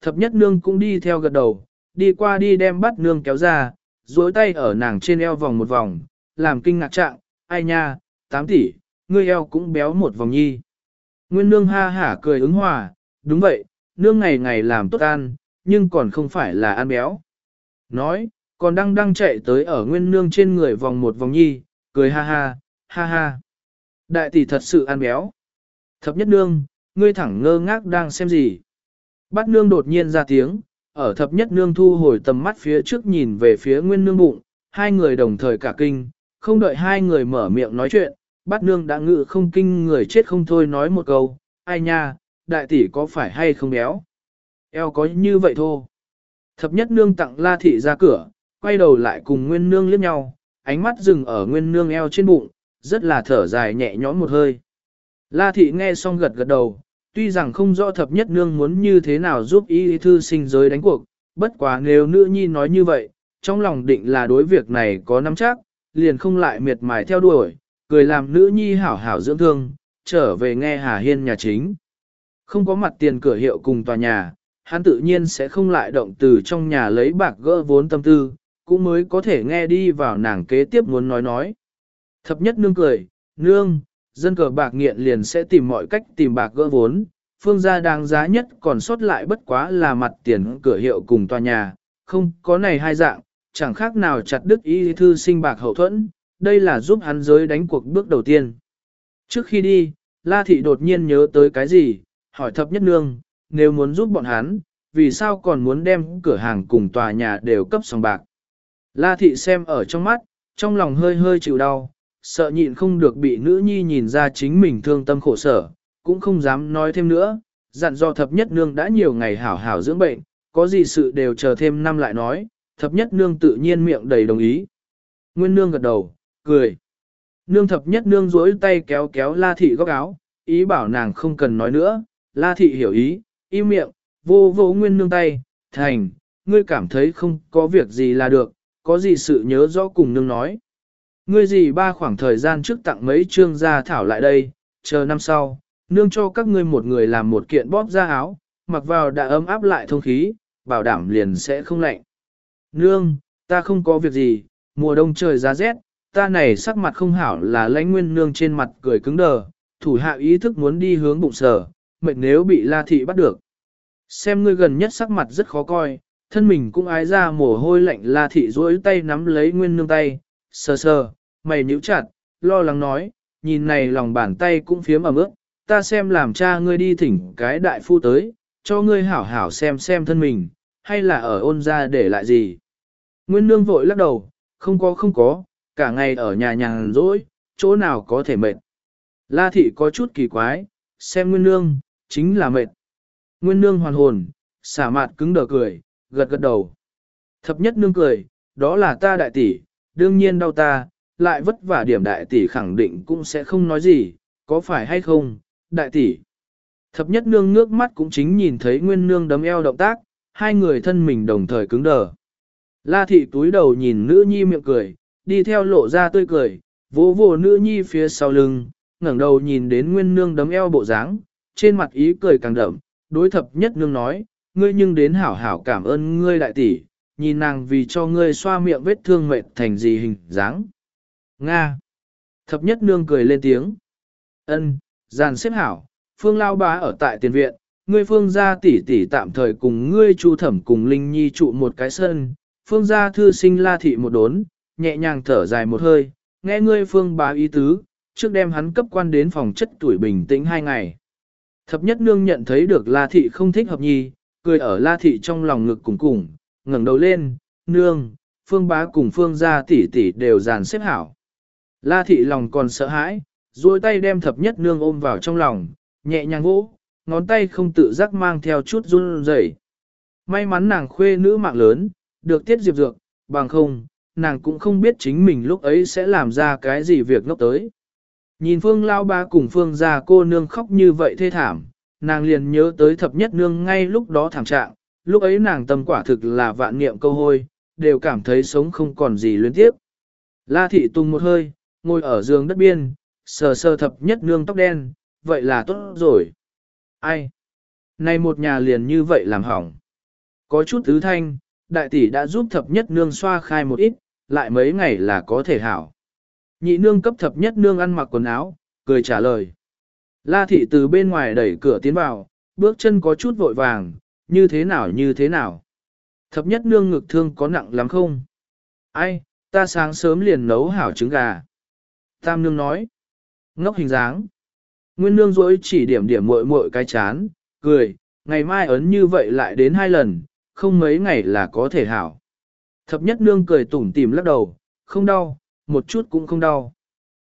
Thập nhất nương cũng đi theo gật đầu, đi qua đi đem bắt nương kéo ra, duỗi tay ở nàng trên eo vòng một vòng, làm kinh ngạc trạng, ai nha, tám tỷ, ngươi eo cũng béo một vòng nhi. Nguyên nương ha hả cười ứng hòa, đúng vậy, nương ngày ngày làm tốt ăn, nhưng còn không phải là ăn béo. Nói, còn đang đang chạy tới ở nguyên nương trên người vòng một vòng nhi, cười ha ha, ha ha. Đại tỷ thật sự ăn béo. Thập nhất nương, ngươi thẳng ngơ ngác đang xem gì. Bát nương đột nhiên ra tiếng, ở thập nhất nương thu hồi tầm mắt phía trước nhìn về phía nguyên nương bụng, hai người đồng thời cả kinh, không đợi hai người mở miệng nói chuyện, bát nương đã ngự không kinh người chết không thôi nói một câu, ai nha, đại tỷ có phải hay không béo? Eo có như vậy thôi. Thập nhất nương tặng la thị ra cửa, quay đầu lại cùng nguyên nương liếc nhau, ánh mắt dừng ở nguyên nương eo trên bụng, rất là thở dài nhẹ nhõm một hơi. La thị nghe xong gật gật đầu, tuy rằng không rõ thập nhất nương muốn như thế nào giúp y thư sinh giới đánh cuộc, bất quá nếu nữ nhi nói như vậy, trong lòng định là đối việc này có nắm chắc, liền không lại miệt mài theo đuổi, cười làm nữ nhi hảo hảo dưỡng thương, trở về nghe Hà Hiên nhà chính. Không có mặt tiền cửa hiệu cùng tòa nhà, hắn tự nhiên sẽ không lại động từ trong nhà lấy bạc gỡ vốn tâm tư, cũng mới có thể nghe đi vào nàng kế tiếp muốn nói nói. Thập nhất nương cười, nương, dân cờ bạc nghiện liền sẽ tìm mọi cách tìm bạc gỡ vốn, phương gia đáng giá nhất còn sót lại bất quá là mặt tiền cửa hiệu cùng tòa nhà, không có này hai dạng, chẳng khác nào chặt đứt y thư sinh bạc hậu thuẫn, đây là giúp hắn giới đánh cuộc bước đầu tiên. Trước khi đi, La Thị đột nhiên nhớ tới cái gì, hỏi thập nhất nương, nếu muốn giúp bọn hắn, vì sao còn muốn đem cửa hàng cùng tòa nhà đều cấp sòng bạc. La Thị xem ở trong mắt, trong lòng hơi hơi chịu đau, sợ nhịn không được bị nữ nhi nhìn ra chính mình thương tâm khổ sở, cũng không dám nói thêm nữa, dặn do thập nhất nương đã nhiều ngày hảo hảo dưỡng bệnh, có gì sự đều chờ thêm năm lại nói, thập nhất nương tự nhiên miệng đầy đồng ý. Nguyên nương gật đầu, cười. Nương thập nhất nương duỗi tay kéo kéo la thị góc áo, ý bảo nàng không cần nói nữa, la thị hiểu ý, im miệng, vô vô nguyên nương tay, thành, ngươi cảm thấy không có việc gì là được, có gì sự nhớ rõ cùng nương nói. Ngươi gì ba khoảng thời gian trước tặng mấy trương gia thảo lại đây, chờ năm sau, nương cho các ngươi một người làm một kiện bóp da áo, mặc vào đã ấm áp lại thông khí, bảo đảm liền sẽ không lạnh. Nương, ta không có việc gì, mùa đông trời giá rét, ta này sắc mặt không hảo là lãnh nguyên nương trên mặt cười cứng đờ, thủ hạ ý thức muốn đi hướng bụng sở, mệnh nếu bị la thị bắt được. Xem ngươi gần nhất sắc mặt rất khó coi, thân mình cũng ái ra mồ hôi lạnh la thị duỗi tay nắm lấy nguyên nương tay, sờ sờ, mày nhíu chặt, lo lắng nói, nhìn này lòng bàn tay cũng phiếm ẩm ướt, ta xem làm cha ngươi đi thỉnh cái đại phu tới, cho ngươi hảo hảo xem xem thân mình, hay là ở ôn ra để lại gì. Nguyên nương vội lắc đầu, không có không có, cả ngày ở nhà nhàn rỗi, chỗ nào có thể mệt. La thị có chút kỳ quái, xem nguyên nương, chính là mệt. Nguyên nương hoàn hồn, xả mặt cứng đờ cười, gật gật đầu. Thập nhất nương cười, đó là ta đại tỷ, đương nhiên đau ta, lại vất vả điểm đại tỷ khẳng định cũng sẽ không nói gì, có phải hay không, đại tỷ. Thập nhất nương nước mắt cũng chính nhìn thấy nguyên nương đấm eo động tác, hai người thân mình đồng thời cứng đờ. La thị túi đầu nhìn nữ nhi miệng cười, đi theo lộ ra tươi cười, vỗ vỗ nữ nhi phía sau lưng, ngẩng đầu nhìn đến nguyên nương đấm eo bộ dáng, trên mặt ý cười càng đậm, đối thập nhất nương nói, ngươi nhưng đến hảo hảo cảm ơn ngươi đại tỷ, nhìn nàng vì cho ngươi xoa miệng vết thương mệt thành gì hình dáng. Nga. Thập nhất nương cười lên tiếng. Ân, giàn xếp hảo, phương lao bá ở tại tiền viện, ngươi phương gia tỷ tỷ tạm thời cùng ngươi chu thẩm cùng linh nhi trụ một cái sân, phương gia thư sinh la thị một đốn, nhẹ nhàng thở dài một hơi, nghe ngươi phương bá ý tứ, trước đem hắn cấp quan đến phòng chất tuổi bình tĩnh hai ngày. Thập nhất nương nhận thấy được la thị không thích hợp nhi, cười ở la thị trong lòng ngực cùng cùng, ngẩng đầu lên, nương, phương bá cùng phương gia tỷ tỷ đều dàn xếp hảo. La thị lòng còn sợ hãi, duỗi tay đem thập nhất nương ôm vào trong lòng, nhẹ nhàng vỗ, ngón tay không tự giác mang theo chút run rẩy. May mắn nàng khuê nữ mạng lớn, được tiết diệp dược, bằng không, nàng cũng không biết chính mình lúc ấy sẽ làm ra cái gì việc ngốc tới. Nhìn phương lao ba cùng phương gia cô nương khóc như vậy thê thảm, nàng liền nhớ tới thập nhất nương ngay lúc đó thảm trạng, lúc ấy nàng tâm quả thực là vạn niệm câu hôi, đều cảm thấy sống không còn gì luyến tiếp. La thị tung một hơi, ngồi ở giường đất biên, sờ sờ thập nhất nương tóc đen, vậy là tốt rồi. Ai? Này một nhà liền như vậy làm hỏng. Có chút tứ thanh, đại tỷ đã giúp thập nhất nương xoa khai một ít, lại mấy ngày là có thể hảo. Nhị nương cấp thập nhất nương ăn mặc quần áo, cười trả lời. La thị từ bên ngoài đẩy cửa tiến vào, bước chân có chút vội vàng, như thế nào như thế nào. Thập nhất nương ngực thương có nặng lắm không? Ai, ta sáng sớm liền nấu hảo trứng gà. Tam nương nói. Ngốc hình dáng. Nguyên nương rỗi chỉ điểm điểm muội muội cái chán, cười, ngày mai ấn như vậy lại đến hai lần, không mấy ngày là có thể hảo. Thập nhất nương cười tủm tỉm lắc đầu, không đau, một chút cũng không đau.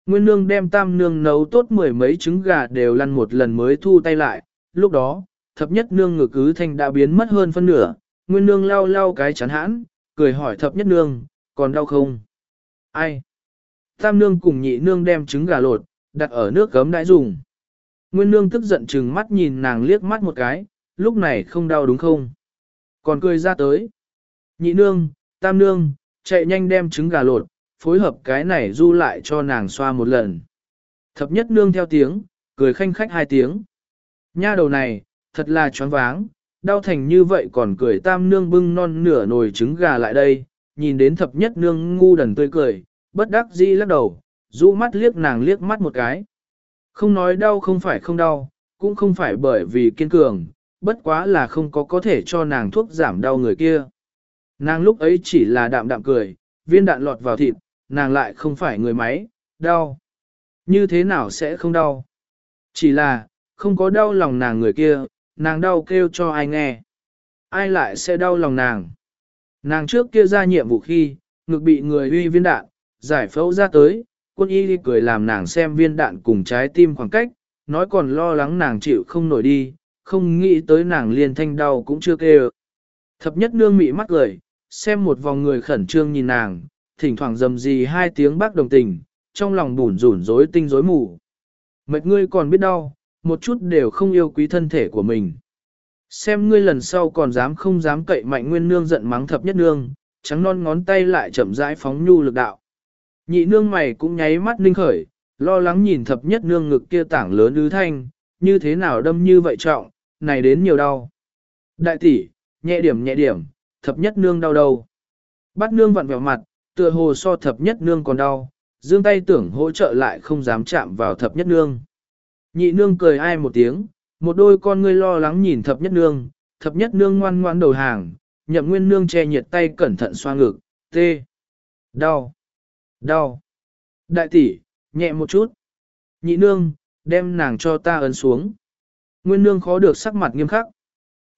Nguyên nương đem tam nương nấu tốt mười mấy trứng gà đều lăn một lần mới thu tay lại, lúc đó, thập nhất nương ngực cứ thanh đã biến mất hơn phân nửa, nguyên nương lau lau cái chán hãn, cười hỏi thập nhất nương, còn đau không? Ai? Tam nương cùng nhị nương đem trứng gà lột, đặt ở nước gấm đãi dùng. Nguyên nương tức giận chừng mắt nhìn nàng liếc mắt một cái, lúc này không đau đúng không? Còn cười ra tới. Nhị nương, tam nương, chạy nhanh đem trứng gà lột, phối hợp cái này du lại cho nàng xoa một lần. Thập nhất nương theo tiếng, cười khanh khách hai tiếng. Nha đầu này, thật là choáng váng, đau thành như vậy còn cười tam nương bưng non nửa nồi trứng gà lại đây, nhìn đến thập nhất nương ngu đần tươi cười, bất đắc dĩ lắc đầu, rũ mắt liếc nàng liếc mắt một cái. Không nói đau không phải không đau, cũng không phải bởi vì kiên cường, bất quá là không có có thể cho nàng thuốc giảm đau người kia. Nàng lúc ấy chỉ là đạm đạm cười, viên đạn lọt vào thịt, nàng lại không phải người máy, đau. Như thế nào sẽ không đau? Chỉ là, không có đau lòng nàng người kia, nàng đau kêu cho ai nghe. Ai lại sẽ đau lòng nàng? Nàng trước kia ra nhiệm vụ khi, ngực bị người uy viên đạn, giải phẫu ra tới, quân y đi cười làm nàng xem viên đạn cùng trái tim khoảng cách, nói còn lo lắng nàng chịu không nổi đi, không nghĩ tới nàng liền thanh đau cũng chưa kêu. Thập nhất nương mị mắt cười, xem một vòng người khẩn trương nhìn nàng, thỉnh thoảng dầm gì hai tiếng bác đồng tình, trong lòng bủn rủn rối tinh rối mù. Mệt ngươi còn biết đau, một chút đều không yêu quý thân thể của mình. Xem ngươi lần sau còn dám không dám cậy mạnh nguyên nương giận mắng thập nhất nương, trắng non ngón tay lại chậm rãi phóng nhu lực đạo. Nhị nương mày cũng nháy mắt ninh khởi, lo lắng nhìn thập nhất nương ngực kia tảng lớn ứ thanh, như thế nào đâm như vậy trọng, này đến nhiều đau. Đại tỷ, nhẹ điểm nhẹ điểm, thập nhất nương đau đầu. Bắt nương vặn vẹo mặt, tựa hồ so thập nhất nương còn đau, dương tay tưởng hỗ trợ lại không dám chạm vào thập nhất nương. Nhị nương cười ai một tiếng, một đôi con ngươi lo lắng nhìn thập nhất nương, thập nhất nương ngoan ngoan đầu hàng, nhậm nguyên nương che nhiệt tay cẩn thận xoa ngực, tê, đau, đau. Đại tỷ, nhẹ một chút. Nhị nương, đem nàng cho ta ấn xuống. Nguyên nương khó được sắc mặt nghiêm khắc.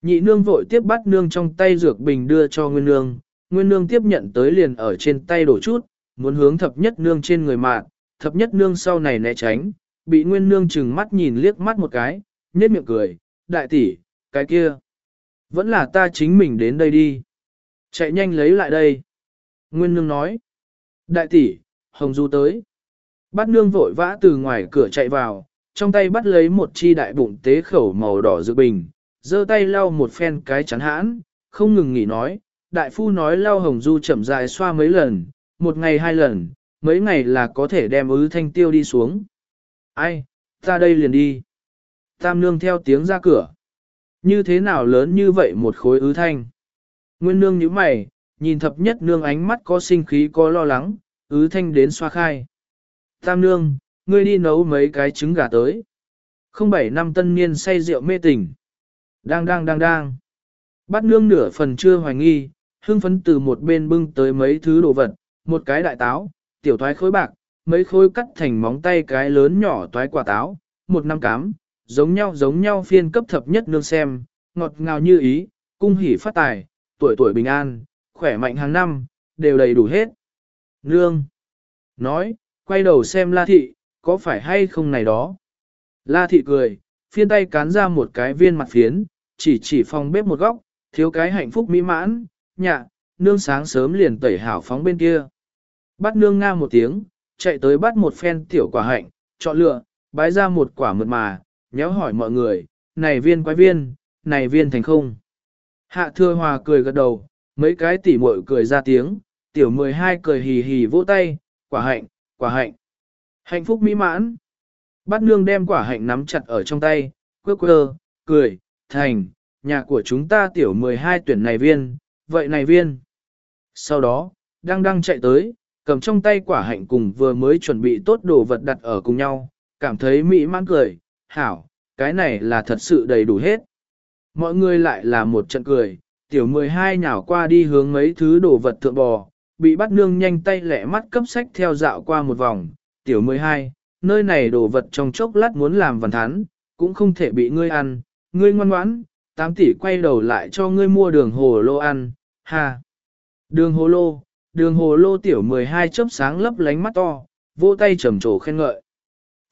Nhị nương vội tiếp bắt nương trong tay dược bình đưa cho nguyên nương, nguyên nương tiếp nhận tới liền ở trên tay đổ chút, muốn hướng thập nhất nương trên người mạng, thập nhất nương sau này né tránh, bị nguyên nương chừng mắt nhìn liếc mắt một cái, nhếch miệng cười, đại tỷ, cái kia. Vẫn là ta chính mình đến đây đi. Chạy nhanh lấy lại đây. Nguyên nương nói. Đại tỷ, Hồng Du tới. Bát nương vội vã từ ngoài cửa chạy vào, trong tay bắt lấy một chi đại bụng tế khẩu màu đỏ dự bình, giơ tay lau một phen cái chắn hãn, không ngừng nghỉ nói, đại phu nói lau hồng du chậm dài xoa mấy lần, một ngày hai lần, mấy ngày là có thể đem ứ thanh tiêu đi xuống. Ai, ta đây liền đi. Tam nương theo tiếng ra cửa. Như thế nào lớn như vậy một khối ứ thanh. Nguyên nương nhíu mày, nhìn thập nhất nương ánh mắt có sinh khí có lo lắng, ứ thanh đến xoa khai. Tam nương, ngươi đi nấu mấy cái trứng gà tới. Không bảy năm tân niên say rượu mê tình. Đang đang đang đang. Bắt nương nửa phần chưa hoài nghi, hương phấn từ một bên bưng tới mấy thứ đồ vật, một cái đại táo, tiểu thoái khối bạc, mấy khối cắt thành móng tay cái lớn nhỏ toái quả táo, một năm cám, giống nhau giống nhau phiên cấp thập nhất nương xem, ngọt ngào như ý, cung hỉ phát tài, tuổi tuổi bình an, khỏe mạnh hàng năm, đều đầy đủ hết. Nương! Nói, quay đầu xem la thị, có phải hay không này đó? La thị cười, phiên tay cán ra một cái viên mặt phiến, chỉ chỉ phòng bếp một góc, thiếu cái hạnh phúc mỹ mãn, nhạ, nương sáng sớm liền tẩy hảo phóng bên kia. Bắt nương nga một tiếng, chạy tới bắt một phen tiểu quả hạnh, chọn lựa, bái ra một quả mượt mà, nhéo hỏi mọi người, này viên quái viên, này viên thành không. Hạ Thừa hòa cười gật đầu, mấy cái tỉ muội cười ra tiếng, tiểu 12 cười hì hì vỗ tay, quả hạnh, quả hạnh. Hạnh phúc mỹ mãn. Bắt nương đem quả hạnh nắm chặt ở trong tay, quơ quơ, cười, thành, nhà của chúng ta tiểu 12 tuyển này viên, vậy này viên. Sau đó, đang đang chạy tới, cầm trong tay quả hạnh cùng vừa mới chuẩn bị tốt đồ vật đặt ở cùng nhau, cảm thấy mỹ mãn cười, hảo, cái này là thật sự đầy đủ hết. Mọi người lại là một trận cười, tiểu 12 nhào qua đi hướng mấy thứ đồ vật thượng bò, bị bắt nương nhanh tay lẹ mắt cấp sách theo dạo qua một vòng, tiểu 12, nơi này đồ vật trong chốc lát muốn làm vần thán, cũng không thể bị ngươi ăn, ngươi ngoan ngoãn, 8 tỷ quay đầu lại cho ngươi mua đường hồ lô ăn, ha. Đường hồ lô, đường hồ lô tiểu 12 chớp sáng lấp lánh mắt to, vỗ tay trầm trồ khen ngợi.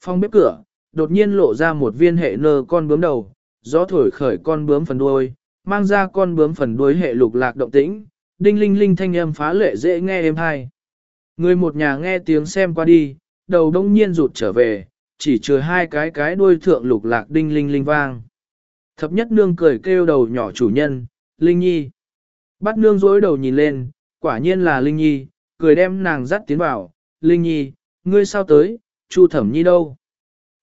Phong bếp cửa, đột nhiên lộ ra một viên hệ nơ con bướm đầu, gió thổi khởi con bướm phần đuôi, mang ra con bướm phần đuôi hệ lục lạc động tĩnh, đinh linh linh thanh âm phá lệ dễ nghe êm hay. Người một nhà nghe tiếng xem qua đi, đầu đông nhiên rụt trở về, chỉ chừa hai cái cái đuôi thượng lục lạc đinh linh linh vang. Thập nhất nương cười kêu đầu nhỏ chủ nhân, Linh Nhi. Bắt nương dối đầu nhìn lên, quả nhiên là Linh Nhi, cười đem nàng dắt tiến vào, Linh Nhi, ngươi sao tới, Chu thẩm nhi đâu?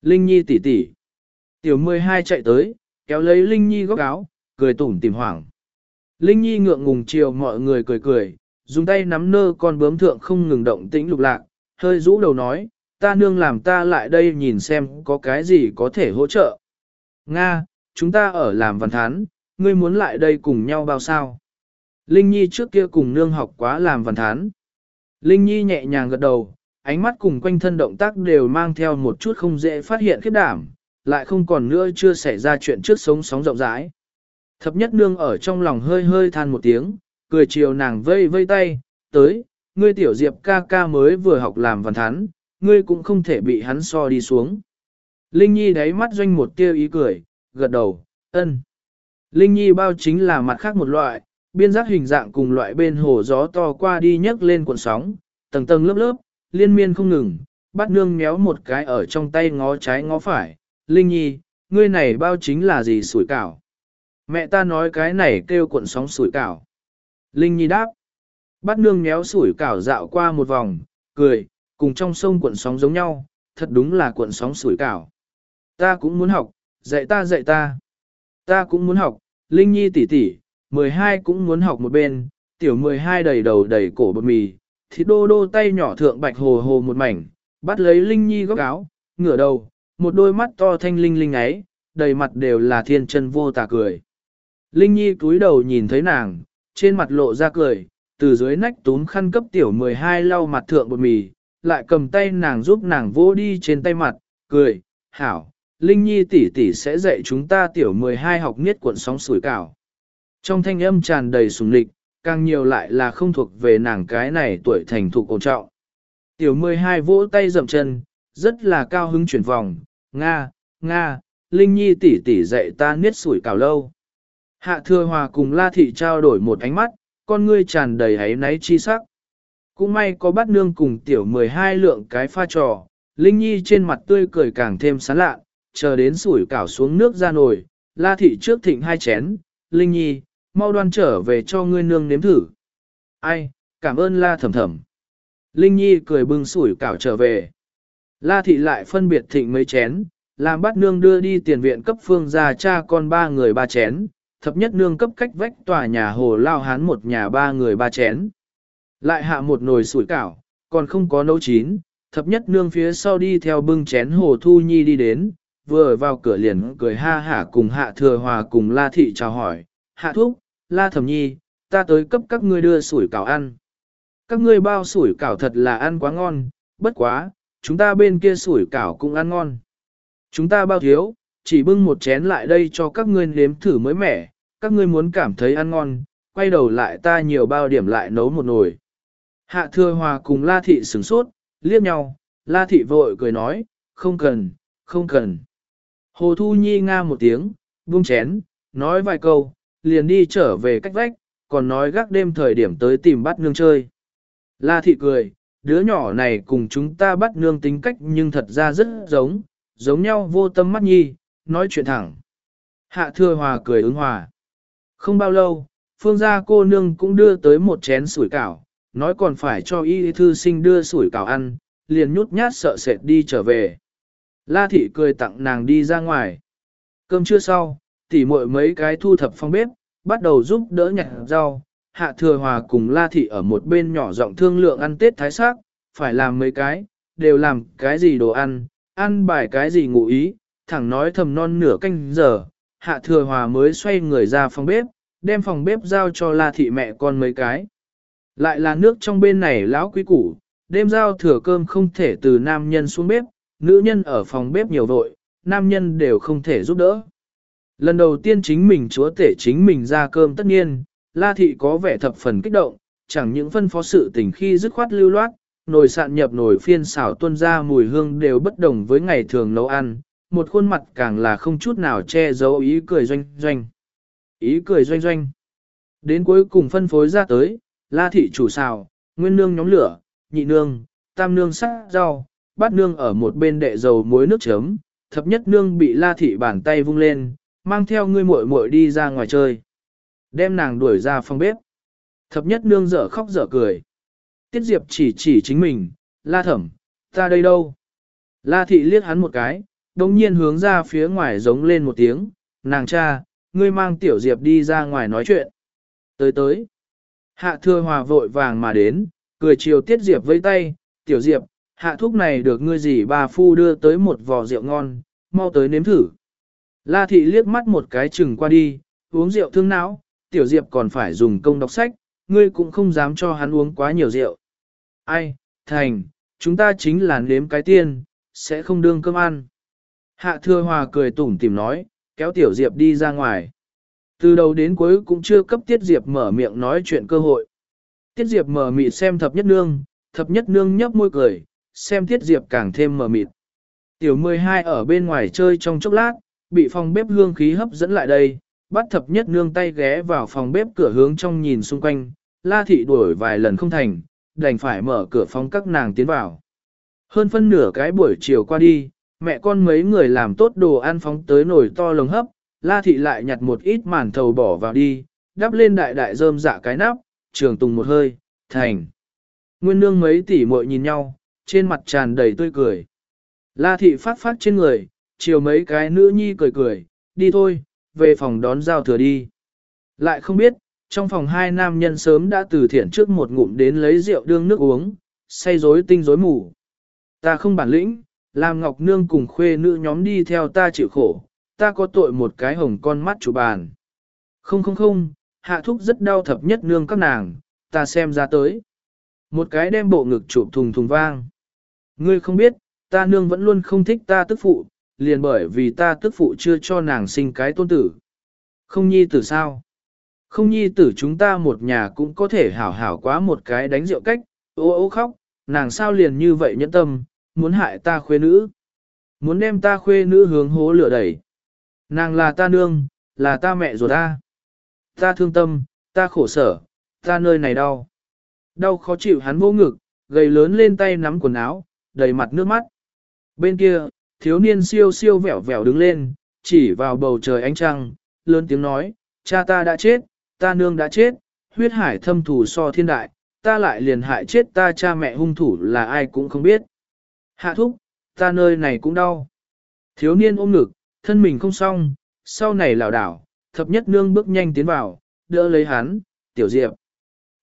Linh Nhi tỷ tỷ. Tiểu 12 chạy tới, kéo lấy Linh Nhi góc áo, cười tủm tìm hoảng. Linh Nhi ngượng ngùng chiều mọi người cười cười, dùng tay nắm nơ con bướm thượng không ngừng động tĩnh lục lạc, hơi rũ đầu nói, ta nương làm ta lại đây nhìn xem có cái gì có thể hỗ trợ. Nga, chúng ta ở làm văn thán, ngươi muốn lại đây cùng nhau bao sao? Linh Nhi trước kia cùng nương học quá làm văn thán. Linh Nhi nhẹ nhàng gật đầu, ánh mắt cùng quanh thân động tác đều mang theo một chút không dễ phát hiện khiếp đảm, lại không còn nữa chưa xảy ra chuyện trước sống sóng rộng rãi. Thập nhất nương ở trong lòng hơi hơi than một tiếng, cười chiều nàng vây vây tay, tới, ngươi tiểu diệp ca ca mới vừa học làm văn thán, ngươi cũng không thể bị hắn so đi xuống. Linh Nhi đáy mắt doanh một tia ý cười, gật đầu, ân. Linh Nhi bao chính là mặt khác một loại, biên giác hình dạng cùng loại bên hồ gió to qua đi nhấc lên cuộn sóng, tầng tầng lớp lớp, liên miên không ngừng, bắt nương méo một cái ở trong tay ngó trái ngó phải. Linh Nhi, ngươi này bao chính là gì sủi cảo? Mẹ ta nói cái này kêu cuộn sóng sủi cảo. Linh Nhi đáp. Bắt nương méo sủi cảo dạo qua một vòng, cười, cùng trong sông cuộn sóng giống nhau, thật đúng là cuộn sóng sủi cảo. Ta cũng muốn học, dạy ta dạy ta. Ta cũng muốn học, Linh Nhi tỷ tỷ, 12 cũng muốn học một bên, tiểu 12 đầy đầu đầy cổ bột mì, thịt đô đô tay nhỏ thượng bạch hồ hồ một mảnh, bắt lấy Linh Nhi góc áo, ngửa đầu, một đôi mắt to thanh linh linh ấy, đầy mặt đều là thiên chân vô tà cười. Linh Nhi cúi đầu nhìn thấy nàng, trên mặt lộ ra cười, từ dưới nách túm khăn cấp tiểu 12 lau mặt thượng bột mì, lại cầm tay nàng giúp nàng vô đi trên tay mặt, cười, hảo, Linh Nhi tỷ tỷ sẽ dạy chúng ta tiểu 12 học niết cuộn sóng sủi cảo. Trong thanh âm tràn đầy sùng lịch, càng nhiều lại là không thuộc về nàng cái này tuổi thành thục ổn trọng. Tiểu 12 vỗ tay dậm chân, rất là cao hứng chuyển vòng, Nga, Nga, Linh Nhi tỷ tỷ dạy ta niết sủi cảo lâu. Hạ thừa hòa cùng La Thị trao đổi một ánh mắt, con ngươi tràn đầy hấy náy chi sắc. Cũng may có bắt nương cùng tiểu 12 lượng cái pha trò, Linh Nhi trên mặt tươi cười càng thêm sán lạ, chờ đến sủi cảo xuống nước ra nồi, La Thị trước thịnh hai chén, Linh Nhi, mau đoan trở về cho ngươi nương nếm thử. Ai, cảm ơn La thầm thầm. Linh Nhi cười bưng sủi cảo trở về. La Thị lại phân biệt thịnh mấy chén, làm bắt nương đưa đi tiền viện cấp phương ra cha con ba người ba chén, thập nhất nương cấp cách vách tòa nhà hồ lao hán một nhà ba người ba chén. Lại hạ một nồi sủi cảo, còn không có nấu chín, thập nhất nương phía sau đi theo bưng chén hồ thu nhi đi đến, vừa vào cửa liền cười ha hả cùng hạ thừa hòa cùng la thị chào hỏi, hạ thúc, la thẩm nhi, ta tới cấp các ngươi đưa sủi cảo ăn. Các ngươi bao sủi cảo thật là ăn quá ngon, bất quá, chúng ta bên kia sủi cảo cũng ăn ngon. Chúng ta bao thiếu, chỉ bưng một chén lại đây cho các ngươi nếm thử mới mẻ, các ngươi muốn cảm thấy ăn ngon, quay đầu lại ta nhiều bao điểm lại nấu một nồi. Hạ thừa hòa cùng La Thị sửng sốt, liếc nhau, La Thị vội cười nói, không cần, không cần. Hồ Thu Nhi nga một tiếng, buông chén, nói vài câu, liền đi trở về cách vách, còn nói gác đêm thời điểm tới tìm bắt nương chơi. La Thị cười, đứa nhỏ này cùng chúng ta bắt nương tính cách nhưng thật ra rất giống, giống nhau vô tâm mắt nhi, nói chuyện thẳng. Hạ thừa hòa cười ứng hòa. Không bao lâu, phương gia cô nương cũng đưa tới một chén sủi cảo, nói còn phải cho y thư sinh đưa sủi cảo ăn, liền nhút nhát sợ sệt đi trở về. La thị cười tặng nàng đi ra ngoài. Cơm trưa sau, tỉ muội mấy cái thu thập phong bếp, bắt đầu giúp đỡ nhặt rau. Hạ thừa hòa cùng La Thị ở một bên nhỏ giọng thương lượng ăn Tết thái sắc, phải làm mấy cái, đều làm cái gì đồ ăn, ăn bài cái gì ngủ ý, thẳng nói thầm non nửa canh giờ, hạ thừa hòa mới xoay người ra phòng bếp, đem phòng bếp giao cho La Thị mẹ con mấy cái. Lại là nước trong bên này lão quý củ, đêm giao thừa cơm không thể từ nam nhân xuống bếp, nữ nhân ở phòng bếp nhiều vội, nam nhân đều không thể giúp đỡ. Lần đầu tiên chính mình chúa tể chính mình ra cơm tất nhiên, La Thị có vẻ thập phần kích động, chẳng những phân phó sự tình khi dứt khoát lưu loát, nồi sạn nhập nồi phiên xảo tuôn ra mùi hương đều bất đồng với ngày thường nấu ăn, một khuôn mặt càng là không chút nào che giấu ý cười doanh doanh. Ý cười doanh doanh. Đến cuối cùng phân phối ra tới, la thị chủ xào, nguyên nương nhóm lửa, nhị nương, tam nương sắc rau, bát nương ở một bên đệ dầu muối nước chấm, thập nhất nương bị la thị bàn tay vung lên, mang theo ngươi muội muội đi ra ngoài chơi. Đem nàng đuổi ra phòng bếp. Thập nhất nương dở khóc dở cười. Tiết Diệp chỉ chỉ chính mình, la thẩm, ta đây đâu? La thị liếc hắn một cái, đồng nhiên hướng ra phía ngoài giống lên một tiếng, nàng cha, ngươi mang tiểu Diệp đi ra ngoài nói chuyện. Tới tới, hạ thừa hòa vội vàng mà đến, cười chiều Tiết Diệp với tay, tiểu Diệp, hạ thuốc này được ngươi gì bà phu đưa tới một vò rượu ngon, mau tới nếm thử. La thị liếc mắt một cái chừng qua đi, uống rượu thương não, tiểu Diệp còn phải dùng công đọc sách, ngươi cũng không dám cho hắn uống quá nhiều rượu. Ai, thành, chúng ta chính là nếm cái tiên, sẽ không đương cơm ăn. Hạ thừa hòa cười tủm tìm nói, kéo tiểu diệp đi ra ngoài. Từ đầu đến cuối cũng chưa cấp tiết diệp mở miệng nói chuyện cơ hội. Tiết diệp mở mịt xem thập nhất nương, thập nhất nương nhấp môi cười, xem tiết diệp càng thêm mở mịt. Tiểu 12 ở bên ngoài chơi trong chốc lát, bị phòng bếp hương khí hấp dẫn lại đây, bắt thập nhất nương tay ghé vào phòng bếp cửa hướng trong nhìn xung quanh, la thị đuổi vài lần không thành, đành phải mở cửa phòng các nàng tiến vào. Hơn phân nửa cái buổi chiều qua đi, mẹ con mấy người làm tốt đồ ăn phóng tới nồi to lồng hấp, la thị lại nhặt một ít màn thầu bỏ vào đi, đắp lên đại đại rơm dạ cái nắp, trường tùng một hơi, thành. Nguyên nương mấy tỷ muội nhìn nhau, trên mặt tràn đầy tươi cười. La thị phát phát trên người, chiều mấy cái nữ nhi cười cười, đi thôi, về phòng đón giao thừa đi. Lại không biết, trong phòng hai nam nhân sớm đã từ thiện trước một ngụm đến lấy rượu đương nước uống, say rối tinh rối mù. Ta không bản lĩnh, làm ngọc nương cùng khuê nữ nhóm đi theo ta chịu khổ, ta có tội một cái hồng con mắt chủ bàn. Không không không, hạ thúc rất đau thập nhất nương các nàng, ta xem ra tới. Một cái đem bộ ngực chụp thùng thùng vang. Ngươi không biết, ta nương vẫn luôn không thích ta tức phụ, liền bởi vì ta tức phụ chưa cho nàng sinh cái tôn tử. Không nhi tử sao? Không nhi tử chúng ta một nhà cũng có thể hảo hảo quá một cái đánh rượu cách, ô ô khóc, nàng sao liền như vậy nhẫn tâm, muốn hại ta khuê nữ. Muốn đem ta khuê nữ hướng hố lửa đẩy. Nàng là ta nương, là ta mẹ rồi ta. Ta thương tâm, ta khổ sở, ta nơi này đau. Đau khó chịu hắn vô ngực, gầy lớn lên tay nắm quần áo, đầy mặt nước mắt. Bên kia, thiếu niên siêu siêu vẻo vẻo đứng lên, chỉ vào bầu trời ánh trăng, lớn tiếng nói, cha ta đã chết, ta nương đã chết, huyết hải thâm thù so thiên đại, ta lại liền hại chết ta cha mẹ hung thủ là ai cũng không biết. Hạ thúc, ta nơi này cũng đau. Thiếu niên ôm ngực, thân mình không xong, sau này lảo đảo, thập nhất nương bước nhanh tiến vào, đỡ lấy hắn, tiểu diệp.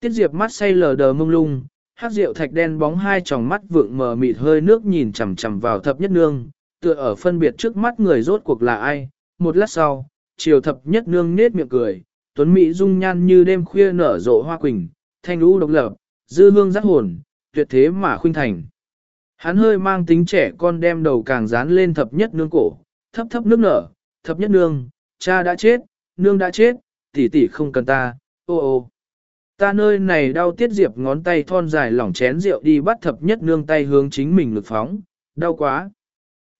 Tiết diệp mắt say lờ đờ mông lung, hát rượu thạch đen bóng hai tròng mắt vượng mờ mịt hơi nước nhìn chằm chằm vào thập nhất nương, tựa ở phân biệt trước mắt người rốt cuộc là ai. Một lát sau, chiều thập nhất nương nết miệng cười, tuấn mỹ dung nhan như đêm khuya nở rộ hoa quỳnh, thanh lũ độc lập, dư hương giác hồn, tuyệt thế mà khuynh thành. Hắn hơi mang tính trẻ con đem đầu càng dán lên thập nhất nương cổ, thấp thấp nước nở, thập nhất nương, cha đã chết, nương đã chết, tỷ tỷ không cần ta, ô ô. Ta nơi này đau tiết diệp ngón tay thon dài lỏng chén rượu đi bắt thập nhất nương tay hướng chính mình lực phóng, đau quá.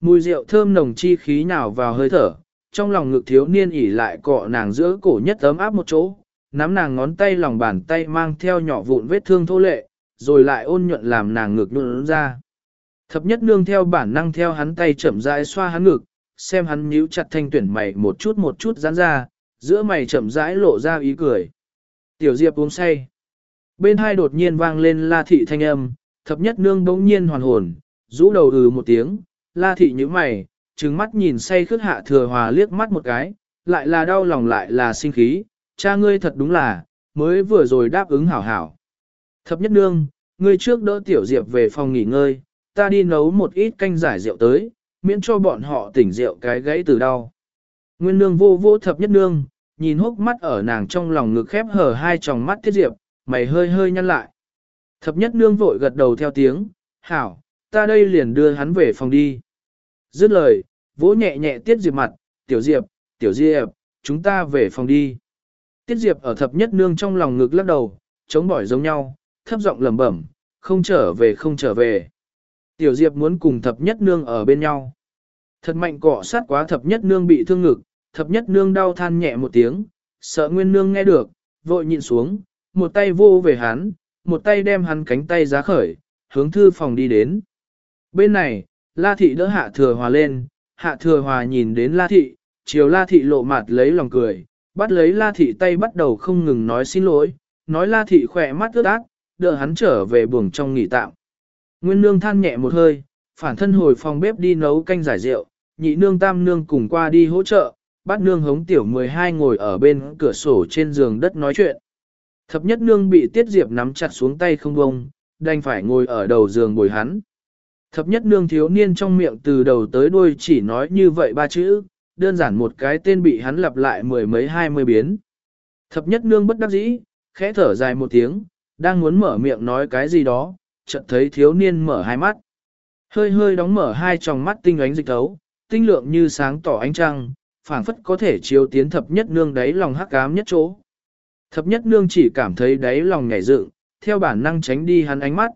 Mùi rượu thơm nồng chi khí nào vào hơi thở, trong lòng ngực thiếu niên ỉ lại cọ nàng giữa cổ nhất ấm áp một chỗ, nắm nàng ngón tay lòng bàn tay mang theo nhỏ vụn vết thương thô lệ, rồi lại ôn nhuận làm nàng ngực nhuận ra. Thập nhất nương theo bản năng theo hắn tay chậm rãi xoa hắn ngực, xem hắn nhíu chặt thanh tuyển mày một chút một chút giãn ra, giữa mày chậm rãi lộ ra ý cười. Tiểu Diệp uống say. Bên hai đột nhiên vang lên la thị thanh âm, thập nhất nương bỗng nhiên hoàn hồn, rũ đầu ừ một tiếng, la thị nhíu mày, trừng mắt nhìn say khước hạ thừa hòa liếc mắt một cái, lại là đau lòng lại là sinh khí, cha ngươi thật đúng là, mới vừa rồi đáp ứng hảo hảo. Thập nhất nương, ngươi trước đỡ tiểu diệp về phòng nghỉ ngơi, ta đi nấu một ít canh giải rượu tới, miễn cho bọn họ tỉnh rượu cái gãy từ đau. Nguyên nương vô vô thập nhất nương, nhìn hốc mắt ở nàng trong lòng ngực khép hở hai tròng mắt tiết diệp, mày hơi hơi nhăn lại. Thập nhất nương vội gật đầu theo tiếng, hảo, ta đây liền đưa hắn về phòng đi. Dứt lời, vỗ nhẹ nhẹ tiết diệp mặt, tiểu diệp, tiểu diệp, chúng ta về phòng đi. Tiết diệp ở thập nhất nương trong lòng ngực lắc đầu, chống bỏi giống nhau, thấp giọng lẩm bẩm, không trở về không trở về. Tiểu diệp muốn cùng thập nhất nương ở bên nhau. Thật mạnh cọ sát quá thập nhất nương bị thương ngực, thập nhất nương đau than nhẹ một tiếng, sợ nguyên nương nghe được, vội nhịn xuống, một tay vô về hắn, một tay đem hắn cánh tay giá khởi, hướng thư phòng đi đến. Bên này, La Thị đỡ Hạ Thừa Hòa lên, Hạ Thừa Hòa nhìn đến La Thị, chiều La Thị lộ mặt lấy lòng cười, bắt lấy La Thị tay bắt đầu không ngừng nói xin lỗi, nói La Thị khỏe mắt ướt ác, đỡ hắn trở về buồng trong nghỉ tạm. Nguyên nương than nhẹ một hơi, phản thân hồi phòng bếp đi nấu canh giải rượu, nhị nương tam nương cùng qua đi hỗ trợ, Bát nương hống tiểu 12 ngồi ở bên cửa sổ trên giường đất nói chuyện. Thập nhất nương bị tiết diệp nắm chặt xuống tay không bông, đành phải ngồi ở đầu giường bồi hắn. Thập nhất nương thiếu niên trong miệng từ đầu tới đuôi chỉ nói như vậy ba chữ, đơn giản một cái tên bị hắn lặp lại mười mấy hai mươi biến. Thập nhất nương bất đắc dĩ, khẽ thở dài một tiếng, đang muốn mở miệng nói cái gì đó, chợt thấy thiếu niên mở hai mắt. Hơi hơi đóng mở hai tròng mắt tinh ánh dịch thấu, tinh lượng như sáng tỏ ánh trăng, phảng phất có thể chiếu tiến thập nhất nương đáy lòng hắc ám nhất chỗ. Thập nhất nương chỉ cảm thấy đáy lòng nhảy dựng, theo bản năng tránh đi hắn ánh mắt.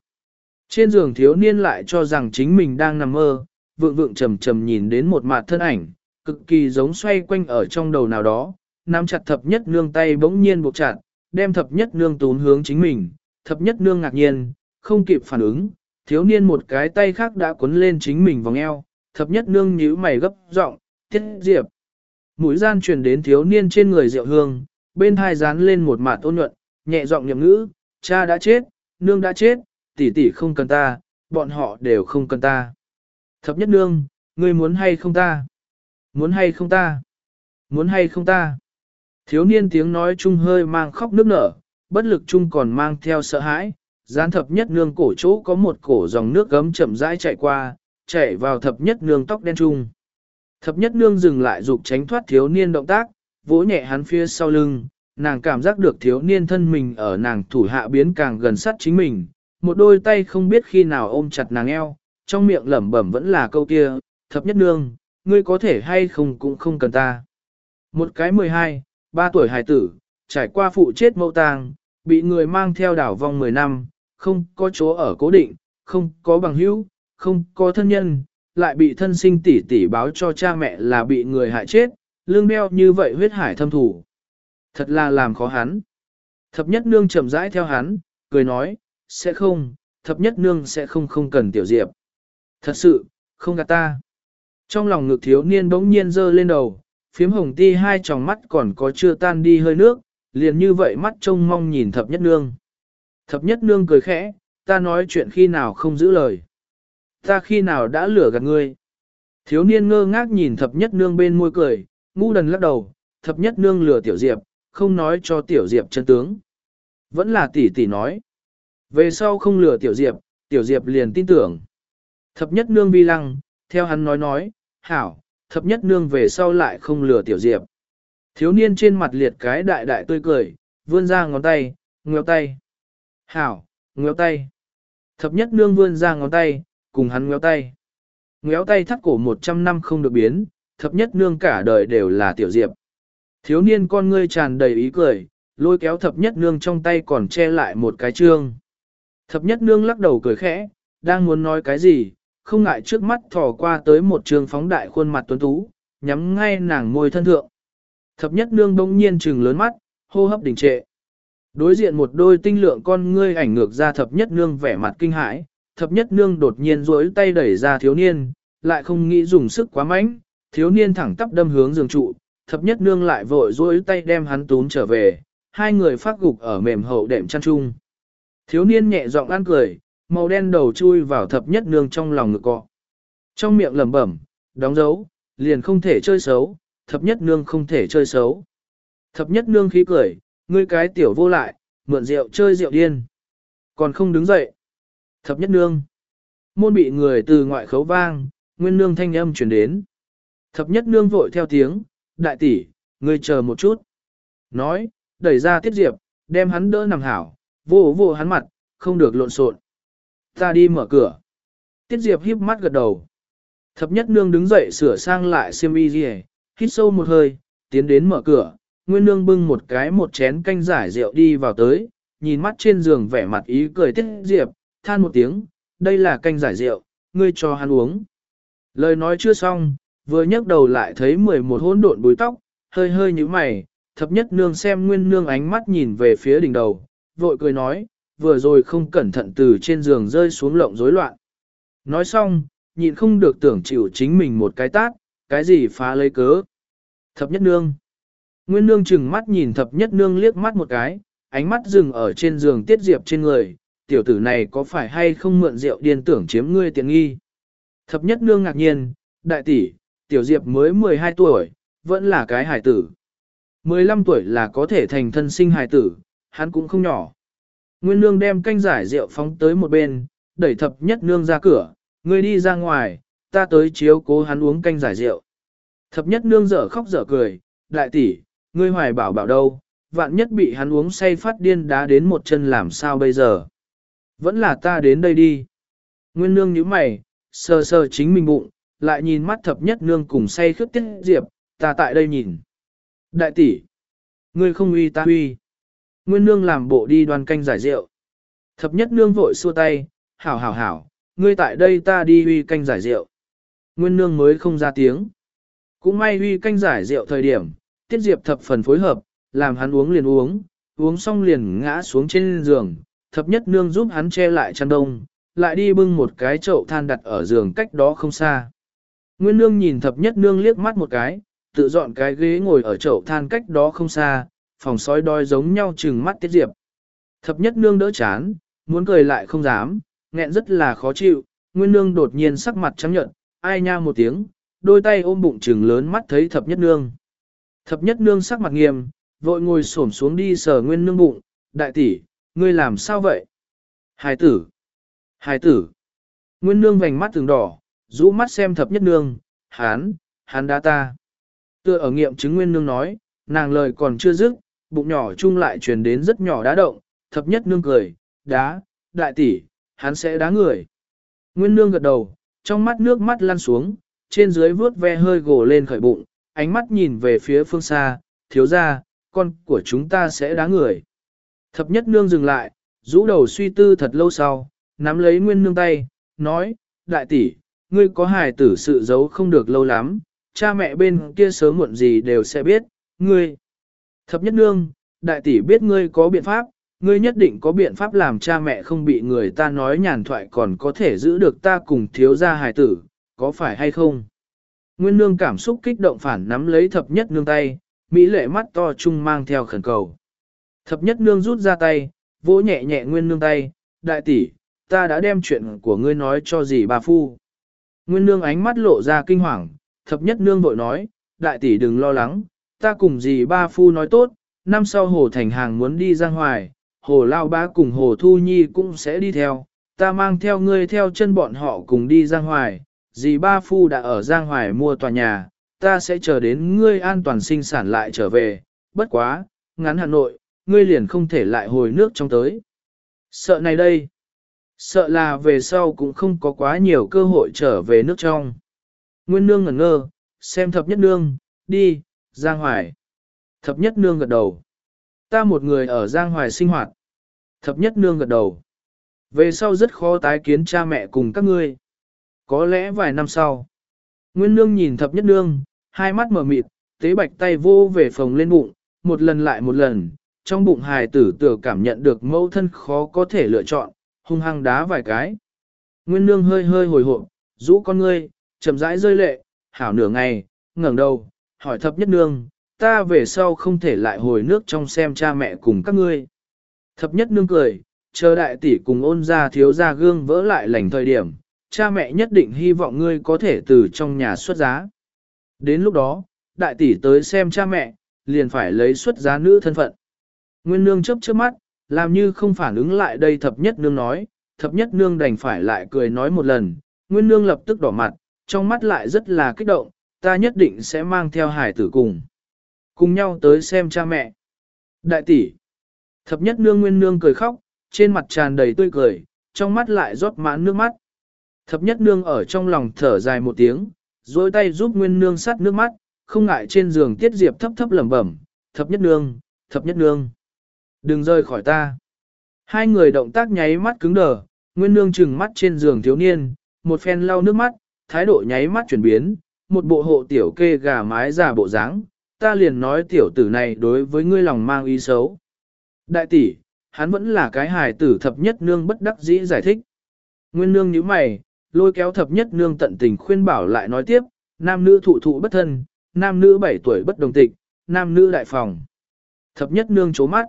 Trên giường thiếu niên lại cho rằng chính mình đang nằm mơ, vượng vượng trầm trầm nhìn đến một mặt thân ảnh, cực kỳ giống xoay quanh ở trong đầu nào đó, nắm chặt thập nhất nương tay bỗng nhiên buộc chặt, đem thập nhất nương tún hướng chính mình, thập nhất nương ngạc nhiên, không kịp phản ứng, thiếu niên một cái tay khác đã cuốn lên chính mình vòng eo, thập nhất nương nhíu mày gấp giọng, tiết diệp. Mũi gian truyền đến thiếu niên trên người rượu hương, bên hai dán lên một mạt ôn nhuận, nhẹ giọng nhậm ngữ, cha đã chết, nương đã chết, tỷ tỷ không cần ta, bọn họ đều không cần ta. Thập nhất nương, ngươi muốn hay không ta? Muốn hay không ta? Muốn hay không ta? Thiếu niên tiếng nói chung hơi mang khóc nước nở, bất lực chung còn mang theo sợ hãi, gián thập nhất nương cổ chỗ có một cổ dòng nước gấm chậm rãi chạy qua, chạy vào thập nhất nương tóc đen trung. Thập nhất nương dừng lại dục tránh thoát thiếu niên động tác, vỗ nhẹ hắn phía sau lưng, nàng cảm giác được thiếu niên thân mình ở nàng thủ hạ biến càng gần sát chính mình, một đôi tay không biết khi nào ôm chặt nàng eo, trong miệng lẩm bẩm vẫn là câu kia, thập nhất nương, ngươi có thể hay không cũng không cần ta. Một cái 12, ba tuổi hài tử, trải qua phụ chết mẫu tang, bị người mang theo đảo vong 10 năm, không có chỗ ở cố định, không có bằng hữu, không có thân nhân, lại bị thân sinh tỷ tỷ báo cho cha mẹ là bị người hại chết, lương đeo như vậy huyết hải thâm thủ. Thật là làm khó hắn. Thập nhất nương chậm rãi theo hắn, cười nói, sẽ không, thập nhất nương sẽ không không cần tiểu diệp. Thật sự, không gạt ta. Trong lòng ngực thiếu niên bỗng nhiên dơ lên đầu, phiếm hồng ti hai tròng mắt còn có chưa tan đi hơi nước, liền như vậy mắt trông mong nhìn thập nhất nương. Thập nhất nương cười khẽ, ta nói chuyện khi nào không giữ lời. Ta khi nào đã lửa gạt ngươi. Thiếu niên ngơ ngác nhìn thập nhất nương bên môi cười, ngu đần lắc đầu, thập nhất nương lừa tiểu diệp, không nói cho tiểu diệp chân tướng. Vẫn là tỷ tỷ nói. Về sau không lừa tiểu diệp, tiểu diệp liền tin tưởng. Thập nhất nương vi lăng, theo hắn nói nói, hảo, thập nhất nương về sau lại không lừa tiểu diệp. Thiếu niên trên mặt liệt cái đại đại tươi cười, vươn ra ngón tay, ngéo tay. Hảo, ngéo tay. Thập nhất nương vươn ra ngón tay, cùng hắn ngéo tay. Ngéo tay thắt cổ 100 năm không được biến, thập nhất nương cả đời đều là tiểu diệp. Thiếu niên con ngươi tràn đầy ý cười, lôi kéo thập nhất nương trong tay còn che lại một cái trương. Thập nhất nương lắc đầu cười khẽ, đang muốn nói cái gì, không ngại trước mắt thò qua tới một trường phóng đại khuôn mặt tuấn tú, nhắm ngay nàng môi thân thượng. Thập nhất nương bỗng nhiên trừng lớn mắt, hô hấp đình trệ. Đối diện một đôi tinh lượng con ngươi ảnh ngược ra thập nhất nương vẻ mặt kinh hãi, thập nhất nương đột nhiên duỗi tay đẩy ra thiếu niên, lại không nghĩ dùng sức quá mạnh, thiếu niên thẳng tắp đâm hướng giường trụ, thập nhất nương lại vội duỗi tay đem hắn túm trở về, hai người phát gục ở mềm hậu đệm chăn chung. Thiếu niên nhẹ giọng ăn cười, màu đen đầu chui vào thập nhất nương trong lòng ngực cọ. Trong miệng lẩm bẩm, đóng dấu, liền không thể chơi xấu, thập nhất nương không thể chơi xấu. Thập nhất nương khí cười, ngươi cái tiểu vô lại, mượn rượu chơi rượu điên. Còn không đứng dậy. Thập nhất nương. Môn bị người từ ngoại khấu vang, nguyên nương thanh âm chuyển đến. Thập nhất nương vội theo tiếng, đại tỷ, ngươi chờ một chút. Nói, đẩy ra tiết diệp, đem hắn đỡ nằm hảo, vô vô hắn mặt, không được lộn xộn. Ta đi mở cửa. Tiết diệp híp mắt gật đầu. Thập nhất nương đứng dậy sửa sang lại xiêm y gì, hít sâu một hơi, tiến đến mở cửa, nguyên nương bưng một cái một chén canh giải rượu đi vào tới, nhìn mắt trên giường vẻ mặt ý cười tiết diệp, than một tiếng, đây là canh giải rượu, ngươi cho hắn uống. Lời nói chưa xong, vừa nhấc đầu lại thấy 11 hỗn độn búi tóc, hơi hơi như mày, thập nhất nương xem nguyên nương ánh mắt nhìn về phía đỉnh đầu, vội cười nói, vừa rồi không cẩn thận từ trên giường rơi xuống lộng rối loạn. Nói xong, nhịn không được tưởng chịu chính mình một cái tát, cái gì phá lấy cớ. Thập nhất nương. Nguyên nương chừng mắt nhìn thập nhất nương liếc mắt một cái, ánh mắt dừng ở trên giường tiết diệp trên người, tiểu tử này có phải hay không mượn rượu điên tưởng chiếm ngươi tiện nghi. Thập nhất nương ngạc nhiên, đại tỷ, tiểu diệp mới 12 tuổi, vẫn là cái hải tử. 15 tuổi là có thể thành thân sinh hải tử, hắn cũng không nhỏ. Nguyên nương đem canh giải rượu phóng tới một bên, đẩy thập nhất nương ra cửa, ngươi đi ra ngoài, ta tới chiếu cố hắn uống canh giải rượu. Thập nhất nương dở khóc dở cười, đại tỷ, ngươi hoài bảo bảo đâu, vạn nhất bị hắn uống say phát điên đá đến một chân làm sao bây giờ. Vẫn là ta đến đây đi. Nguyên nương nhíu mày, sờ sờ chính mình bụng, lại nhìn mắt thập nhất nương cùng say khướt tiết diệp, ta tại đây nhìn. Đại tỷ, ngươi không uy ta uy. Nguyên nương làm bộ đi đoan canh giải rượu. Thập nhất nương vội xua tay, hảo hảo hảo, ngươi tại đây ta đi uy canh giải rượu. Nguyên nương mới không ra tiếng. Cũng may huy canh giải rượu thời điểm, tiết diệp thập phần phối hợp, làm hắn uống liền uống, uống xong liền ngã xuống trên giường, thập nhất nương giúp hắn che lại chăn đông, lại đi bưng một cái chậu than đặt ở giường cách đó không xa. Nguyên nương nhìn thập nhất nương liếc mắt một cái, tự dọn cái ghế ngồi ở chậu than cách đó không xa, phòng sói đói giống nhau chừng mắt tiết diệp. Thập nhất nương đỡ chán, muốn cười lại không dám, nghẹn rất là khó chịu, nguyên nương đột nhiên sắc mặt trắng nhợt, ai nha một tiếng, đôi tay ôm bụng trừng lớn mắt thấy thập nhất nương. Thập nhất nương sắc mặt nghiêm, vội ngồi xổm xuống đi sờ nguyên nương bụng, đại tỷ, ngươi làm sao vậy? Hải tử! Hải tử! Nguyên nương vành mắt từng đỏ, rũ mắt xem thập nhất nương, hán, hán đá ta. Tựa ở nghiệm chứng nguyên nương nói, nàng lời còn chưa dứt, bụng nhỏ chung lại truyền đến rất nhỏ đá động, thập nhất nương cười, đá, đại tỷ, hắn sẽ đá người. Nguyên nương gật đầu, trong mắt nước mắt lăn xuống, trên dưới vuốt ve hơi gồ lên khởi bụng, ánh mắt nhìn về phía phương xa, thiếu ra, con của chúng ta sẽ đá người. Thập nhất nương dừng lại, rũ đầu suy tư thật lâu sau, nắm lấy nguyên nương tay, nói, đại tỷ, ngươi có hài tử sự giấu không được lâu lắm, cha mẹ bên kia sớm muộn gì đều sẽ biết, ngươi. Thập nhất nương, đại tỷ biết ngươi có biện pháp, ngươi nhất định có biện pháp làm cha mẹ không bị người ta nói nhàn thoại còn có thể giữ được ta cùng thiếu gia hài tử, có phải hay không? Nguyên nương cảm xúc kích động phản nắm lấy thập nhất nương tay, mỹ lệ mắt to chung mang theo khẩn cầu. Thập nhất nương rút ra tay, vỗ nhẹ nhẹ nguyên nương tay, đại tỷ, ta đã đem chuyện của ngươi nói cho dì bà phu. Nguyên nương ánh mắt lộ ra kinh hoàng, thập nhất nương vội nói, đại tỷ đừng lo lắng, ta cùng dì ba phu nói tốt, năm sau hồ thành hàng muốn đi giang hoài, hồ lao bá cùng hồ thu nhi cũng sẽ đi theo, ta mang theo ngươi theo chân bọn họ cùng đi giang hoài, dì ba phu đã ở giang hoài mua tòa nhà, ta sẽ chờ đến ngươi an toàn sinh sản lại trở về, bất quá, ngắn Hà Nội, ngươi liền không thể lại hồi nước trong tới. Sợ này đây, sợ là về sau cũng không có quá nhiều cơ hội trở về nước trong. Nguyên nương ngẩn ngơ, xem thập nhất nương, đi, Giang Hoài. Thập nhất nương gật đầu. Ta một người ở Giang Hoài sinh hoạt. Thập nhất nương gật đầu. Về sau rất khó tái kiến cha mẹ cùng các ngươi. Có lẽ vài năm sau. Nguyên nương nhìn thập nhất nương, hai mắt mở mịt, tế bạch tay vô về phòng lên bụng, một lần lại một lần, trong bụng hài tử tựa cảm nhận được mẫu thân khó có thể lựa chọn, hung hăng đá vài cái. Nguyên nương hơi hơi hồi hộp, rũ con ngươi, chậm rãi rơi lệ, hảo nửa ngày, ngẩng đầu, hỏi thập nhất nương, ta về sau không thể lại hồi nước trong xem cha mẹ cùng các ngươi. Thập nhất nương cười, chờ đại tỷ cùng ôn ra thiếu ra gương vỡ lại lành thời điểm, cha mẹ nhất định hy vọng ngươi có thể từ trong nhà xuất giá. Đến lúc đó, đại tỷ tới xem cha mẹ, liền phải lấy xuất giá nữ thân phận. Nguyên nương chấp trước mắt, làm như không phản ứng lại đây thập nhất nương nói, thập nhất nương đành phải lại cười nói một lần, nguyên nương lập tức đỏ mặt, trong mắt lại rất là kích động, ta nhất định sẽ mang theo hải tử cùng. Cùng nhau tới xem cha mẹ. Đại tỷ. Thập nhất nương nguyên nương cười khóc, trên mặt tràn đầy tươi cười, trong mắt lại rót mãn nước mắt. Thập nhất nương ở trong lòng thở dài một tiếng, dối tay giúp nguyên nương sắt nước mắt, không ngại trên giường tiết diệp thấp thấp lẩm bẩm, thập nhất nương, thập nhất nương. Đừng rơi khỏi ta. Hai người động tác nháy mắt cứng đờ, nguyên nương trừng mắt trên giường thiếu niên, một phen lau nước mắt, thái độ nháy mắt chuyển biến, một bộ hộ tiểu kê gà mái già bộ dáng, ta liền nói tiểu tử này đối với ngươi lòng mang ý xấu. Đại tỷ, hắn vẫn là cái hài tử thập nhất nương bất đắc dĩ giải thích. Nguyên nương nhíu mày, lôi kéo thập nhất nương tận tình khuyên bảo lại nói tiếp, nam nữ thụ thụ bất thân, nam nữ bảy tuổi bất đồng tịch, nam nữ đại phòng. Thập nhất nương chố mắt.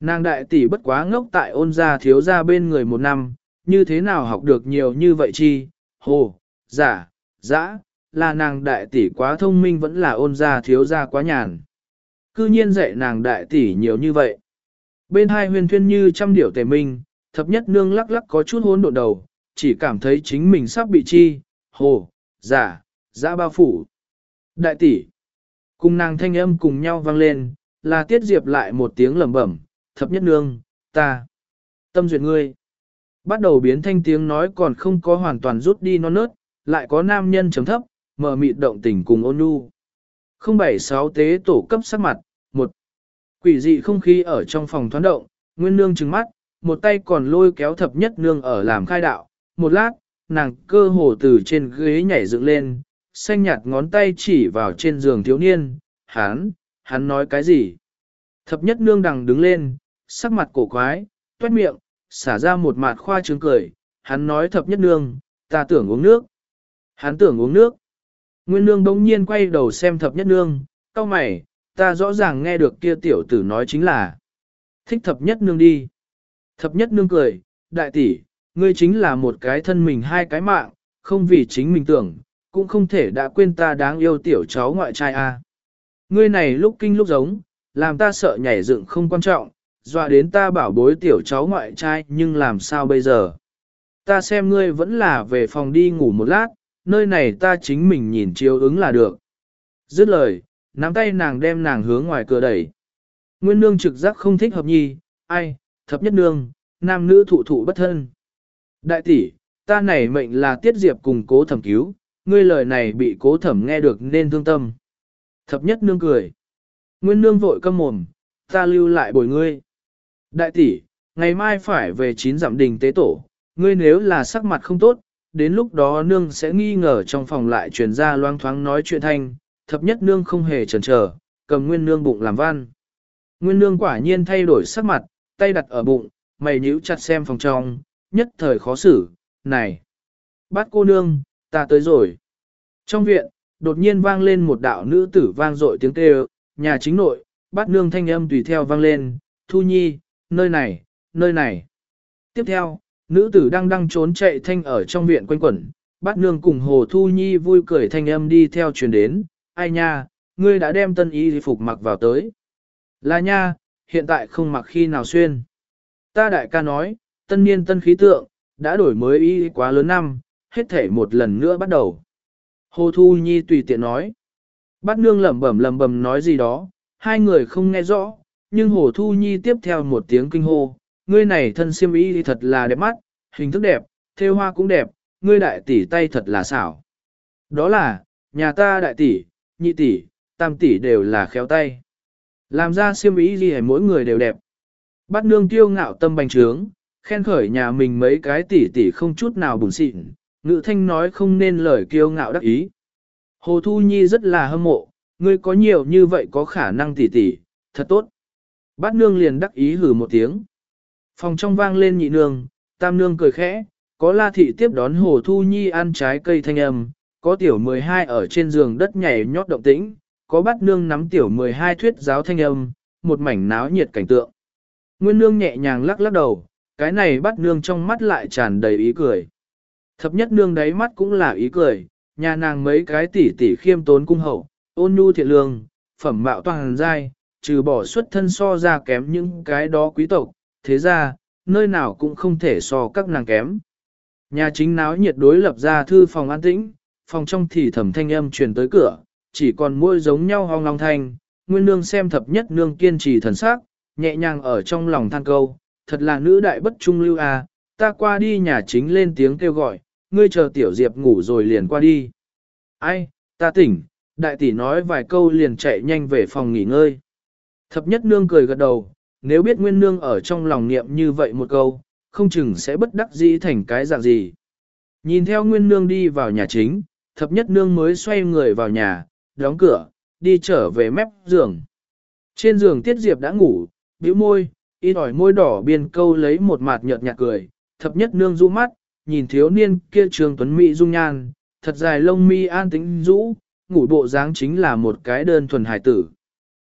Nàng đại tỷ bất quá ngốc tại ôn gia thiếu gia bên người một năm, như thế nào học được nhiều như vậy chi, hồ, giả, dã, là nàng đại tỷ quá thông minh vẫn là ôn gia thiếu gia quá nhàn. Cư nhiên dạy nàng đại tỷ nhiều như vậy. Bên hai huyền thuyên như trăm điểu tề minh, thập nhất nương lắc lắc có chút hỗn độn đầu, chỉ cảm thấy chính mình sắp bị chi, hồ, giả, giã bao phủ. Đại tỷ, cùng nàng thanh âm cùng nhau vang lên, là tiết diệp lại một tiếng lẩm bẩm, thập nhất nương, ta, tâm duyệt ngươi. Bắt đầu biến thanh tiếng nói còn không có hoàn toàn rút đi non nớt, lại có nam nhân chấm thấp, mở mịt động tình cùng ôn nhu. 076 tế tổ cấp sắc mặt, một Quỷ dị không khí ở trong phòng thoáng động, nguyên nương trừng mắt, một tay còn lôi kéo thập nhất nương ở làm khai đạo, một lát, nàng cơ hồ từ trên ghế nhảy dựng lên, xanh nhạt ngón tay chỉ vào trên giường thiếu niên, hắn, hắn nói cái gì? Thập nhất nương đằng đứng lên, sắc mặt cổ quái, toét miệng, xả ra một mạt khoa trương cười, hắn nói thập nhất nương, ta tưởng uống nước. Hắn tưởng uống nước. Nguyên nương bỗng nhiên quay đầu xem thập nhất nương, cau mày, ta rõ ràng nghe được kia tiểu tử nói chính là thích thập nhất nương đi. Thập nhất nương cười, đại tỷ, ngươi chính là một cái thân mình hai cái mạng, không vì chính mình tưởng, cũng không thể đã quên ta đáng yêu tiểu cháu ngoại trai a. Ngươi này lúc kinh lúc giống, làm ta sợ nhảy dựng không quan trọng, dọa đến ta bảo bối tiểu cháu ngoại trai nhưng làm sao bây giờ? Ta xem ngươi vẫn là về phòng đi ngủ một lát, nơi này ta chính mình nhìn chiếu ứng là được. Dứt lời, nắm tay nàng đem nàng hướng ngoài cửa đẩy. Nguyên nương trực giác không thích hợp nhi, ai, thập nhất nương, nam nữ thụ thụ bất thân. Đại tỷ, ta này mệnh là tiết diệp cùng cố thẩm cứu, ngươi lời này bị cố thẩm nghe được nên thương tâm. Thập nhất nương cười. Nguyên nương vội câm mồm, ta lưu lại bồi ngươi. Đại tỷ, ngày mai phải về chín giảm đình tế tổ, ngươi nếu là sắc mặt không tốt, đến lúc đó nương sẽ nghi ngờ trong phòng lại truyền ra loang thoáng nói chuyện thanh, thập nhất nương không hề chần chờ, cầm nguyên nương bụng làm văn. Nguyên nương quả nhiên thay đổi sắc mặt, tay đặt ở bụng, mày nhíu chặt xem phòng trong, nhất thời khó xử, này. Bát cô nương, ta tới rồi. Trong viện, đột nhiên vang lên một đạo nữ tử vang dội tiếng kêu, nhà chính nội, bát nương thanh âm tùy theo vang lên, thu nhi, nơi này, nơi này. Tiếp theo, nữ tử đang đang trốn chạy thanh ở trong viện quanh quẩn, bát nương cùng hồ thu nhi vui cười thanh âm đi theo truyền đến, ai nha, ngươi đã đem tân y phục mặc vào tới. Là nha, hiện tại không mặc khi nào xuyên. Ta đại ca nói, tân niên tân khí tượng, đã đổi mới y quá lớn năm, hết thể một lần nữa bắt đầu. Hồ Thu Nhi tùy tiện nói. Bát nương lẩm bẩm lẩm bẩm nói gì đó, hai người không nghe rõ, nhưng Hồ Thu Nhi tiếp theo một tiếng kinh hô, ngươi này thân xiêm y thật là đẹp mắt, hình thức đẹp, thêu hoa cũng đẹp, ngươi đại tỷ tay thật là xảo. Đó là, nhà ta đại tỷ, nhị tỷ, tam tỷ đều là khéo tay. Làm ra xiêm y gì mỗi người đều đẹp. Bát nương tiêu ngạo tâm bành trướng, khen khởi nhà mình mấy cái tỷ tỷ không chút nào bùn xịn, ngữ thanh nói không nên lời kiêu ngạo đắc ý. Hồ Thu Nhi rất là hâm mộ, ngươi có nhiều như vậy có khả năng tỷ tỷ, thật tốt. Bát nương liền đắc ý hử một tiếng. Phòng trong vang lên nhị nương, tam nương cười khẽ, có la thị tiếp đón Hồ Thu Nhi ăn trái cây thanh âm, có tiểu 12 ở trên giường đất nhảy nhót động tĩnh, có bát nương nắm tiểu 12 thuyết giáo thanh âm, một mảnh náo nhiệt cảnh tượng. Nguyên nương nhẹ nhàng lắc lắc đầu, cái này bắt nương trong mắt lại tràn đầy ý cười. Thập nhất nương đáy mắt cũng là ý cười, nhà nàng mấy cái tỉ tỉ khiêm tốn cung hậu, ôn nhu thiện lương, phẩm mạo toàn giai, trừ bỏ xuất thân so ra kém những cái đó quý tộc, thế ra, nơi nào cũng không thể so các nàng kém. Nhà chính náo nhiệt đối lập ra thư phòng an tĩnh, phòng trong thì thẩm thanh âm truyền tới cửa, chỉ còn môi giống nhau hong long thanh, nguyên nương xem thập nhất nương kiên trì thần sắc, nhẹ nhàng ở trong lòng than câu, thật là nữ đại bất trung lưu à, ta qua đi nhà chính lên tiếng kêu gọi, ngươi chờ tiểu diệp ngủ rồi liền qua đi. Ai, ta tỉnh, đại tỷ nói vài câu liền chạy nhanh về phòng nghỉ ngơi. Thập nhất nương cười gật đầu, nếu biết nguyên nương ở trong lòng niệm như vậy một câu, không chừng sẽ bất đắc dĩ thành cái dạng gì. Nhìn theo nguyên nương đi vào nhà chính, thập nhất nương mới xoay người vào nhà, đóng cửa, đi trở về mép giường. Trên giường tiết diệp đã ngủ, bĩu môi, y đỏi môi đỏ biên câu lấy một mặt nhợt nhạt cười, thập nhất nương rũ mắt, nhìn thiếu niên kia trường tuấn mỹ dung nhan, thật dài lông mi an tính rũ, ngủ bộ dáng chính là một cái đơn thuần hài tử.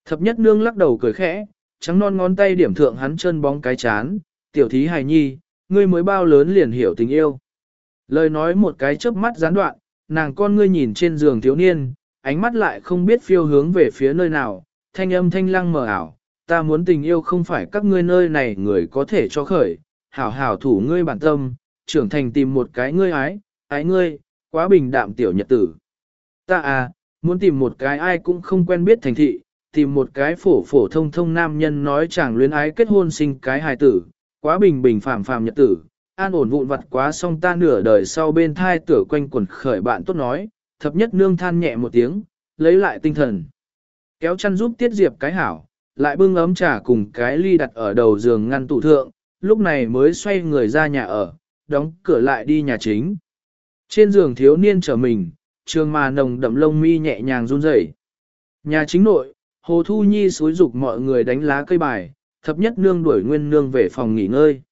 Thập nhất nương lắc đầu cười khẽ, trắng non ngón tay điểm thượng hắn chân bóng cái chán, tiểu thí hài nhi, ngươi mới bao lớn liền hiểu tình yêu. Lời nói một cái chớp mắt gián đoạn, nàng con ngươi nhìn trên giường thiếu niên, ánh mắt lại không biết phiêu hướng về phía nơi nào, thanh âm thanh lăng mờ ảo, ta muốn tình yêu không phải các ngươi nơi này người có thể cho khởi, hảo hảo thủ ngươi bản tâm, trưởng thành tìm một cái ngươi ái, ái ngươi, quá bình đạm tiểu nhật tử. Ta à, muốn tìm một cái ai cũng không quen biết thành thị, tìm một cái phổ phổ thông thông nam nhân nói chẳng luyến ái kết hôn sinh cái hài tử, quá bình bình phàm phàm nhật tử, an ổn vụn vặt quá xong ta nửa đời sau bên thai tử quanh quần khởi bạn tốt nói, thập nhất nương than nhẹ một tiếng, lấy lại tinh thần. Kéo chăn giúp tiết diệp cái hảo, lại bưng ấm trà cùng cái ly đặt ở đầu giường ngăn tủ thượng, lúc này mới xoay người ra nhà ở, đóng cửa lại đi nhà chính. Trên giường thiếu niên trở mình, trường mà nồng đậm lông mi nhẹ nhàng run rẩy. Nhà chính nội, Hồ Thu Nhi xúi dục mọi người đánh lá cây bài, thập nhất nương đuổi nguyên nương về phòng nghỉ ngơi.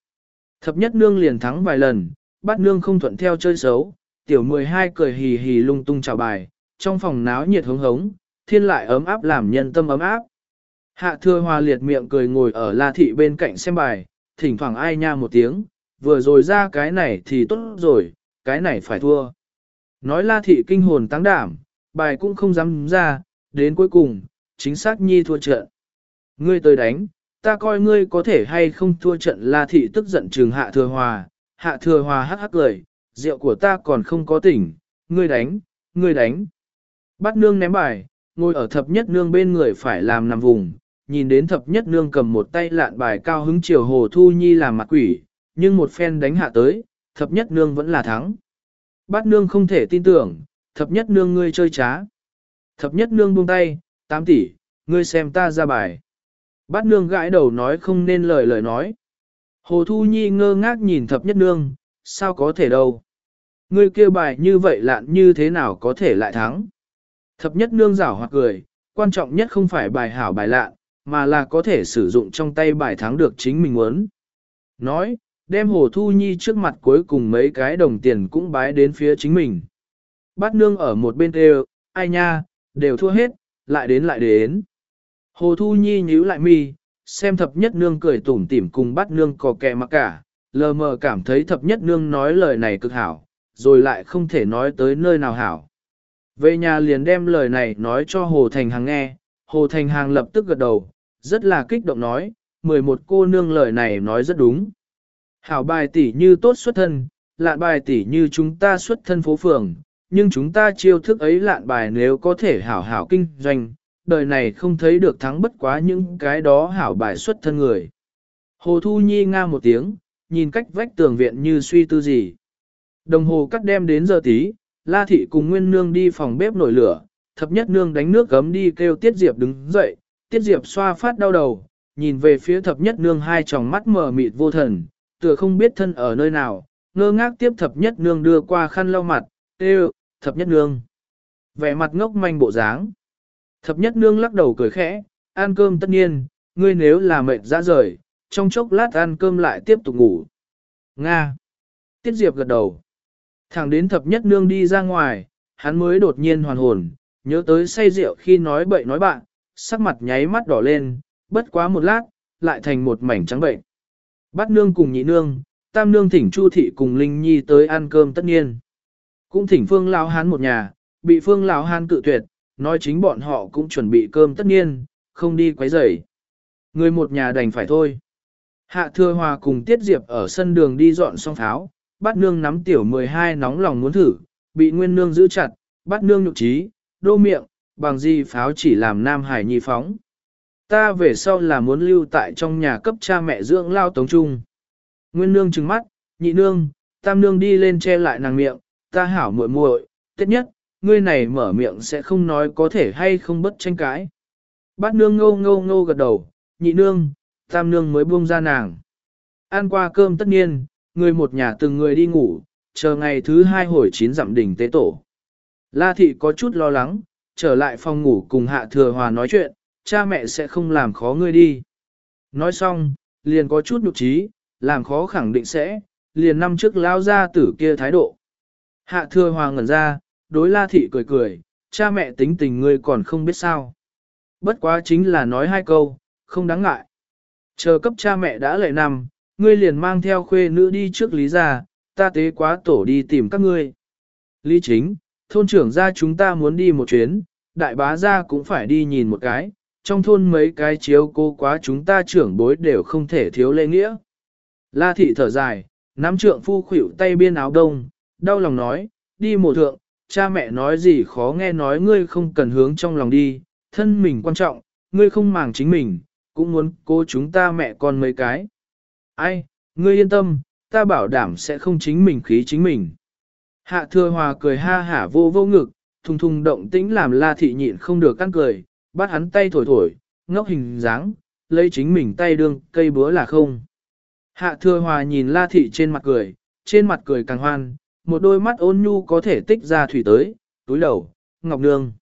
Thập nhất nương liền thắng vài lần, bắt nương không thuận theo chơi xấu, tiểu 12 cười hì hì lung tung chào bài, trong phòng náo nhiệt hống hống, thiên lại ấm áp làm nhân tâm ấm áp. Hạ thừa hòa liệt miệng cười ngồi ở la thị bên cạnh xem bài, thỉnh thoảng ai nha một tiếng, vừa rồi ra cái này thì tốt rồi, cái này phải thua. Nói la thị kinh hồn tăng đảm, bài cũng không dám ra, đến cuối cùng, chính xác nhi thua trận. Ngươi tới đánh, ta coi ngươi có thể hay không thua trận la thị tức giận trừng hạ thừa hòa, hạ thừa hòa hắc hắc cười, rượu của ta còn không có tỉnh, ngươi đánh, ngươi đánh. Bắt nương ném bài, ngồi ở thập nhất nương bên người phải làm nằm vùng, nhìn đến thập nhất nương cầm một tay lạn bài cao hứng chiều hồ thu nhi làm mặt quỷ, nhưng một phen đánh hạ tới, thập nhất nương vẫn là thắng. Bát nương không thể tin tưởng, thập nhất nương ngươi chơi trá. Thập nhất nương buông tay, tám tỷ, ngươi xem ta ra bài. Bát nương gãi đầu nói không nên lời lời nói. Hồ Thu Nhi ngơ ngác nhìn thập nhất nương, sao có thể đâu. Ngươi kêu bài như vậy lạn như thế nào có thể lại thắng. Thập nhất nương rảo hoặc cười, quan trọng nhất không phải bài hảo bài lạn, mà là có thể sử dụng trong tay bài thắng được chính mình muốn. Nói, đem Hồ Thu Nhi trước mặt cuối cùng mấy cái đồng tiền cũng bái đến phía chính mình. Bát nương ở một bên đều, ai nha, đều thua hết, lại đến lại đến. Hồ Thu Nhi nhíu lại mi, xem thập nhất nương cười tủm tỉm cùng bát nương cò kẹ mặc cả, lờ mờ cảm thấy thập nhất nương nói lời này cực hảo, rồi lại không thể nói tới nơi nào hảo. Về nhà liền đem lời này nói cho Hồ Thành Hàng nghe, Hồ Thành Hàng lập tức gật đầu, rất là kích động nói, 11 cô nương lời này nói rất đúng. Hảo bài tỷ như tốt xuất thân, lạn bài tỷ như chúng ta xuất thân phố phường, nhưng chúng ta chiêu thức ấy lạn bài nếu có thể hảo hảo kinh doanh, đời này không thấy được thắng bất quá những cái đó hảo bài xuất thân người. Hồ Thu Nhi nga một tiếng, nhìn cách vách tường viện như suy tư gì. Đồng hồ cắt đem đến giờ tí, La Thị cùng Nguyên Nương đi phòng bếp nổi lửa, thập nhất Nương đánh nước gấm đi kêu Tiết Diệp đứng dậy, Tiết Diệp xoa phát đau đầu, nhìn về phía thập nhất Nương hai tròng mắt mờ mịt vô thần, tựa không biết thân ở nơi nào, ngơ ngác tiếp thập nhất nương đưa qua khăn lau mặt, tê thập nhất nương. Vẻ mặt ngốc manh bộ dáng. Thập nhất nương lắc đầu cười khẽ, ăn cơm tất nhiên, ngươi nếu là mệt ra rời, trong chốc lát ăn cơm lại tiếp tục ngủ. Nga. Tiết Diệp gật đầu. Thẳng đến thập nhất nương đi ra ngoài, hắn mới đột nhiên hoàn hồn, nhớ tới say rượu khi nói bậy nói bạn, sắc mặt nháy mắt đỏ lên, bất quá một lát, lại thành một mảnh trắng bệnh. Bắt nương cùng nhị nương, tam nương thỉnh Chu thị cùng Linh Nhi tới ăn cơm tất nhiên. Cũng thỉnh Phương Lão Hán một nhà, bị Phương Lão Hán cự tuyệt, nói chính bọn họ cũng chuẩn bị cơm tất nhiên, không đi quấy rầy. Người một nhà đành phải thôi. Hạ thừa hòa cùng Tiết Diệp ở sân đường đi dọn xong pháo, Bát nương nắm tiểu 12 nóng lòng muốn thử, bị nguyên nương giữ chặt, Bát nương nhục trí, đô miệng, bằng gì pháo chỉ làm nam hải nhi phóng. Ta về sau là muốn lưu tại trong nhà cấp cha mẹ dưỡng lao tống trung. Nguyên nương trừng mắt, nhị nương, tam nương đi lên che lại nàng miệng, ta hảo muội muội, tiết nhất, ngươi này mở miệng sẽ không nói có thể hay không bất tranh cãi. Bát nương ngô ngô ngô gật đầu, nhị nương, tam nương mới buông ra nàng. Ăn qua cơm tất nhiên, người một nhà từng người đi ngủ, chờ ngày thứ hai hồi chín dặm đỉnh tế tổ. La thị có chút lo lắng, trở lại phòng ngủ cùng hạ thừa hòa nói chuyện, cha mẹ sẽ không làm khó ngươi đi. Nói xong, liền có chút nhục trí, làm khó khẳng định sẽ, liền năm trước lao ra tử kia thái độ. Hạ thừa hòa ngẩn ra, đối la thị cười cười, cha mẹ tính tình ngươi còn không biết sao. Bất quá chính là nói hai câu, không đáng ngại. Chờ cấp cha mẹ đã lệ nằm, ngươi liền mang theo khuê nữ đi trước lý gia, ta tế quá tổ đi tìm các ngươi. Lý chính, thôn trưởng gia chúng ta muốn đi một chuyến, đại bá gia cũng phải đi nhìn một cái, trong thôn mấy cái chiếu cô quá chúng ta trưởng bối đều không thể thiếu lễ nghĩa. La thị thở dài, nắm trượng phu khuỷu tay biên áo đông, đau lòng nói, đi một thượng, cha mẹ nói gì khó nghe nói ngươi không cần hướng trong lòng đi, thân mình quan trọng, ngươi không màng chính mình, cũng muốn cô chúng ta mẹ con mấy cái. Ai, ngươi yên tâm, ta bảo đảm sẽ không chính mình khí chính mình. Hạ thừa hòa cười ha hả vô vô ngực, thùng thùng động tĩnh làm la thị nhịn không được căn cười, bắt hắn tay thổi thổi, ngốc hình dáng, lấy chính mình tay đương cây búa là không. Hạ thừa hòa nhìn la thị trên mặt cười, trên mặt cười càng hoan, một đôi mắt ôn nhu có thể tích ra thủy tới, túi đầu, ngọc nương.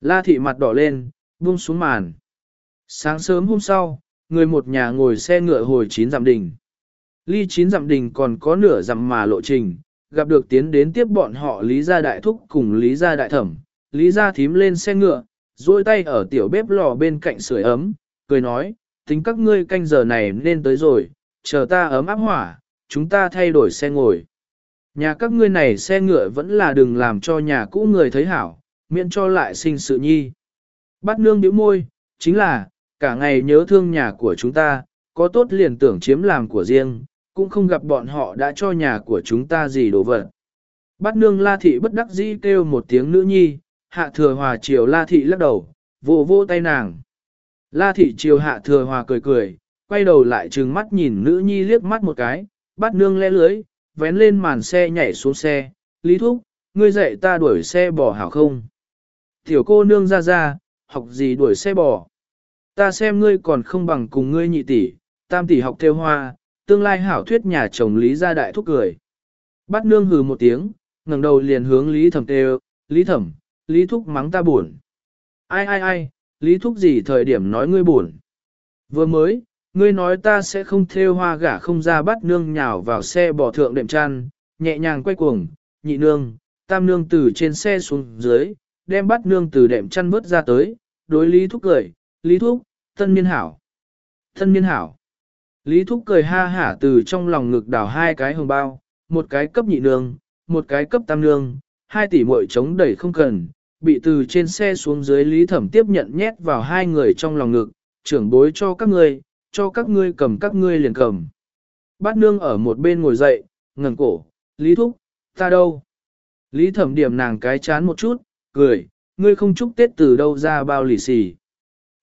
La thị mặt đỏ lên, buông xuống màn. Sáng sớm hôm sau, người một nhà ngồi xe ngựa hồi chín dặm đình. Ly chín dặm đình còn có nửa dặm mà lộ trình, gặp được tiến đến tiếp bọn họ Lý Gia Đại Thúc cùng Lý Gia Đại Thẩm. Lý Gia thím lên xe ngựa, duỗi tay ở tiểu bếp lò bên cạnh sưởi ấm, cười nói, tính các ngươi canh giờ này nên tới rồi, chờ ta ấm áp hỏa, chúng ta thay đổi xe ngồi. Nhà các ngươi này xe ngựa vẫn là đừng làm cho nhà cũ người thấy hảo, miễn cho lại sinh sự nhi. Bắt nương bĩu môi, chính là, cả ngày nhớ thương nhà của chúng ta, có tốt liền tưởng chiếm làm của riêng, cũng không gặp bọn họ đã cho nhà của chúng ta gì đồ vật. Bắt nương la thị bất đắc dĩ kêu một tiếng nữ nhi, hạ thừa hòa chiều la thị lắc đầu, vô vô tay nàng. La thị chiều hạ thừa hòa cười cười, quay đầu lại trừng mắt nhìn nữ nhi liếc mắt một cái, bắt nương le lưới, vén lên màn xe nhảy xuống xe, lý thúc, ngươi dạy ta đuổi xe bò hảo không? Tiểu cô nương ra ra, học gì đuổi xe bò? Ta xem ngươi còn không bằng cùng ngươi nhị tỷ, tam tỷ học theo hoa, tương lai hảo thuyết nhà chồng lý gia đại thúc cười. Bắt nương hừ một tiếng, ngẩng đầu liền hướng lý thẩm tê lý thẩm, lý thúc mắng ta buồn. Ai ai ai, lý thúc gì thời điểm nói ngươi buồn. Vừa mới, ngươi nói ta sẽ không theo hoa gả không ra bắt nương nhào vào xe bỏ thượng đệm chăn, nhẹ nhàng quay cuồng, nhị nương, tam nương từ trên xe xuống dưới, đem bắt nương từ đệm chăn vớt ra tới, đối lý thúc cười, lý thúc, thân niên hảo. thân niên hảo. Lý thúc cười ha hả từ trong lòng ngực đảo hai cái hồng bao, một cái cấp nhị nương, một cái cấp tam nương, hai tỷ muội chống đẩy không cần, bị từ trên xe xuống dưới lý thẩm tiếp nhận nhét vào hai người trong lòng ngực, trưởng bối cho các ngươi, cho các ngươi cầm các ngươi liền cầm. Bát nương ở một bên ngồi dậy, ngẩng cổ, Lý Thúc, ta đâu? Lý thẩm điểm nàng cái chán một chút, cười, ngươi không chúc Tết từ đâu ra bao lì xì.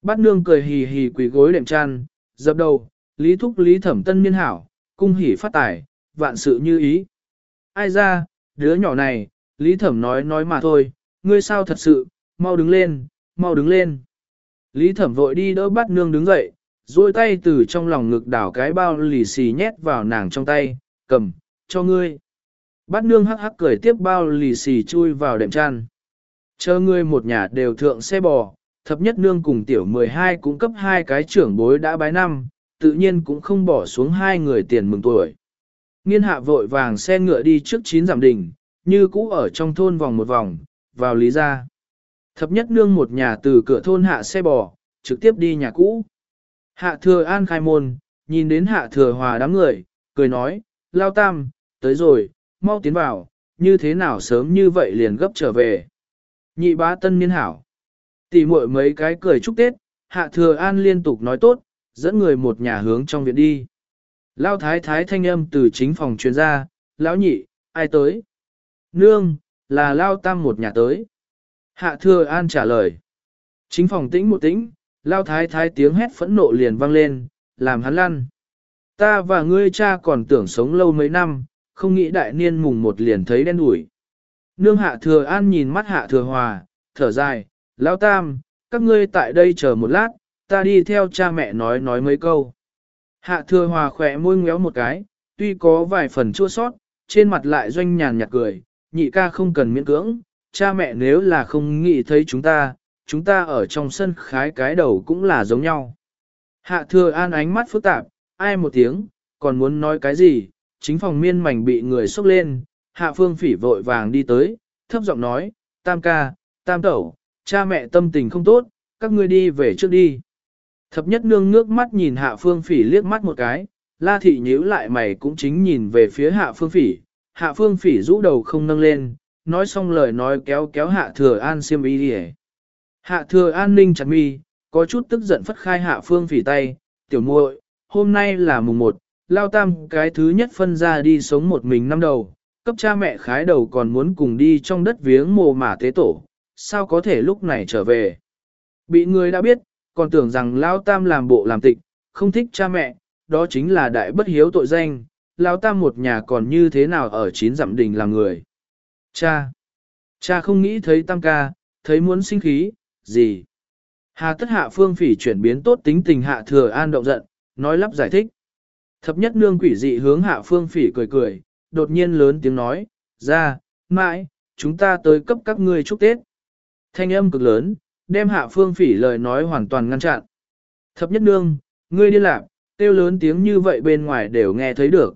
Bát nương cười hì hì quỳ gối đệm chăn, dập đầu, Lý Thúc Lý thẩm tân niên hảo, cung hỉ phát tài, vạn sự như ý. Ai ra, đứa nhỏ này, Lý thẩm nói nói mà thôi, ngươi sao thật sự, mau đứng lên, mau đứng lên. Lý thẩm vội đi đỡ bát nương đứng dậy, duỗi tay từ trong lòng ngực đảo cái bao lì xì nhét vào nàng trong tay, cầm, cho ngươi. Bát nương hắc hắc cười tiếp bao lì xì chui vào đệm chăn. Chờ ngươi một nhà đều thượng xe bò, thập nhất nương cùng tiểu 12 cũng cấp hai cái trưởng bối đã bái năm, tự nhiên cũng không bỏ xuống hai người tiền mừng tuổi. Nghiên hạ vội vàng xe ngựa đi trước chín giảm đỉnh, như cũ ở trong thôn vòng một vòng, vào lý ra. Thập nhất nương một nhà từ cửa thôn hạ xe bò, trực tiếp đi nhà cũ. Hạ thừa an khai môn, nhìn đến hạ thừa hòa đám người, cười nói, lao tam, tới rồi, mau tiến vào, như thế nào sớm như vậy liền gấp trở về. Nhị bá tân niên hảo. Tỷ muội mấy cái cười chúc Tết, hạ thừa an liên tục nói tốt, dẫn người một nhà hướng trong viện đi. Lao thái thái thanh âm từ chính phòng chuyên gia, lão nhị, ai tới? Nương, là Lao tam một nhà tới. Hạ thừa an trả lời. Chính phòng tĩnh một tĩnh, Lao thái thái tiếng hét phẫn nộ liền vang lên, làm hắn lăn. Ta và ngươi cha còn tưởng sống lâu mấy năm, không nghĩ đại niên mùng một liền thấy đen đủi. Nương hạ thừa an nhìn mắt hạ thừa hòa, thở dài, Lao tam, các ngươi tại đây chờ một lát, ta đi theo cha mẹ nói nói mấy câu. Hạ thừa hòa khỏe môi ngéo một cái, tuy có vài phần chua sót, trên mặt lại doanh nhàn nhạt cười, nhị ca không cần miễn cưỡng, cha mẹ nếu là không nghĩ thấy chúng ta, chúng ta ở trong sân khái cái đầu cũng là giống nhau. Hạ thừa an ánh mắt phức tạp, ai một tiếng, còn muốn nói cái gì, chính phòng miên mảnh bị người sốc lên, hạ phương phỉ vội vàng đi tới, thấp giọng nói, tam ca, tam tẩu, cha mẹ tâm tình không tốt, các ngươi đi về trước đi. Thập nhất nương nước mắt nhìn hạ phương phỉ liếc mắt một cái, la thị nhíu lại mày cũng chính nhìn về phía hạ phương phỉ, hạ phương phỉ rũ đầu không nâng lên, nói xong lời nói kéo kéo hạ thừa an xiêm y đi Hạ thừa an ninh chặt mi, có chút tức giận phất khai hạ phương phỉ tay, tiểu muội, hôm nay là mùng một, lao tam cái thứ nhất phân ra đi sống một mình năm đầu, cấp cha mẹ khái đầu còn muốn cùng đi trong đất viếng mồ mả tế tổ, sao có thể lúc này trở về. Bị người đã biết, còn tưởng rằng lao tam làm bộ làm tịch, không thích cha mẹ, đó chính là đại bất hiếu tội danh, lao tam một nhà còn như thế nào ở chín dặm đình làm người. Cha! Cha không nghĩ thấy tam ca, thấy muốn sinh khí, gì? Hà tất hạ phương phỉ chuyển biến tốt tính tình hạ thừa an động giận, nói lắp giải thích. Thập nhất nương quỷ dị hướng hạ phương phỉ cười cười, đột nhiên lớn tiếng nói, ra, mãi, chúng ta tới cấp các ngươi chúc Tết. Thanh âm cực lớn, đem hạ phương phỉ lời nói hoàn toàn ngăn chặn. Thập nhất nương, ngươi đi làm, kêu lớn tiếng như vậy bên ngoài đều nghe thấy được.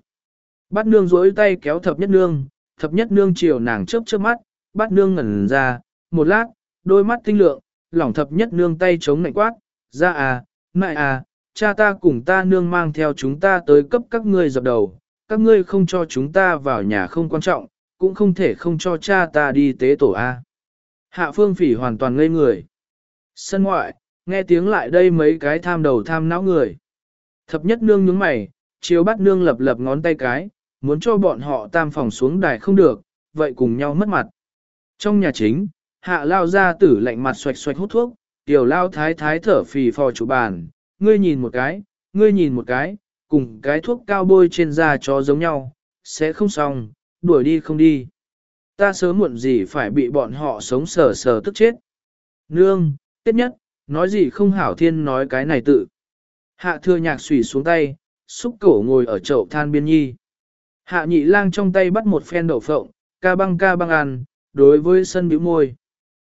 Bát nương rỗi tay kéo thập nhất nương, thập nhất nương chiều nàng chớp chớp mắt, bát nương ngẩn ra, một lát, đôi mắt tinh lượng, lỏng thập nhất nương tay chống nạnh quát, ra à, mẹ à, cha ta cùng ta nương mang theo chúng ta tới cấp các ngươi dập đầu, các ngươi không cho chúng ta vào nhà không quan trọng, cũng không thể không cho cha ta đi tế tổ a. Hạ phương phỉ hoàn toàn ngây người. Sân ngoại, nghe tiếng lại đây mấy cái tham đầu tham não người. Thập nhất nương nhướng mày, chiếu bắt nương lập lập ngón tay cái, muốn cho bọn họ tam phòng xuống đài không được, vậy cùng nhau mất mặt. Trong nhà chính, hạ lao ra tử lạnh mặt xoạch xoạch hút thuốc, tiểu lao thái thái thở phì phò chủ bàn, ngươi nhìn một cái, ngươi nhìn một cái, cùng cái thuốc cao bôi trên da chó giống nhau, sẽ không xong, đuổi đi không đi. Ta sớm muộn gì phải bị bọn họ sống sờ sờ tức chết. Nương, tiết nhất, nói gì không hảo thiên nói cái này tự. Hạ thừa nhạc xùy xuống tay, xúc cổ ngồi ở chậu than biên nhi. Hạ nhị lang trong tay bắt một phen đậu phộng, ca băng ca băng ăn, đối với sân bĩu môi.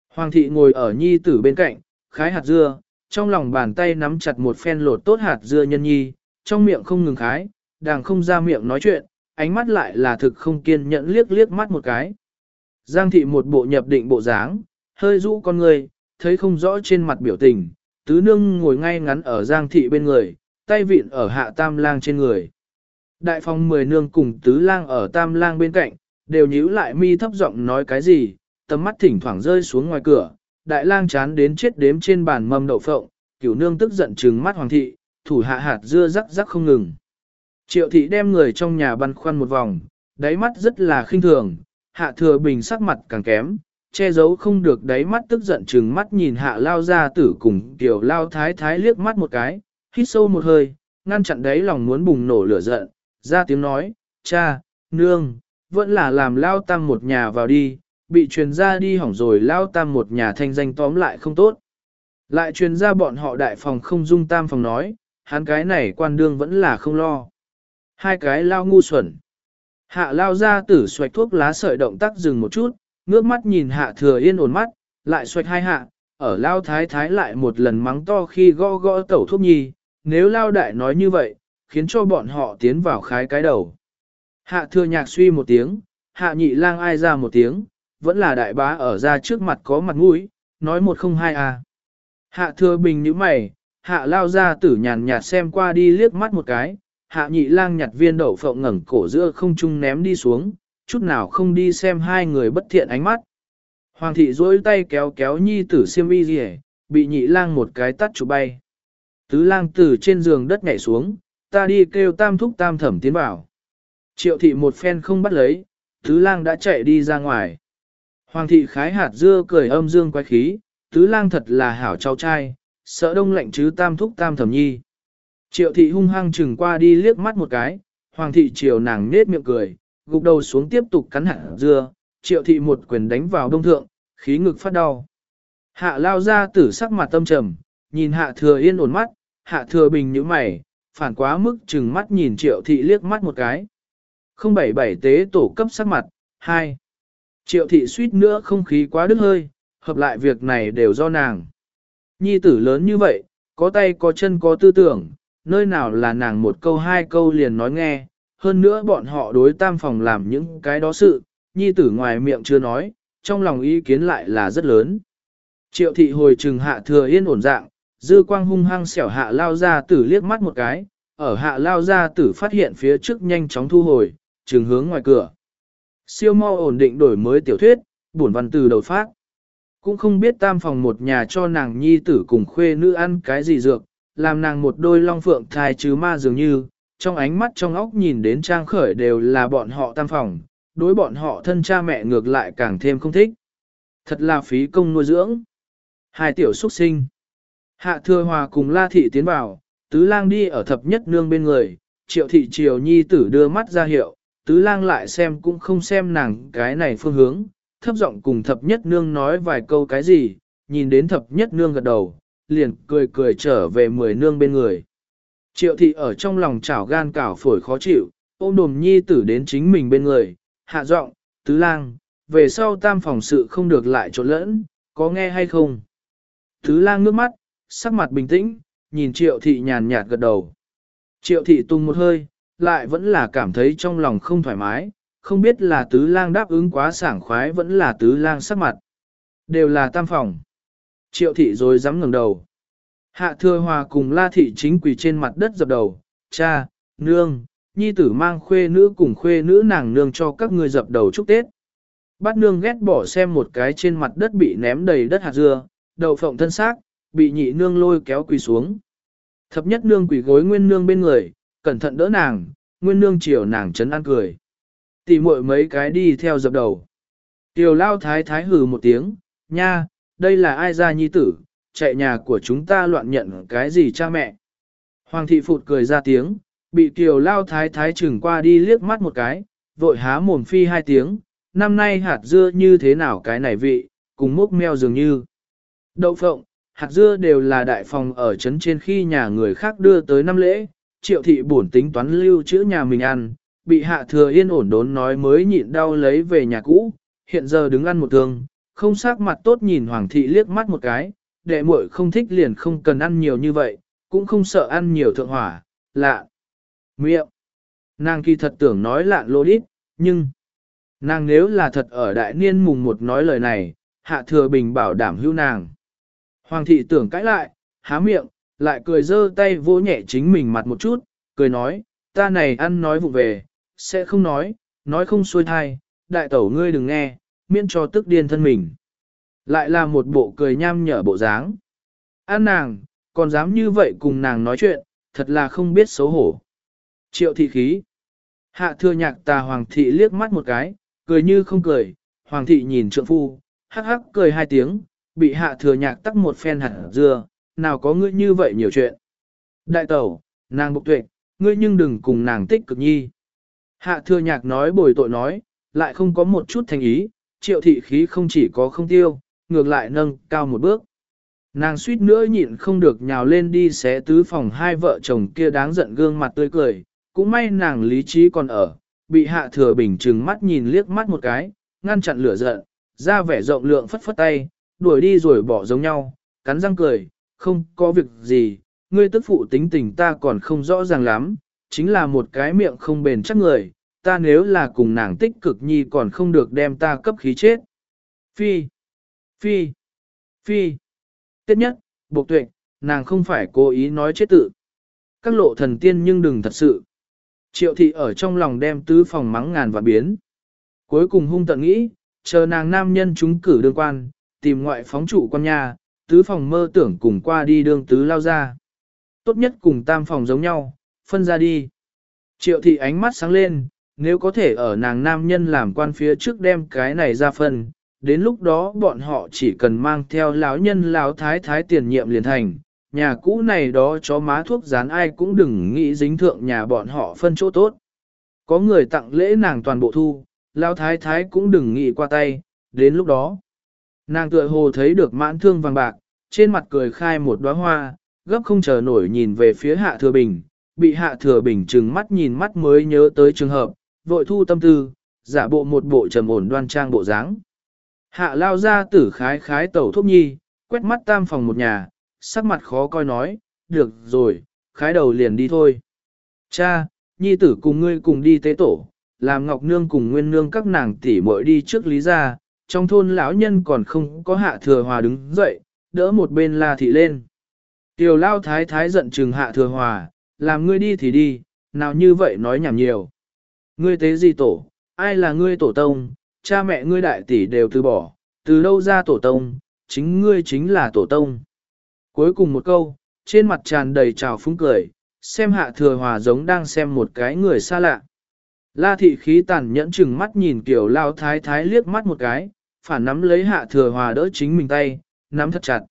Hoàng thị ngồi ở nhi tử bên cạnh, khái hạt dưa, trong lòng bàn tay nắm chặt một phen lột tốt hạt dưa nhân nhi, trong miệng không ngừng khái, đàng không ra miệng nói chuyện, ánh mắt lại là thực không kiên nhẫn liếc liếc mắt một cái. Giang thị một bộ nhập định bộ dáng, hơi rũ con người, thấy không rõ trên mặt biểu tình, tứ nương ngồi ngay ngắn ở giang thị bên người, tay vịn ở hạ tam lang trên người. Đại phong mười nương cùng tứ lang ở tam lang bên cạnh, đều nhíu lại mi thấp giọng nói cái gì, tầm mắt thỉnh thoảng rơi xuống ngoài cửa, đại lang chán đến chết đếm trên bàn mâm đậu phộng, cửu nương tức giận trừng mắt hoàng thị, thủ hạ hạt dưa rắc rắc không ngừng. Triệu thị đem người trong nhà băn khoăn một vòng, đáy mắt rất là khinh thường, hạ thừa bình sắc mặt càng kém, che giấu không được đáy mắt tức giận chừng mắt nhìn hạ lao ra tử cùng tiểu lao thái thái liếc mắt một cái, hít sâu một hơi, ngăn chặn đáy lòng muốn bùng nổ lửa giận, ra tiếng nói, cha, nương, vẫn là làm lao tam một nhà vào đi, bị truyền ra đi hỏng rồi lao tam một nhà thanh danh tóm lại không tốt. Lại truyền ra bọn họ đại phòng không dung tam phòng nói, hắn cái này quan đương vẫn là không lo. Hai cái lao ngu xuẩn. Hạ lao ra tử xoạch thuốc lá sợi động tác dừng một chút, ngước mắt nhìn hạ thừa yên ổn mắt, lại xoạch hai hạ, ở lao thái thái lại một lần mắng to khi gõ gõ tẩu thuốc nhi, nếu lao đại nói như vậy, khiến cho bọn họ tiến vào khái cái đầu. Hạ thừa nhạc suy một tiếng, hạ nhị lang ai ra một tiếng, vẫn là đại bá ở ra trước mặt có mặt mũi, nói một không hai à. Hạ thừa bình như mày, hạ lao ra tử nhàn nhạt xem qua đi liếc mắt một cái, hạ nhị lang nhặt viên đậu phộng ngẩng cổ giữa không trung ném đi xuống, chút nào không đi xem hai người bất thiện ánh mắt. Hoàng thị duỗi tay kéo kéo nhi tử siêm y gì bị nhị lang một cái tắt chụp bay. Tứ lang từ trên giường đất nhảy xuống, ta đi kêu tam thúc tam thẩm tiến vào. Triệu thị một phen không bắt lấy, tứ lang đã chạy đi ra ngoài. Hoàng thị khái hạt dưa cười âm dương quái khí, tứ lang thật là hảo cháu trai, sợ đông lạnh chứ tam thúc tam thẩm nhi. Triệu thị hung hăng chừng qua đi liếc mắt một cái, hoàng thị chiều nàng nết miệng cười, gục đầu xuống tiếp tục cắn hạt dưa, triệu thị một quyền đánh vào đông thượng, khí ngực phát đau. Hạ lao ra tử sắc mặt tâm trầm, nhìn hạ thừa yên ổn mắt, hạ thừa bình như mày, phản quá mức chừng mắt nhìn triệu thị liếc mắt một cái. 077 tế tổ cấp sắc mặt, 2. Triệu thị suýt nữa không khí quá đứt hơi, hợp lại việc này đều do nàng. Nhi tử lớn như vậy, có tay có chân có tư tưởng, nơi nào là nàng một câu hai câu liền nói nghe, hơn nữa bọn họ đối tam phòng làm những cái đó sự, nhi tử ngoài miệng chưa nói, trong lòng ý kiến lại là rất lớn. Triệu thị hồi trừng hạ thừa yên ổn dạng, dư quang hung hăng xẻo hạ lao ra tử liếc mắt một cái, ở hạ lao ra tử phát hiện phía trước nhanh chóng thu hồi, trừng hướng ngoài cửa. Siêu mau ổn định đổi mới tiểu thuyết, bổn văn từ đầu phát. Cũng không biết tam phòng một nhà cho nàng nhi tử cùng khuê nữ ăn cái gì dược, làm nàng một đôi long phượng thai chứ ma dường như, trong ánh mắt trong óc nhìn đến trang khởi đều là bọn họ tam phòng, đối bọn họ thân cha mẹ ngược lại càng thêm không thích. Thật là phí công nuôi dưỡng. Hai tiểu xuất sinh. Hạ thừa hòa cùng la thị tiến vào, tứ lang đi ở thập nhất nương bên người, triệu thị triều nhi tử đưa mắt ra hiệu, tứ lang lại xem cũng không xem nàng cái này phương hướng, thấp giọng cùng thập nhất nương nói vài câu cái gì, nhìn đến thập nhất nương gật đầu, liền cười cười trở về mười nương bên người. Triệu thị ở trong lòng chảo gan cảo phổi khó chịu, ôm đồm nhi tử đến chính mình bên người, hạ giọng, tứ lang, về sau tam phòng sự không được lại trộn lẫn, có nghe hay không? Tứ lang nước mắt, sắc mặt bình tĩnh, nhìn triệu thị nhàn nhạt gật đầu. Triệu thị tung một hơi, lại vẫn là cảm thấy trong lòng không thoải mái, không biết là tứ lang đáp ứng quá sảng khoái vẫn là tứ lang sắc mặt. Đều là tam phòng. Triệu thị rồi dám ngẩng đầu. Hạ thừa hòa cùng la thị chính quỳ trên mặt đất dập đầu, cha, nương, nhi tử mang khuê nữ cùng khuê nữ nàng nương cho các ngươi dập đầu chúc Tết. Bát nương ghét bỏ xem một cái trên mặt đất bị ném đầy đất hạt dưa, đầu phộng thân xác, bị nhị nương lôi kéo quỳ xuống. Thập nhất nương quỳ gối nguyên nương bên người, cẩn thận đỡ nàng, nguyên nương chiều nàng chấn an cười. Tỷ muội mấy cái đi theo dập đầu. Tiểu lao thái thái hừ một tiếng, nha, đây là ai ra nhi tử, chạy nhà của chúng ta loạn nhận cái gì cha mẹ. Hoàng thị phụt cười ra tiếng, bị kiều lao thái thái chừng qua đi liếc mắt một cái, vội há mồm phi hai tiếng, năm nay hạt dưa như thế nào cái này vị, cùng mốc meo dường như. Đậu phộng, hạt dưa đều là đại phòng ở trấn trên khi nhà người khác đưa tới năm lễ, triệu thị bổn tính toán lưu trữ nhà mình ăn, bị hạ thừa yên ổn đốn nói mới nhịn đau lấy về nhà cũ, hiện giờ đứng ăn một thương, không sắc mặt tốt nhìn hoàng thị liếc mắt một cái, đệ muội không thích liền không cần ăn nhiều như vậy, cũng không sợ ăn nhiều thượng hỏa, lạ. Miệng. Nàng kỳ thật tưởng nói lạ lô đít, nhưng... Nàng nếu là thật ở đại niên mùng một nói lời này, hạ thừa bình bảo đảm hưu nàng. Hoàng thị tưởng cãi lại, há miệng, lại cười giơ tay vỗ nhẹ chính mình mặt một chút, cười nói, ta này ăn nói vụ về, sẽ không nói, nói không xuôi thai, đại tẩu ngươi đừng nghe, miễn cho tức điên thân mình. Lại là một bộ cười nham nhở bộ dáng. An nàng, còn dám như vậy cùng nàng nói chuyện, thật là không biết xấu hổ. Triệu thị khí. Hạ thừa nhạc tà hoàng thị liếc mắt một cái, cười như không cười, hoàng thị nhìn trượng phu, hắc hắc cười hai tiếng, bị hạ thừa nhạc tắc một phen hẳn dưa, nào có ngươi như vậy nhiều chuyện. Đại tẩu, nàng bục tuệ, ngươi nhưng đừng cùng nàng tích cực nhi. Hạ thừa nhạc nói bồi tội nói, lại không có một chút thành ý, triệu thị khí không chỉ có không tiêu, ngược lại nâng cao một bước. Nàng suýt nữa nhịn không được nhào lên đi xé tứ phòng hai vợ chồng kia đáng giận gương mặt tươi cười, cũng may nàng lý trí còn ở, bị hạ thừa bình trừng mắt nhìn liếc mắt một cái, ngăn chặn lửa giận, ra vẻ rộng lượng phất phất tay, đuổi đi rồi bỏ giống nhau, cắn răng cười, không có việc gì, ngươi tức phụ tính tình ta còn không rõ ràng lắm, chính là một cái miệng không bền chắc người, ta nếu là cùng nàng tích cực nhi còn không được đem ta cấp khí chết. Phi, phi, phi, tiết nhất, buộc tuệ, nàng không phải cố ý nói chết tự. Các lộ thần tiên nhưng đừng thật sự. Triệu thị ở trong lòng đem tứ phòng mắng ngàn và biến. Cuối cùng hung tận nghĩ, chờ nàng nam nhân chúng cử đương quan, tìm ngoại phóng trụ quan nhà, tứ phòng mơ tưởng cùng qua đi đương tứ lao ra. Tốt nhất cùng tam phòng giống nhau, phân ra đi. Triệu thị ánh mắt sáng lên, nếu có thể ở nàng nam nhân làm quan phía trước đem cái này ra phân, đến lúc đó bọn họ chỉ cần mang theo lão nhân lão thái thái tiền nhiệm liền thành, nhà cũ này đó chó má thuốc dán ai cũng đừng nghĩ dính thượng nhà bọn họ phân chỗ tốt. Có người tặng lễ nàng toàn bộ thu, lão thái thái cũng đừng nghĩ qua tay, đến lúc đó. Nàng tựa hồ thấy được mãn thương vàng bạc, trên mặt cười khai một đóa hoa, gấp không chờ nổi nhìn về phía hạ thừa bình, bị hạ thừa bình trừng mắt nhìn mắt mới nhớ tới trường hợp, vội thu tâm tư, giả bộ một bộ trầm ổn đoan trang bộ dáng. Hạ lao ra tử khái khái tẩu thuốc nhi, quét mắt tam phòng một nhà, sắc mặt khó coi nói, được rồi, khái đầu liền đi thôi. Cha, nhi tử cùng ngươi cùng đi tế tổ, làm ngọc nương cùng nguyên nương các nàng tỷ muội đi trước lý ra, trong thôn lão nhân còn không có hạ thừa hòa đứng dậy, đỡ một bên la thị lên. Tiểu lao thái thái giận chừng hạ thừa hòa, làm ngươi đi thì đi, nào như vậy nói nhảm nhiều. Ngươi tế gì tổ, ai là ngươi tổ tông, cha mẹ ngươi đại tỷ đều từ bỏ, từ đâu ra tổ tông, chính ngươi chính là tổ tông. Cuối cùng một câu, trên mặt tràn đầy trào phúng cười, xem hạ thừa hòa giống đang xem một cái người xa lạ. La thị khí tàn nhẫn chừng mắt nhìn kiểu lao thái thái liếc mắt một cái, phản nắm lấy hạ thừa hòa đỡ chính mình tay, nắm thật chặt.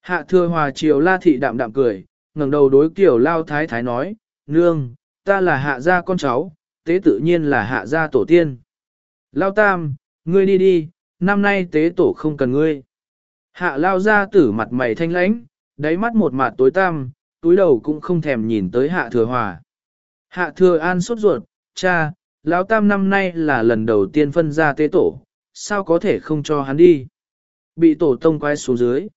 Hạ thừa hòa chiều la thị đạm đạm cười, ngẩng đầu đối kiểu lao thái thái nói, nương, ta là hạ gia con cháu, tế tự nhiên là hạ gia tổ tiên. Lao tam, ngươi đi đi, năm nay tế tổ không cần ngươi. Hạ lao ra tử mặt mày thanh lãnh, đáy mắt một mặt tối tăm, túi đầu cũng không thèm nhìn tới hạ thừa hòa. Hạ thừa an sốt ruột, cha, lão tam năm nay là lần đầu tiên phân ra tế tổ, sao có thể không cho hắn đi. Bị tổ tông quay xuống dưới.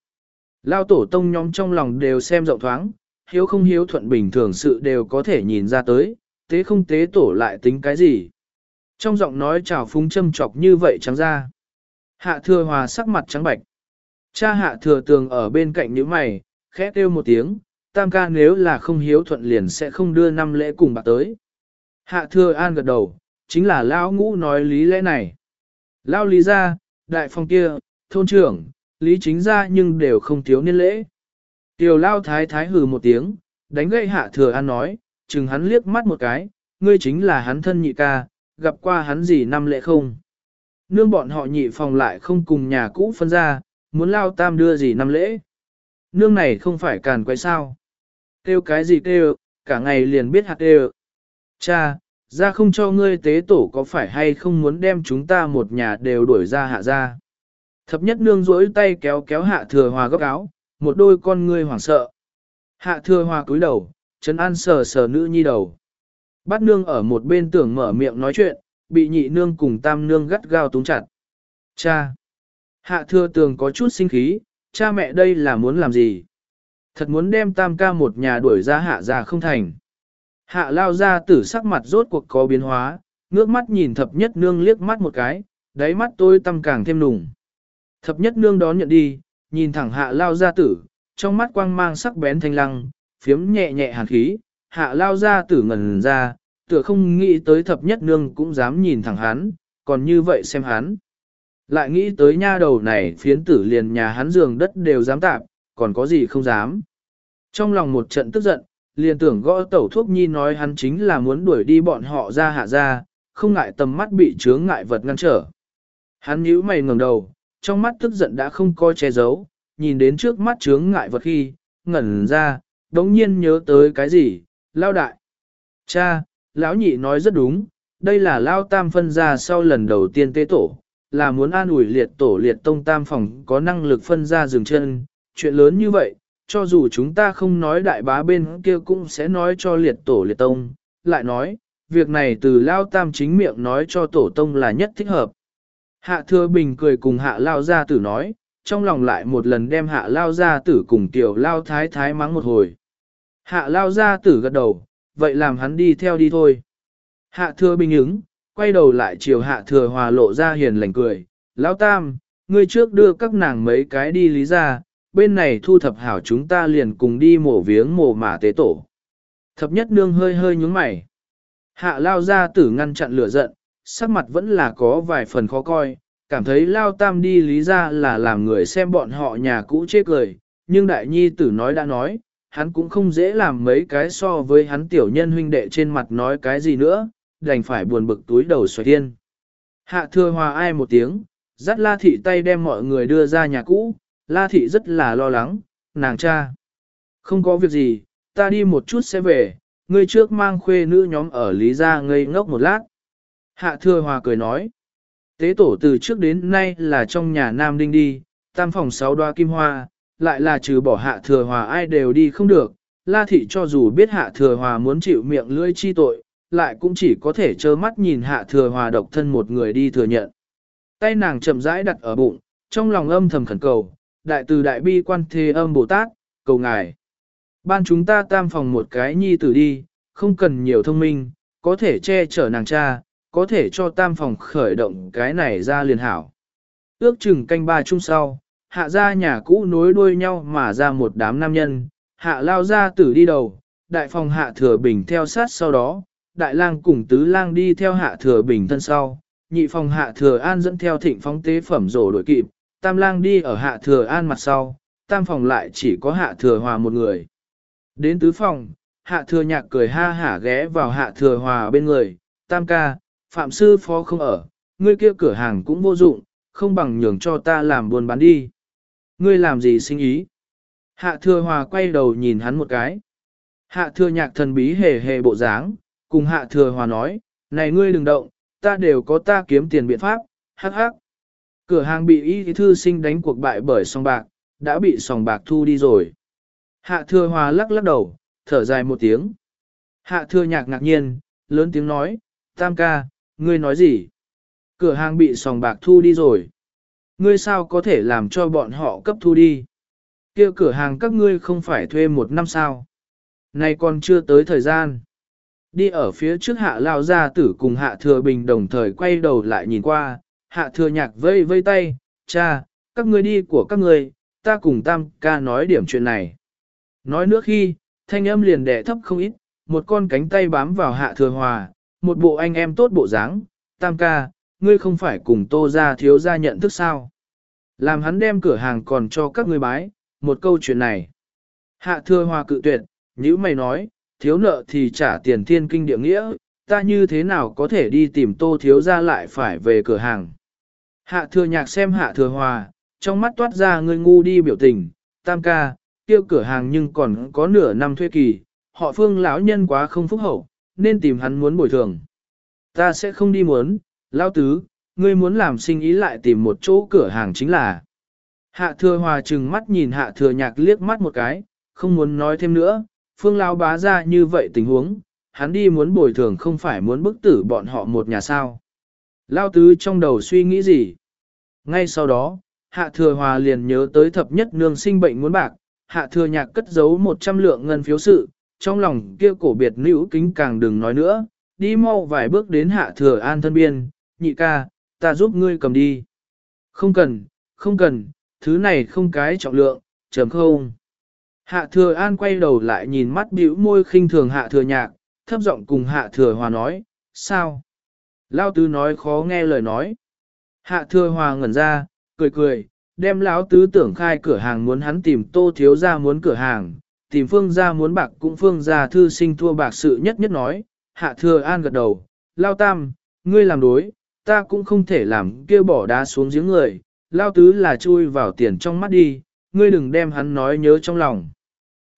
Lao tổ tông nhóm trong lòng đều xem rộng thoáng, hiếu không hiếu thuận bình thường sự đều có thể nhìn ra tới, tế không tế tổ lại tính cái gì. Trong giọng nói trào phúng châm chọc như vậy trắng ra. Hạ thừa hòa sắc mặt trắng bạch. Cha hạ thừa tường ở bên cạnh nữ mày, khẽ kêu một tiếng, tam ca nếu là không hiếu thuận liền sẽ không đưa năm lễ cùng bạc tới. Hạ thừa an gật đầu, chính là lão ngũ nói lý lẽ này. Lao lý ra, đại phong kia, thôn trưởng, lý chính ra nhưng đều không thiếu niên lễ. Tiểu lao thái thái hừ một tiếng, đánh gậy hạ thừa an nói, chừng hắn liếc mắt một cái, ngươi chính là hắn thân nhị ca, gặp qua hắn gì năm lễ không. Nương bọn họ nhị phòng lại không cùng nhà cũ phân ra, muốn lao tam đưa gì năm lễ. Nương này không phải càn quay sao. Kêu cái gì kêu, cả ngày liền biết hạt kêu. Cha, ra không cho ngươi tế tổ có phải hay không muốn đem chúng ta một nhà đều đuổi ra hạ ra. Thập nhất nương rỗi tay kéo kéo hạ thừa hòa góc áo, một đôi con ngươi hoảng sợ. Hạ thừa hòa cúi đầu, chân An sờ sờ nữ nhi đầu. Bát nương ở một bên tưởng mở miệng nói chuyện, bị nhị nương cùng tam nương gắt gao túng chặt. Cha! Hạ thừa tường có chút sinh khí, cha mẹ đây là muốn làm gì? Thật muốn đem tam ca một nhà đuổi ra hạ ra không thành. Hạ lao ra tử sắc mặt rốt cuộc có biến hóa, ngước mắt nhìn thập nhất nương liếc mắt một cái, đáy mắt tôi tâm càng thêm nùng. Thập nhất nương đón nhận đi, nhìn thẳng hạ lao ra tử, trong mắt quang mang sắc bén thanh lăng, phiếm nhẹ nhẹ hàn khí, hạ lao ra tử ngần ra, tựa không nghĩ tới thập nhất nương cũng dám nhìn thẳng hắn, còn như vậy xem hắn. Lại nghĩ tới nha đầu này phiến tử liền nhà hắn giường đất đều dám tạp, còn có gì không dám. Trong lòng một trận tức giận, liền tưởng gõ tẩu thuốc nhi nói hắn chính là muốn đuổi đi bọn họ ra hạ ra, không ngại tầm mắt bị chướng ngại vật ngăn trở. Hắn nhíu mày ngẩng đầu, trong mắt tức giận đã không coi che giấu, nhìn đến trước mắt chướng ngại vật khi, ngẩn ra, đống nhiên nhớ tới cái gì, lao đại. Cha, lão nhị nói rất đúng, đây là lao tam phân ra sau lần đầu tiên tế tổ, là muốn an ủi liệt tổ liệt tông tam phòng có năng lực phân ra dừng chân, chuyện lớn như vậy, cho dù chúng ta không nói đại bá bên kia cũng sẽ nói cho liệt tổ liệt tông, lại nói, việc này từ lao tam chính miệng nói cho tổ tông là nhất thích hợp. Hạ thừa bình cười cùng hạ lao gia tử nói, trong lòng lại một lần đem hạ lao gia tử cùng tiểu lao thái thái mắng một hồi. Hạ lao ra tử gật đầu, vậy làm hắn đi theo đi thôi. Hạ thừa bình ứng, quay đầu lại chiều hạ thừa hòa lộ ra hiền lành cười, lão tam, ngươi trước đưa các nàng mấy cái đi lý ra, bên này thu thập hảo chúng ta liền cùng đi mổ viếng mổ mả tế tổ. Thập nhất nương hơi hơi nhúng mày. Hạ lao ra tử ngăn chặn lửa giận, sắc mặt vẫn là có vài phần khó coi, cảm thấy lao tam đi lý ra là làm người xem bọn họ nhà cũ chê cười, nhưng đại nhi tử nói đã nói, hắn cũng không dễ làm mấy cái so với hắn tiểu nhân huynh đệ trên mặt nói cái gì nữa, đành phải buồn bực túi đầu xoay thiên. Hạ thừa hòa ai một tiếng, dắt la thị tay đem mọi người đưa ra nhà cũ, la thị rất là lo lắng, nàng cha. Không có việc gì, ta đi một chút sẽ về, ngươi trước mang khuê nữ nhóm ở Lý Gia ngây ngốc một lát. Hạ thừa hòa cười nói, tế tổ từ trước đến nay là trong nhà Nam Đinh đi, tam phòng sáu đoa kim hoa, lại là trừ bỏ hạ thừa hòa ai đều đi không được. La thị cho dù biết hạ thừa hòa muốn chịu miệng lưỡi chi tội, lại cũng chỉ có thể trơ mắt nhìn hạ thừa hòa độc thân một người đi thừa nhận. Tay nàng chậm rãi đặt ở bụng, trong lòng âm thầm khẩn cầu, đại từ đại bi quan thế âm Bồ Tát, cầu ngài. Ban chúng ta tam phòng một cái nhi tử đi, không cần nhiều thông minh, có thể che chở nàng cha, có thể cho tam phòng khởi động cái này ra liền hảo. Ước chừng canh ba chung sau, hạ ra nhà cũ nối đuôi nhau mà ra một đám nam nhân, hạ lao ra tử đi đầu, đại phòng hạ thừa bình theo sát sau đó, đại lang cùng tứ lang đi theo hạ thừa bình thân sau, nhị phòng hạ thừa an dẫn theo thịnh phóng tế phẩm rổ đội kịp, tam lang đi ở hạ thừa an mặt sau, tam phòng lại chỉ có hạ thừa hòa một người. Đến tứ phòng, hạ thừa nhạc cười ha hả ghé vào hạ thừa hòa bên người, tam ca, phạm sư phó không ở, ngươi kia cửa hàng cũng vô dụng, không bằng nhường cho ta làm buôn bán đi. Ngươi làm gì sinh ý? Hạ thừa hòa quay đầu nhìn hắn một cái. Hạ thừa nhạc thần bí hề hề bộ dáng, cùng hạ thừa hòa nói, này ngươi đừng động, ta đều có ta kiếm tiền biện pháp, hắc hắc. Cửa hàng bị y thư sinh đánh cuộc bại bởi song bạc, đã bị sòng bạc thu đi rồi. Hạ thừa hòa lắc lắc đầu, thở dài một tiếng. Hạ thừa nhạc ngạc nhiên, lớn tiếng nói, tam ca, ngươi nói gì? Cửa hàng bị sòng bạc thu đi rồi. Ngươi sao có thể làm cho bọn họ cấp thu đi? kia cửa hàng các ngươi không phải thuê một năm sao? Nay còn chưa tới thời gian. Đi ở phía trước hạ lao ra tử cùng hạ thừa bình đồng thời quay đầu lại nhìn qua, hạ thừa nhạc vây vây tay, cha, các ngươi đi của các ngươi, ta cùng tam ca nói điểm chuyện này. Nói nữa khi, thanh âm liền đẻ thấp không ít, một con cánh tay bám vào hạ thừa hòa, một bộ anh em tốt bộ dáng, tam ca, ngươi không phải cùng tô ra thiếu ra nhận thức sao. Làm hắn đem cửa hàng còn cho các ngươi bái, một câu chuyện này. Hạ thừa hòa cự tuyệt, như mày nói, thiếu nợ thì trả tiền thiên kinh địa nghĩa, ta như thế nào có thể đi tìm tô thiếu ra lại phải về cửa hàng. Hạ thừa nhạc xem hạ thừa hòa, trong mắt toát ra ngươi ngu đi biểu tình, tam ca, tiêu cửa hàng nhưng còn có nửa năm thuê kỳ, họ phương lão nhân quá không phúc hậu, nên tìm hắn muốn bồi thường. Ta sẽ không đi muốn, lão tứ, ngươi muốn làm sinh ý lại tìm một chỗ cửa hàng chính là. Hạ thừa hòa trừng mắt nhìn hạ thừa nhạc liếc mắt một cái, không muốn nói thêm nữa, phương lão bá ra như vậy tình huống, hắn đi muốn bồi thường không phải muốn bức tử bọn họ một nhà sao. Lao tứ trong đầu suy nghĩ gì? Ngay sau đó, hạ thừa hòa liền nhớ tới thập nhất nương sinh bệnh muốn bạc, hạ thừa nhạc cất giấu 100 lượng ngân phiếu sự, trong lòng kia cổ biệt nữ kính càng đừng nói nữa, đi mau vài bước đến hạ thừa an thân biên, nhị ca, ta giúp ngươi cầm đi. Không cần, không cần, thứ này không cái trọng lượng, chấm không. Hạ thừa an quay đầu lại nhìn mắt bĩu môi khinh thường hạ thừa nhạc, thấp giọng cùng hạ thừa hòa nói, sao? Lao tứ nói khó nghe lời nói. Hạ thừa hòa ngẩn ra, cười cười, đem lão tứ tưởng khai cửa hàng muốn hắn tìm tô thiếu ra muốn cửa hàng, tìm phương ra muốn bạc cũng phương ra thư sinh thua bạc sự nhất nhất nói, hạ thừa an gật đầu, lao tam, ngươi làm đối, ta cũng không thể làm kêu bỏ đá xuống giếng người, lao tứ là chui vào tiền trong mắt đi, ngươi đừng đem hắn nói nhớ trong lòng.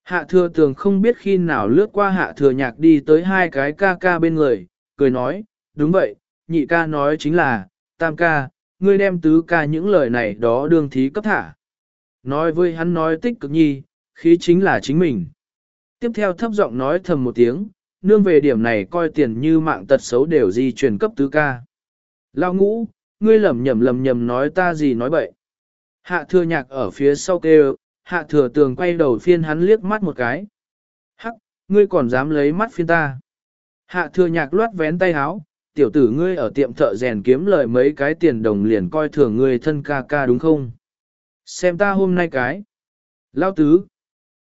Hạ thừa tường không biết khi nào lướt qua hạ thừa nhạc đi tới hai cái ca ca bên người, cười nói, đúng vậy, nhị ca nói chính là, tam ca, ngươi đem tứ ca những lời này đó đương thí cấp thả. Nói với hắn nói tích cực nhi, khí chính là chính mình. Tiếp theo thấp giọng nói thầm một tiếng, nương về điểm này coi tiền như mạng tật xấu đều di truyền cấp tứ ca. Lao ngũ, ngươi lầm nhầm lầm nhầm nói ta gì nói bậy. Hạ thừa nhạc ở phía sau kêu, hạ thừa tường quay đầu phiên hắn liếc mắt một cái. Hắc, ngươi còn dám lấy mắt phiên ta. Hạ thừa nhạc loát vén tay áo, tiểu tử ngươi ở tiệm thợ rèn kiếm lời mấy cái tiền đồng liền coi thường ngươi thân ca ca đúng không? Xem ta hôm nay cái. Lao tứ.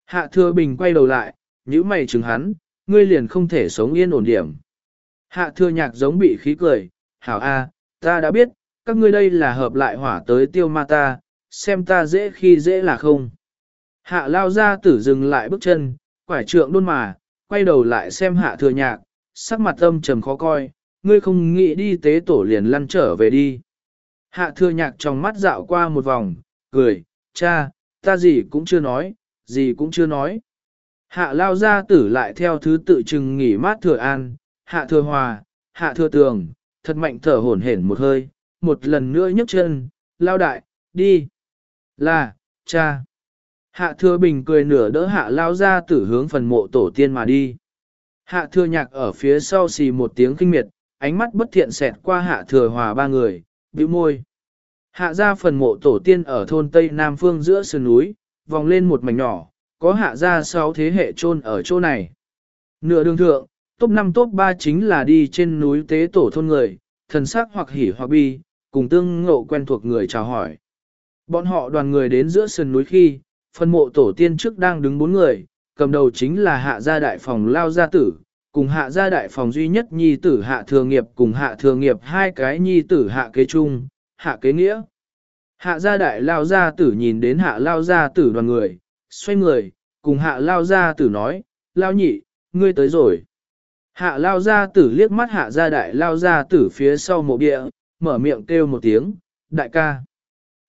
Hạ thừa bình quay đầu lại, nhíu mày chừng hắn, ngươi liền không thể sống yên ổn điểm. Hạ thừa nhạc giống bị khí cười, hảo a, ta đã biết, các ngươi đây là hợp lại hỏa tới tiêu ma ta, xem ta dễ khi dễ là không. Hạ lao ra tử dừng lại bước chân, quải trượng đôn mà, quay đầu lại xem hạ thừa nhạc, sắc mặt âm trầm khó coi, ngươi không nghĩ đi tế tổ liền lăn trở về đi. Hạ thừa nhạc trong mắt dạo qua một vòng, cười, cha, ta gì cũng chưa nói, gì cũng chưa nói. Hạ lao ra tử lại theo thứ tự chừng nghỉ mát thừa an, hạ thừa hòa, hạ thừa tường, thật mạnh thở hổn hển một hơi, một lần nữa nhấc chân, lao đại, đi. Là, cha. Hạ thừa bình cười nửa đỡ hạ lao ra tử hướng phần mộ tổ tiên mà đi. Hạ thừa nhạc ở phía sau xì một tiếng kinh miệt, ánh mắt bất thiện xẹt qua hạ thừa hòa ba người, bĩu môi. Hạ ra phần mộ tổ tiên ở thôn Tây Nam Phương giữa sườn núi, vòng lên một mảnh nhỏ, có hạ ra sáu thế hệ chôn ở chỗ này. Nửa đường thượng, top 5 top 3 chính là đi trên núi tế tổ thôn người, thần sắc hoặc hỉ hoặc bi, cùng tương ngộ quen thuộc người chào hỏi. Bọn họ đoàn người đến giữa sườn núi khi, phân mộ tổ tiên trước đang đứng bốn người, cầm đầu chính là hạ gia đại phòng lao gia tử, cùng hạ gia đại phòng duy nhất nhi tử hạ thừa nghiệp cùng hạ thừa nghiệp hai cái nhi tử hạ kế trung, hạ kế nghĩa. Hạ gia đại lao gia tử nhìn đến hạ lao gia tử đoàn người, xoay người, cùng hạ lao gia tử nói, lao nhị, ngươi tới rồi. Hạ lao ra tử liếc mắt hạ ra đại lao ra tử phía sau mộ địa, mở miệng kêu một tiếng, đại ca.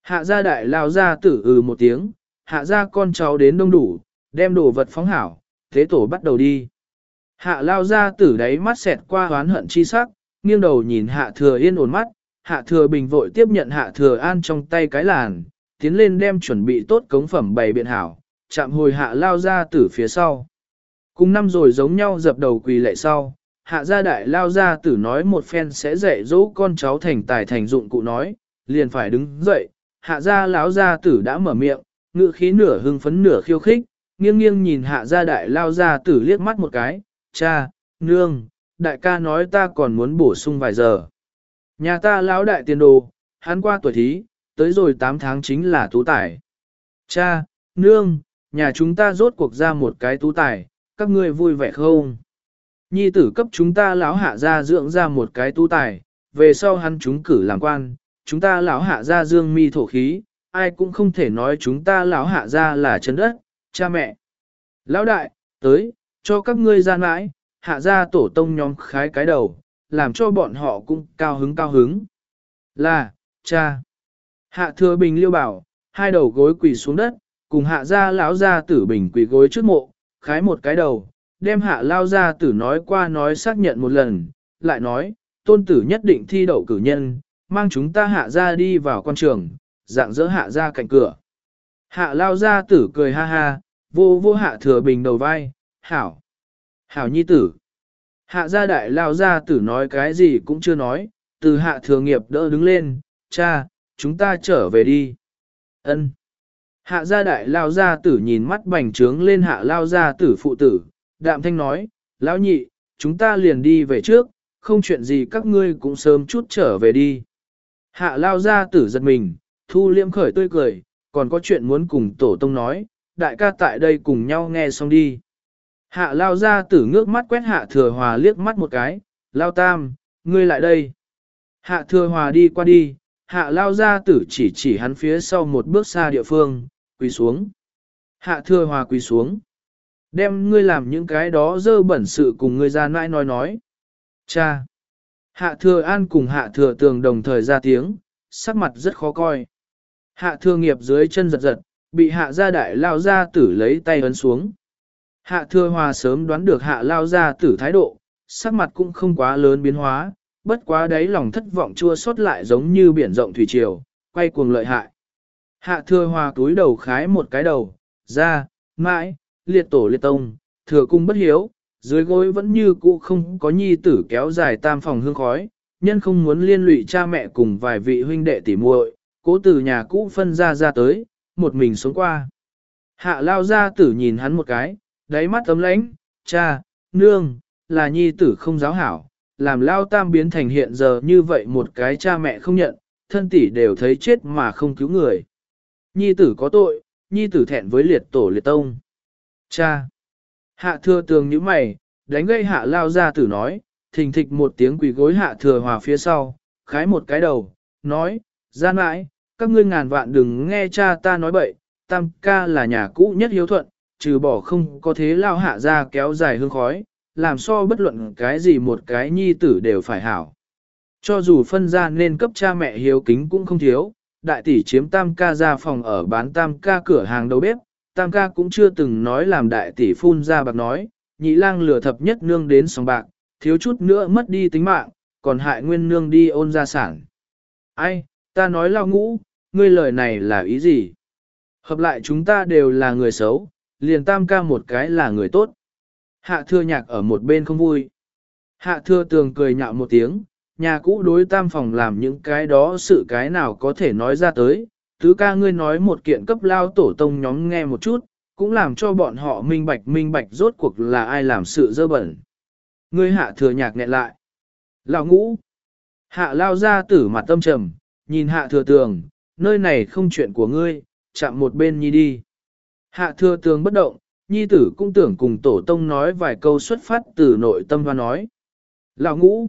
Hạ ra đại lao ra tử ừ một tiếng, hạ ra con cháu đến đông đủ, đem đồ vật phóng hảo, thế tổ bắt đầu đi. Hạ lao ra tử đáy mắt xẹt qua hoán hận chi sắc, nghiêng đầu nhìn hạ thừa yên ổn mắt, hạ thừa bình vội tiếp nhận hạ thừa an trong tay cái làn, tiến lên đem chuẩn bị tốt cống phẩm bày biện hảo, chạm hồi hạ lao ra tử phía sau. Cùng năm rồi giống nhau dập đầu quỳ lệ sau, hạ gia đại lao gia tử nói một phen sẽ dạy dỗ con cháu thành tài thành dụng cụ nói, liền phải đứng dậy, hạ gia lão gia tử đã mở miệng, ngự khí nửa hưng phấn nửa khiêu khích, nghiêng nghiêng nhìn hạ gia đại lao gia tử liếc mắt một cái, cha, nương, đại ca nói ta còn muốn bổ sung vài giờ. Nhà ta lão đại tiền đồ, hắn qua tuổi thí, tới rồi 8 tháng chính là tú tài. Cha, nương, nhà chúng ta rốt cuộc ra một cái tú tài, các ngươi vui vẻ không? Nhi tử cấp chúng ta lão hạ gia dưỡng ra một cái tu tài, về sau hắn chúng cử làm quan, chúng ta lão hạ gia dương mi thổ khí, ai cũng không thể nói chúng ta lão hạ gia là chân đất, cha mẹ. Lão đại, tới, cho các ngươi gian mãi, hạ gia tổ tông nhóm khái cái đầu, làm cho bọn họ cũng cao hứng cao hứng. Là, cha. Hạ thừa bình liêu bảo, hai đầu gối quỳ xuống đất, cùng hạ gia lão gia tử bình quỳ gối trước mộ, khái một cái đầu, đem hạ lao gia tử nói qua nói xác nhận một lần, lại nói, tôn tử nhất định thi đậu cử nhân, mang chúng ta hạ ra đi vào quan trường, dạng dỡ hạ gia cạnh cửa. Hạ lao gia tử cười ha ha, vô vô hạ thừa bình đầu vai, hảo. Hảo nhi tử. Hạ gia đại lao gia tử nói cái gì cũng chưa nói, từ hạ thừa nghiệp đỡ đứng lên, cha, chúng ta trở về đi. Ân. Hạ gia đại lao gia tử nhìn mắt bành trướng lên hạ lao gia tử phụ tử, đạm thanh nói, lão nhị, chúng ta liền đi về trước, không chuyện gì các ngươi cũng sớm chút trở về đi. Hạ lao gia tử giật mình, thu liêm khởi tươi cười, còn có chuyện muốn cùng tổ tông nói, đại ca tại đây cùng nhau nghe xong đi. Hạ lao gia tử ngước mắt quét hạ thừa hòa liếc mắt một cái, lao tam, ngươi lại đây. Hạ thừa hòa đi qua đi, hạ lao gia tử chỉ chỉ hắn phía sau một bước xa địa phương, quỳ xuống. Hạ thừa hòa quỳ xuống. Đem ngươi làm những cái đó dơ bẩn sự cùng ngươi ra nãi nói nói. Cha. Hạ thừa an cùng hạ thừa tường đồng thời ra tiếng, sắc mặt rất khó coi. Hạ thừa nghiệp dưới chân giật giật, bị hạ gia đại lao gia tử lấy tay ấn xuống. Hạ thừa hòa sớm đoán được hạ lao gia tử thái độ, sắc mặt cũng không quá lớn biến hóa, bất quá đấy lòng thất vọng chua xót lại giống như biển rộng thủy triều, quay cuồng lợi hại. Hạ thừa hòa túi đầu khái một cái đầu, ra, mãi, liệt tổ liệt tông, thừa cung bất hiếu, dưới gối vẫn như cũ không có nhi tử kéo dài tam phòng hương khói, nhân không muốn liên lụy cha mẹ cùng vài vị huynh đệ tỉ muội, cố từ nhà cũ phân ra ra tới, một mình sống qua. Hạ lao ra tử nhìn hắn một cái, đáy mắt ấm lãnh, cha, nương, là nhi tử không giáo hảo, làm lao tam biến thành hiện giờ như vậy một cái cha mẹ không nhận, thân tỷ đều thấy chết mà không cứu người. Nhi tử có tội, nhi tử thẹn với liệt tổ liệt tông. Cha! Hạ thừa tường như mày, đánh gây hạ lao ra tử nói, thình thịch một tiếng quỳ gối hạ thừa hòa phía sau, khái một cái đầu, nói, gian mãi, các ngươi ngàn vạn đừng nghe cha ta nói bậy, tam ca là nhà cũ nhất hiếu thuận, trừ bỏ không có thế lao hạ ra kéo dài hương khói, làm so bất luận cái gì một cái nhi tử đều phải hảo. Cho dù phân ra nên cấp cha mẹ hiếu kính cũng không thiếu, đại tỷ chiếm tam ca ra phòng ở bán tam ca cửa hàng đầu bếp, tam ca cũng chưa từng nói làm đại tỷ phun ra bạc nói, nhị lang lừa thập nhất nương đến sòng bạc, thiếu chút nữa mất đi tính mạng, còn hại nguyên nương đi ôn gia sản. Ai, ta nói lao ngũ, ngươi lời này là ý gì? Hợp lại chúng ta đều là người xấu, liền tam ca một cái là người tốt. Hạ thưa nhạc ở một bên không vui. Hạ thưa tường cười nhạo một tiếng, nhà cũ đối tam phòng làm những cái đó sự cái nào có thể nói ra tới. Tứ ca ngươi nói một kiện cấp lao tổ tông nhóm nghe một chút, cũng làm cho bọn họ minh bạch minh bạch rốt cuộc là ai làm sự dơ bẩn. Ngươi hạ thừa nhạc nghẹn lại. Lão ngũ. Hạ lao ra tử mặt tâm trầm, nhìn hạ thừa tường, nơi này không chuyện của ngươi, chạm một bên nhi đi. Hạ thừa tường bất động, nhi tử cũng tưởng cùng tổ tông nói vài câu xuất phát từ nội tâm và nói. Lão ngũ.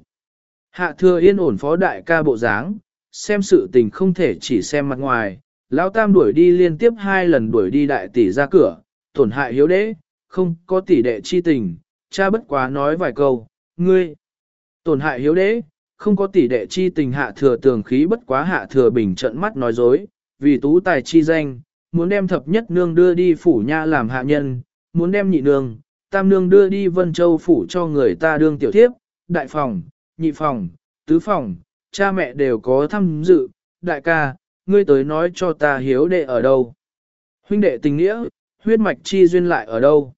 Hạ thừa yên ổn phó đại ca bộ dáng, xem sự tình không thể chỉ xem mặt ngoài. Lão tam đuổi đi liên tiếp hai lần đuổi đi đại tỷ ra cửa, tổn hại hiếu đế, không có tỷ đệ chi tình, cha bất quá nói vài câu, ngươi, tổn hại hiếu đế, không có tỷ đệ chi tình hạ thừa tường khí bất quá hạ thừa bình trận mắt nói dối, vì tú tài chi danh, muốn đem thập nhất nương đưa đi phủ nha làm hạ nhân, muốn đem nhị nương, tam nương đưa đi vân châu phủ cho người ta đương tiểu thiếp, đại phòng, nhị phòng, tứ phòng, cha mẹ đều có tham dự, đại ca, ngươi tới nói cho ta hiếu đệ ở đâu. Huynh đệ tình nghĩa, huyết mạch chi duyên lại ở đâu.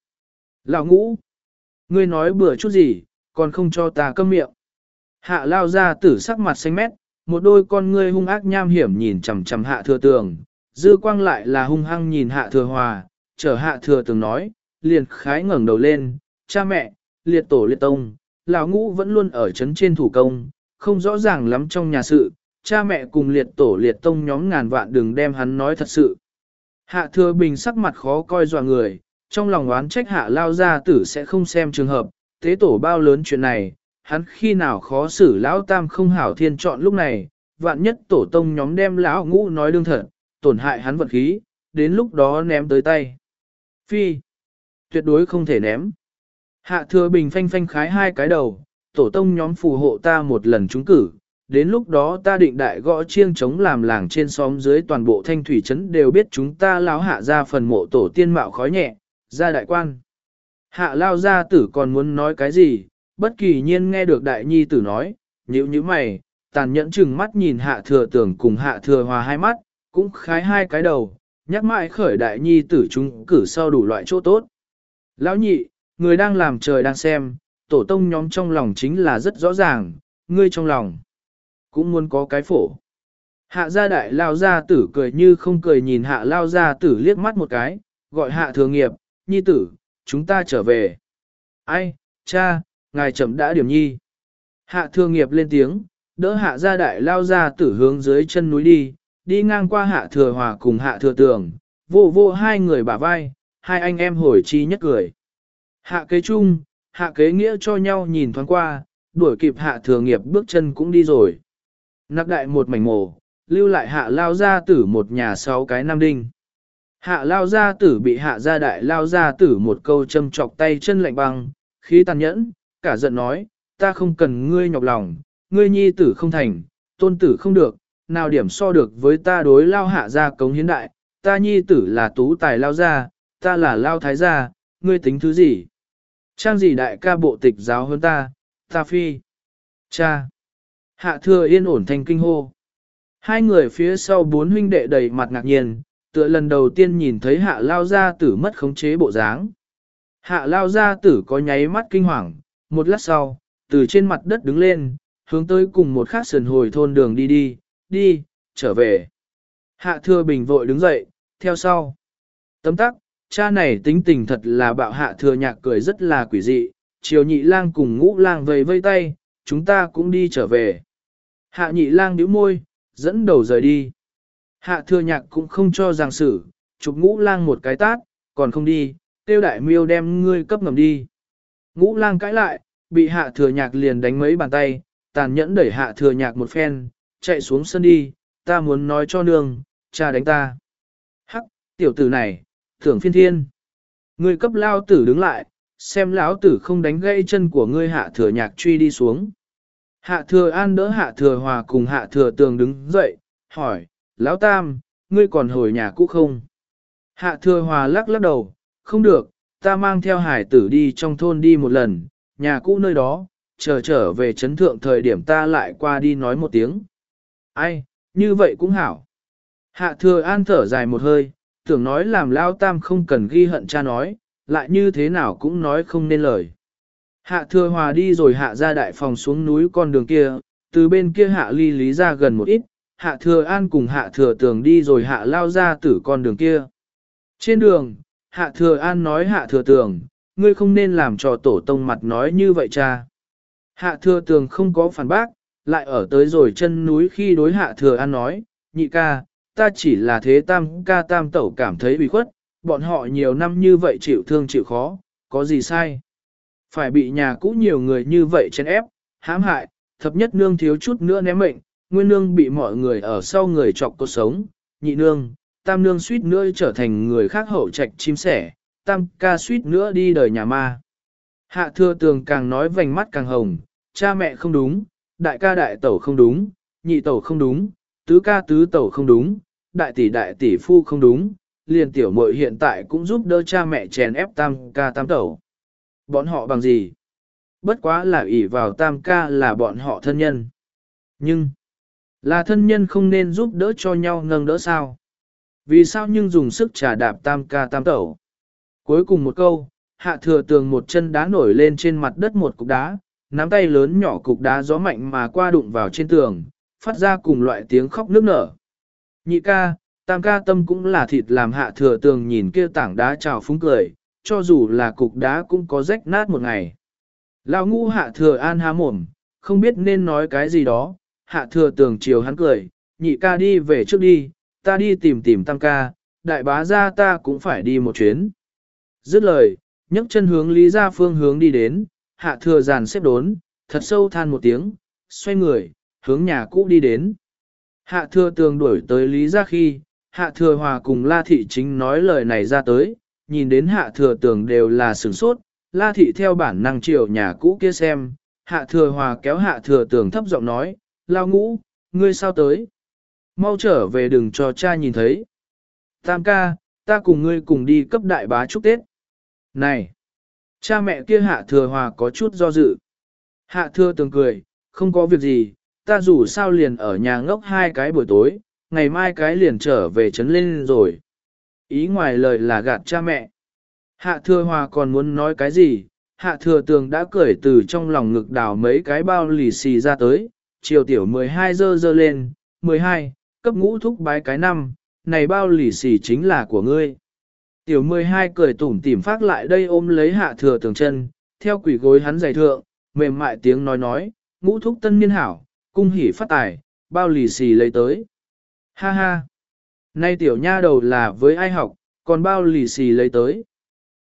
Lão ngũ, ngươi nói bừa chút gì, còn không cho ta câm miệng. Hạ lao ra tử sắc mặt xanh mét, một đôi con ngươi hung ác nham hiểm nhìn chằm chằm hạ thừa tường, dư quang lại là hung hăng nhìn hạ thừa hòa, chờ hạ thừa tường nói, liền khái ngẩng đầu lên, cha mẹ, liệt tổ liệt tông, lão ngũ vẫn luôn ở chấn trên thủ công, không rõ ràng lắm trong nhà sự, cha mẹ cùng liệt tổ liệt tông nhóm ngàn vạn đừng đem hắn nói thật sự. Hạ thừa bình sắc mặt khó coi dọa người, trong lòng oán trách hạ lao ra tử sẽ không xem trường hợp, thế tổ bao lớn chuyện này, hắn khi nào khó xử lão tam không hảo thiên chọn lúc này, vạn nhất tổ tông nhóm đem lão ngũ nói đương thật, tổn hại hắn vật khí, đến lúc đó ném tới tay. Phi, tuyệt đối không thể ném. Hạ thừa bình phanh phanh khái hai cái đầu, tổ tông nhóm phù hộ ta một lần trúng cử, đến lúc đó ta định đại gõ chiêng chống làm làng trên xóm dưới toàn bộ thanh thủy trấn đều biết chúng ta lão hạ ra phần mộ tổ tiên mạo khói nhẹ, ra đại quan. Hạ lao gia tử còn muốn nói cái gì, bất kỳ nhiên nghe được đại nhi tử nói, nhíu như mày, tàn nhẫn chừng mắt nhìn hạ thừa tưởng cùng hạ thừa hòa hai mắt, cũng khái hai cái đầu, nhắc mãi khởi đại nhi tử chúng cử sau đủ loại chỗ tốt. Lão nhị, người đang làm trời đang xem, tổ tông nhóm trong lòng chính là rất rõ ràng, ngươi trong lòng cũng muốn có cái phổ. Hạ gia đại lao gia tử cười như không cười nhìn hạ lao gia tử liếc mắt một cái, gọi hạ thừa nghiệp, nhi tử, chúng ta trở về. Ai, cha, ngài chậm đã điểm nhi. Hạ thừa nghiệp lên tiếng, đỡ hạ gia đại lao gia tử hướng dưới chân núi đi, đi ngang qua hạ thừa hòa cùng hạ thừa tường, vô vô hai người bả vai, hai anh em hồi chi nhất cười. Hạ kế chung, hạ kế nghĩa cho nhau nhìn thoáng qua, đuổi kịp hạ thừa nghiệp bước chân cũng đi rồi. Nặc đại một mảnh mồ, lưu lại hạ lao gia tử một nhà sáu cái nam đinh. Hạ lao gia tử bị hạ gia đại lao gia tử một câu châm chọc tay chân lạnh băng, khí tàn nhẫn, cả giận nói, ta không cần ngươi nhọc lòng, ngươi nhi tử không thành, tôn tử không được, nào điểm so được với ta đối lao hạ gia cống hiến đại, ta nhi tử là tú tài lao gia, ta là lao thái gia, ngươi tính thứ gì? Trang gì đại ca bộ tịch giáo hơn ta, ta phi. Cha. Hạ thừa yên ổn thành kinh hô. Hai người phía sau bốn huynh đệ đầy mặt ngạc nhiên, tựa lần đầu tiên nhìn thấy hạ lao gia tử mất khống chế bộ dáng. Hạ lao gia tử có nháy mắt kinh hoàng, một lát sau, từ trên mặt đất đứng lên, hướng tới cùng một khát sườn hồi thôn đường đi đi, đi, trở về. Hạ thừa bình vội đứng dậy, theo sau. Tấm tắc, cha này tính tình thật là bạo hạ thừa nhạc cười rất là quỷ dị, chiều nhị lang cùng ngũ lang vầy vây tay, chúng ta cũng đi trở về. Hạ nhị lang nhíu môi, dẫn đầu rời đi. Hạ thừa nhạc cũng không cho rằng xử, chụp ngũ lang một cái tát, còn không đi, tiêu đại miêu đem ngươi cấp ngầm đi. Ngũ lang cãi lại, bị hạ thừa nhạc liền đánh mấy bàn tay, tàn nhẫn đẩy hạ thừa nhạc một phen, chạy xuống sân đi, ta muốn nói cho nương, cha đánh ta. Hắc, tiểu tử này, thưởng phiên thiên. Ngươi cấp lao tử đứng lại, xem lão tử không đánh gãy chân của ngươi hạ thừa nhạc truy đi xuống. Hạ thừa an đỡ hạ thừa hòa cùng hạ thừa tường đứng dậy, hỏi, lão tam, ngươi còn hồi nhà cũ không? Hạ thừa hòa lắc lắc đầu, không được, ta mang theo hải tử đi trong thôn đi một lần, nhà cũ nơi đó, chờ trở về chấn thượng thời điểm ta lại qua đi nói một tiếng. Ai, như vậy cũng hảo. Hạ thừa an thở dài một hơi, tưởng nói làm lao tam không cần ghi hận cha nói, lại như thế nào cũng nói không nên lời. Hạ thừa hòa đi rồi hạ ra đại phòng xuống núi con đường kia, từ bên kia hạ ly lý ra gần một ít, hạ thừa an cùng hạ thừa tường đi rồi hạ lao ra tử con đường kia. Trên đường, hạ thừa an nói hạ thừa tường, ngươi không nên làm cho tổ tông mặt nói như vậy cha. Hạ thừa tường không có phản bác, lại ở tới rồi chân núi khi đối hạ thừa an nói, nhị ca, ta chỉ là thế tam ca tam tẩu cảm thấy bị khuất, bọn họ nhiều năm như vậy chịu thương chịu khó, có gì sai. Phải bị nhà cũ nhiều người như vậy chèn ép, hãm hại, thập nhất nương thiếu chút nữa ném mệnh, nguyên nương bị mọi người ở sau người chọc cuộc sống, nhị nương, tam nương suýt nữa trở thành người khác hậu trạch chim sẻ, tam ca suýt nữa đi đời nhà ma. Hạ thưa tường càng nói vành mắt càng hồng, cha mẹ không đúng, đại ca đại tẩu không đúng, nhị tẩu không đúng, tứ ca tứ tẩu không đúng, đại tỷ đại tỷ phu không đúng, liền tiểu muội hiện tại cũng giúp đỡ cha mẹ chèn ép tam ca tam tẩu. Bọn họ bằng gì? Bất quá là ỷ vào tam ca là bọn họ thân nhân. Nhưng, là thân nhân không nên giúp đỡ cho nhau nâng đỡ sao? Vì sao nhưng dùng sức trả đạp tam ca tam tẩu? Cuối cùng một câu, hạ thừa tường một chân đá nổi lên trên mặt đất một cục đá, nắm tay lớn nhỏ cục đá gió mạnh mà qua đụng vào trên tường, phát ra cùng loại tiếng khóc nức nở. Nhị ca, tam ca tâm cũng là thịt làm hạ thừa tường nhìn kia tảng đá trào phúng cười, cho dù là cục đá cũng có rách nát một ngày. Lão ngu hạ thừa an há mồm, không biết nên nói cái gì đó, hạ thừa tường chiều hắn cười, nhị ca đi về trước đi, ta đi tìm tìm tam ca, đại bá ra ta cũng phải đi một chuyến. Dứt lời, nhấc chân hướng lý ra phương hướng đi đến, hạ thừa giàn xếp đốn, thật sâu than một tiếng, xoay người, hướng nhà cũ đi đến. Hạ thừa tường đuổi tới lý gia khi, hạ thừa hòa cùng la thị chính nói lời này ra tới, nhìn đến hạ thừa tường đều là sửng sốt, la thị theo bản năng chiều nhà cũ kia xem, hạ thừa hòa kéo hạ thừa tường thấp giọng nói, lao ngũ, ngươi sao tới? Mau trở về đừng cho cha nhìn thấy. Tam ca, ta cùng ngươi cùng đi cấp đại bá chúc Tết. Này! Cha mẹ kia hạ thừa hòa có chút do dự. Hạ thừa tường cười, không có việc gì, ta dù sao liền ở nhà ngốc hai cái buổi tối, ngày mai cái liền trở về trấn lên rồi. Ý ngoài lời là gạt cha mẹ. Hạ thừa hòa còn muốn nói cái gì, hạ thừa tường đã cởi từ trong lòng ngực đào mấy cái bao lì xì ra tới, chiều tiểu 12 giờ dơ lên, 12, cấp ngũ thúc bái cái năm, này bao lì xì chính là của ngươi. Tiểu 12 cười tủm tỉm phát lại đây ôm lấy hạ thừa tường chân, theo quỷ gối hắn giày thượng, mềm mại tiếng nói nói, ngũ thúc tân niên hảo, cung hỉ phát tài, bao lì xì lấy tới. Ha ha! Nay tiểu nha đầu là với ai học, còn bao lì xì lấy tới.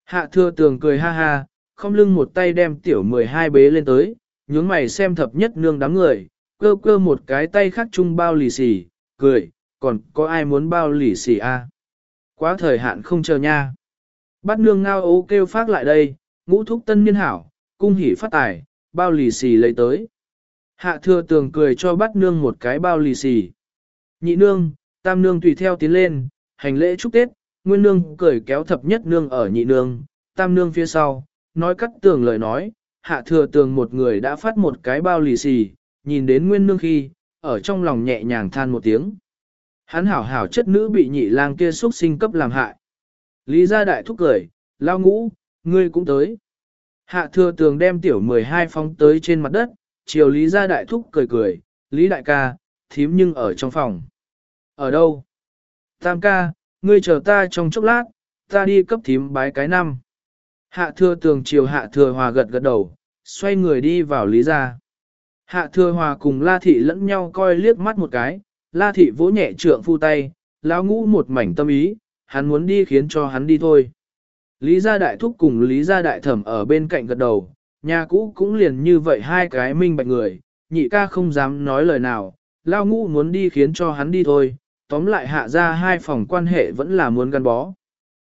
Hạ thừa tường cười ha ha, không lưng một tay đem tiểu 12 bế lên tới, nhướng mày xem thập nhất nương đám người, cơ cơ một cái tay khác chung bao lì xì, cười, còn có ai muốn bao lì xì a? À? Quá thời hạn không chờ nha. Bắt nương ngao ố kêu phát lại đây, ngũ thúc tân niên hảo, cung hỉ phát tài, bao lì xì lấy tới. Hạ thừa tường cười cho bắt nương một cái bao lì xì. Nhị nương, tam nương tùy theo tiến lên, hành lễ chúc Tết, nguyên nương cười kéo thập nhất nương ở nhị nương, tam nương phía sau, nói cắt tường lời nói, hạ thừa tường một người đã phát một cái bao lì xì, nhìn đến nguyên nương khi, ở trong lòng nhẹ nhàng than một tiếng. Hắn hảo hảo chất nữ bị nhị lang kia xuất sinh cấp làm hại. Lý gia đại thúc cười, lao ngũ, ngươi cũng tới. Hạ thừa tường đem tiểu 12 phóng tới trên mặt đất, chiều Lý gia đại thúc cười cười, Lý đại ca, thím nhưng ở trong phòng. Ở đâu? Tam ca, ngươi chờ ta trong chốc lát, ta đi cấp thím bái cái năm. Hạ thừa tường chiều hạ thừa hòa gật gật đầu, xoay người đi vào Lý gia. Hạ thừa hòa cùng La Thị lẫn nhau coi liếc mắt một cái, La Thị vỗ nhẹ trượng phu tay, lão ngũ một mảnh tâm ý, hắn muốn đi khiến cho hắn đi thôi. Lý gia đại thúc cùng Lý gia đại thẩm ở bên cạnh gật đầu, nhà cũ cũng liền như vậy hai cái minh bạch người, nhị ca không dám nói lời nào, lao ngũ muốn đi khiến cho hắn đi thôi, tóm lại hạ ra hai phòng quan hệ vẫn là muốn gắn bó.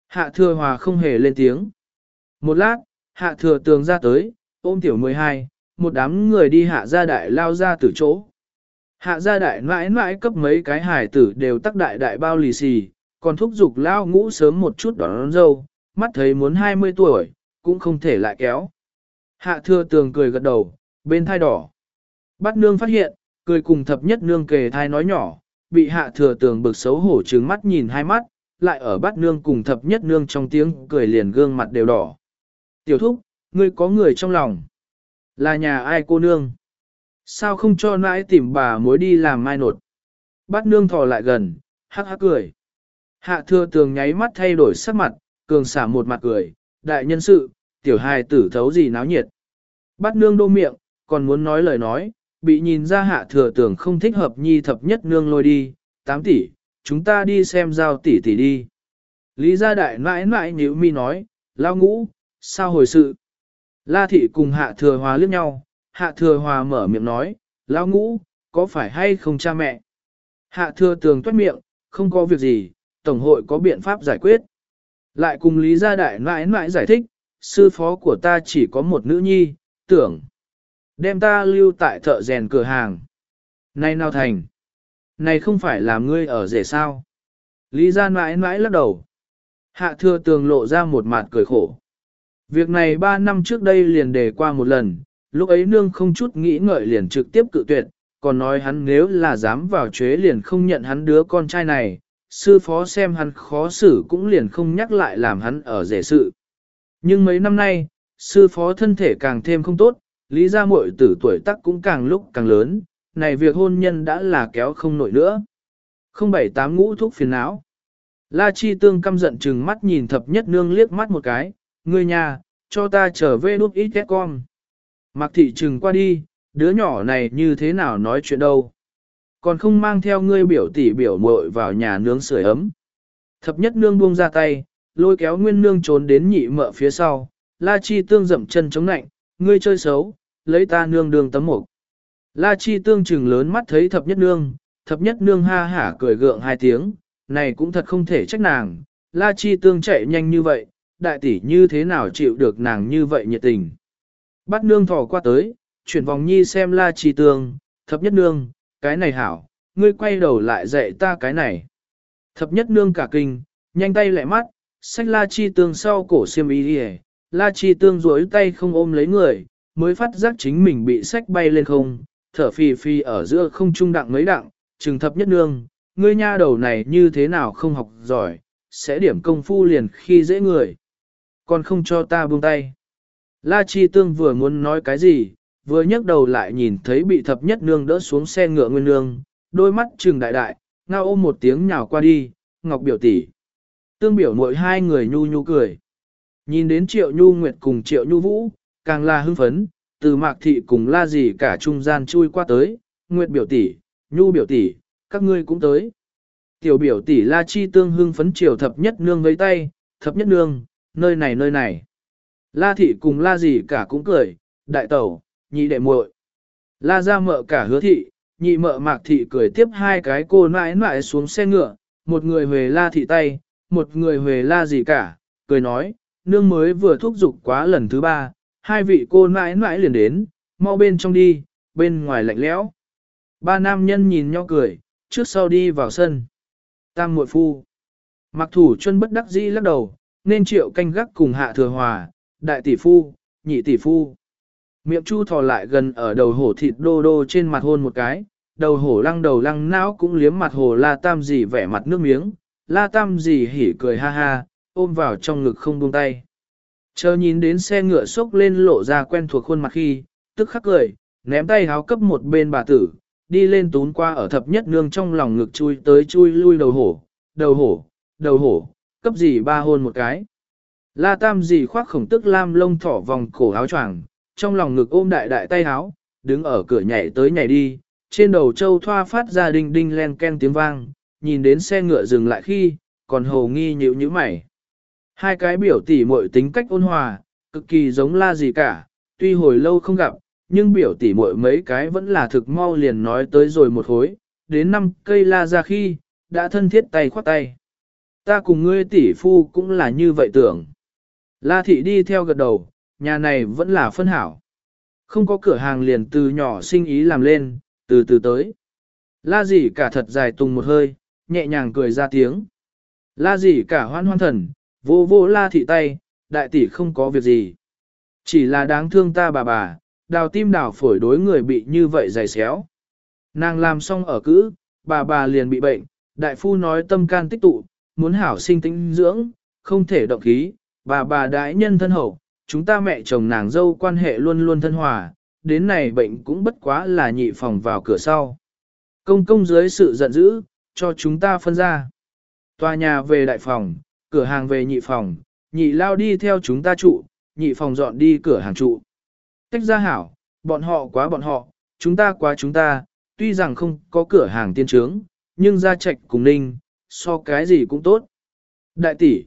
Hạ thừa hòa không hề lên tiếng. Một lát, hạ thừa tường ra tới, ôm tiểu 12, một đám người đi hạ gia đại lao ra từ chỗ. Hạ gia đại mãi mãi cấp mấy cái hải tử đều tắc đại đại bao lì xì, còn thúc giục lao ngũ sớm một chút đón, đón dâu, mắt thấy muốn 20 tuổi, cũng không thể lại kéo. Hạ thừa tường cười gật đầu, bên thai đỏ. Bắt nương phát hiện, cười cùng thập nhất nương kề thai nói nhỏ, bị hạ thừa tường bực xấu hổ trừng mắt nhìn hai mắt, lại ở bắt nương cùng thập nhất nương trong tiếng cười liền gương mặt đều đỏ. Tiểu thúc, ngươi có người trong lòng. Là nhà ai cô nương? Sao không cho nãi tìm bà mối đi làm mai nột? Bắt nương thò lại gần, hắc hắc cười. Hạ thừa tường nháy mắt thay đổi sắc mặt, cường xả một mặt cười, đại nhân sự, tiểu hài tử thấu gì náo nhiệt. Bắt nương đô miệng, còn muốn nói lời nói, bị nhìn ra hạ thừa tường không thích hợp nhi thập nhất nương lôi đi, Tám tỷ, chúng ta đi xem giao tỷ tỷ đi. Lý gia đại mãi mãi nhíu mi nói, lao ngũ, sao hồi sự? La thị cùng hạ thừa hòa liếc nhau, hạ thừa hòa mở miệng nói, lao ngũ, có phải hay không cha mẹ? Hạ thừa tường toát miệng, không có việc gì, tổng hội có biện pháp giải quyết. Lại cùng Lý gia đại mãi mãi giải thích, sư phó của ta chỉ có một nữ nhi, tưởng. Đem ta lưu tại thợ rèn cửa hàng. Này nào thành? Này không phải là ngươi ở rể sao? Lý gia mãi mãi lắc đầu. Hạ thừa tường lộ ra một mặt cười khổ. Việc này ba năm trước đây liền đề qua một lần, lúc ấy nương không chút nghĩ ngợi liền trực tiếp cự tuyệt, còn nói hắn nếu là dám vào chế liền không nhận hắn đứa con trai này, sư phó xem hắn khó xử cũng liền không nhắc lại làm hắn ở rể sự. Nhưng mấy năm nay, sư phó thân thể càng thêm không tốt, lý gia muội tử tuổi tác cũng càng lúc càng lớn, này việc hôn nhân đã là kéo không nổi nữa. Không bảy tám ngũ thuốc phiền não. La Chi Tương căm giận chừng mắt nhìn thập nhất nương liếc mắt một cái, ngươi nhà, cho ta trở về núp ít con. Mạc thị trừng qua đi, đứa nhỏ này như thế nào nói chuyện đâu. Còn không mang theo ngươi biểu tỷ biểu muội vào nhà nướng sưởi ấm. Thập nhất nương buông ra tay, lôi kéo nguyên nương trốn đến nhị mợ phía sau, La Chi Tương dậm chân chống nạnh, ngươi chơi xấu, lấy ta nương đường tấm mục. La Chi Tương trừng lớn mắt thấy thập nhất nương, thập nhất nương ha hả cười gượng hai tiếng, này cũng thật không thể trách nàng, La Chi Tương chạy nhanh như vậy, đại tỷ như thế nào chịu được nàng như vậy nhiệt tình. Bắt nương thò qua tới, chuyển vòng nhi xem La Chi Tương, thập nhất nương, cái này hảo, ngươi quay đầu lại dạy ta cái này. Thập nhất nương cả kinh, nhanh tay lại mắt, Sách La Chi Tương sau cổ xiêm y đi La Chi Tương duỗi tay không ôm lấy người, mới phát giác chính mình bị sách bay lên không, thở phì phì ở giữa không trung đặng mấy đặng, trừng thập nhất nương, ngươi nha đầu này như thế nào không học giỏi, sẽ điểm công phu liền khi dễ người. Còn không cho ta buông tay. La Chi Tương vừa muốn nói cái gì, vừa nhấc đầu lại nhìn thấy bị thập nhất nương đỡ xuống xe ngựa nguyên nương, đôi mắt trừng đại đại, ngao ôm một tiếng nhào qua đi, ngọc biểu tỷ. Tương biểu mỗi hai người nhu nhu cười. Nhìn đến triệu nhu nguyệt cùng triệu nhu vũ, càng là hưng phấn, từ mạc thị cùng la gì cả trung gian chui qua tới, nguyệt biểu tỷ, nhu biểu tỷ, các ngươi cũng tới. Tiểu biểu tỷ la chi tương hưng phấn triều thập nhất nương với tay, thập nhất nương, nơi này nơi này. La thị cùng la gì cả cũng cười, đại tẩu, nhị đệ muội. La ra mợ cả hứa thị, nhị mợ mạc thị cười tiếp hai cái cô nãi nãi xuống xe ngựa, một người về la thị tay, một người huề la gì cả, cười nói, nương mới vừa thúc giục quá lần thứ ba, hai vị cô nãi nãi liền đến, mau bên trong đi, bên ngoài lạnh lẽo. Ba nam nhân nhìn nhau cười, trước sau đi vào sân. Tam muội phu. Mặc thủ chân bất đắc dĩ lắc đầu, nên triệu canh gác cùng hạ thừa hòa, đại tỷ phu, nhị tỷ phu. Miệng chu thò lại gần ở đầu hổ thịt đô đô trên mặt hôn một cái, đầu hổ lăng đầu lăng não cũng liếm mặt hồ la tam dì vẻ mặt nước miếng, la tam dì hỉ cười ha ha, ôm vào trong ngực không buông tay. Chờ nhìn đến xe ngựa sốc lên lộ ra quen thuộc khuôn mặt khi, tức khắc cười, ném tay háo cấp một bên bà tử, đi lên tún qua ở thập nhất nương trong lòng ngực chui tới chui lui đầu hổ, đầu hổ, đầu hổ, cấp gì ba hôn một cái. La tam dì khoác khổng tức lam lông thỏ vòng cổ áo choàng, trong lòng ngực ôm đại đại tay háo, đứng ở cửa nhảy tới nhảy đi, trên đầu châu thoa phát ra đinh đinh len ken tiếng vang, nhìn đến xe ngựa dừng lại khi, còn hồ nghi nhịu như mày. Hai cái biểu tỷ muội tính cách ôn hòa, cực kỳ giống la gì cả, tuy hồi lâu không gặp, nhưng biểu tỷ muội mấy cái vẫn là thực mau liền nói tới rồi một hối, đến năm cây la ra khi, đã thân thiết tay khoát tay. Ta cùng ngươi tỷ phu cũng là như vậy tưởng. La thị đi theo gật đầu, nhà này vẫn là phân hảo. Không có cửa hàng liền từ nhỏ sinh ý làm lên, từ từ tới. La dì cả thật dài tung một hơi, nhẹ nhàng cười ra tiếng. La gì cả hoan hoan thần, vô vô la thị tay, đại tỷ không có việc gì. Chỉ là đáng thương ta bà bà, đào tim đào phổi đối người bị như vậy dày xéo. Nàng làm xong ở cữ, bà bà liền bị bệnh, đại phu nói tâm can tích tụ, muốn hảo sinh tĩnh dưỡng, không thể động khí, bà bà đại nhân thân hậu, chúng ta mẹ chồng nàng dâu quan hệ luôn luôn thân hòa, đến này bệnh cũng bất quá là nhị phòng vào cửa sau. Công công dưới sự giận dữ, cho chúng ta phân ra. Tòa nhà về đại phòng, cửa hàng về nhị phòng, nhị lao đi theo chúng ta trụ, nhị phòng dọn đi cửa hàng trụ. Tách ra hảo, bọn họ quá bọn họ, chúng ta quá chúng ta, tuy rằng không có cửa hàng tiên trướng, nhưng ra trạch cùng ninh, so cái gì cũng tốt. Đại tỷ,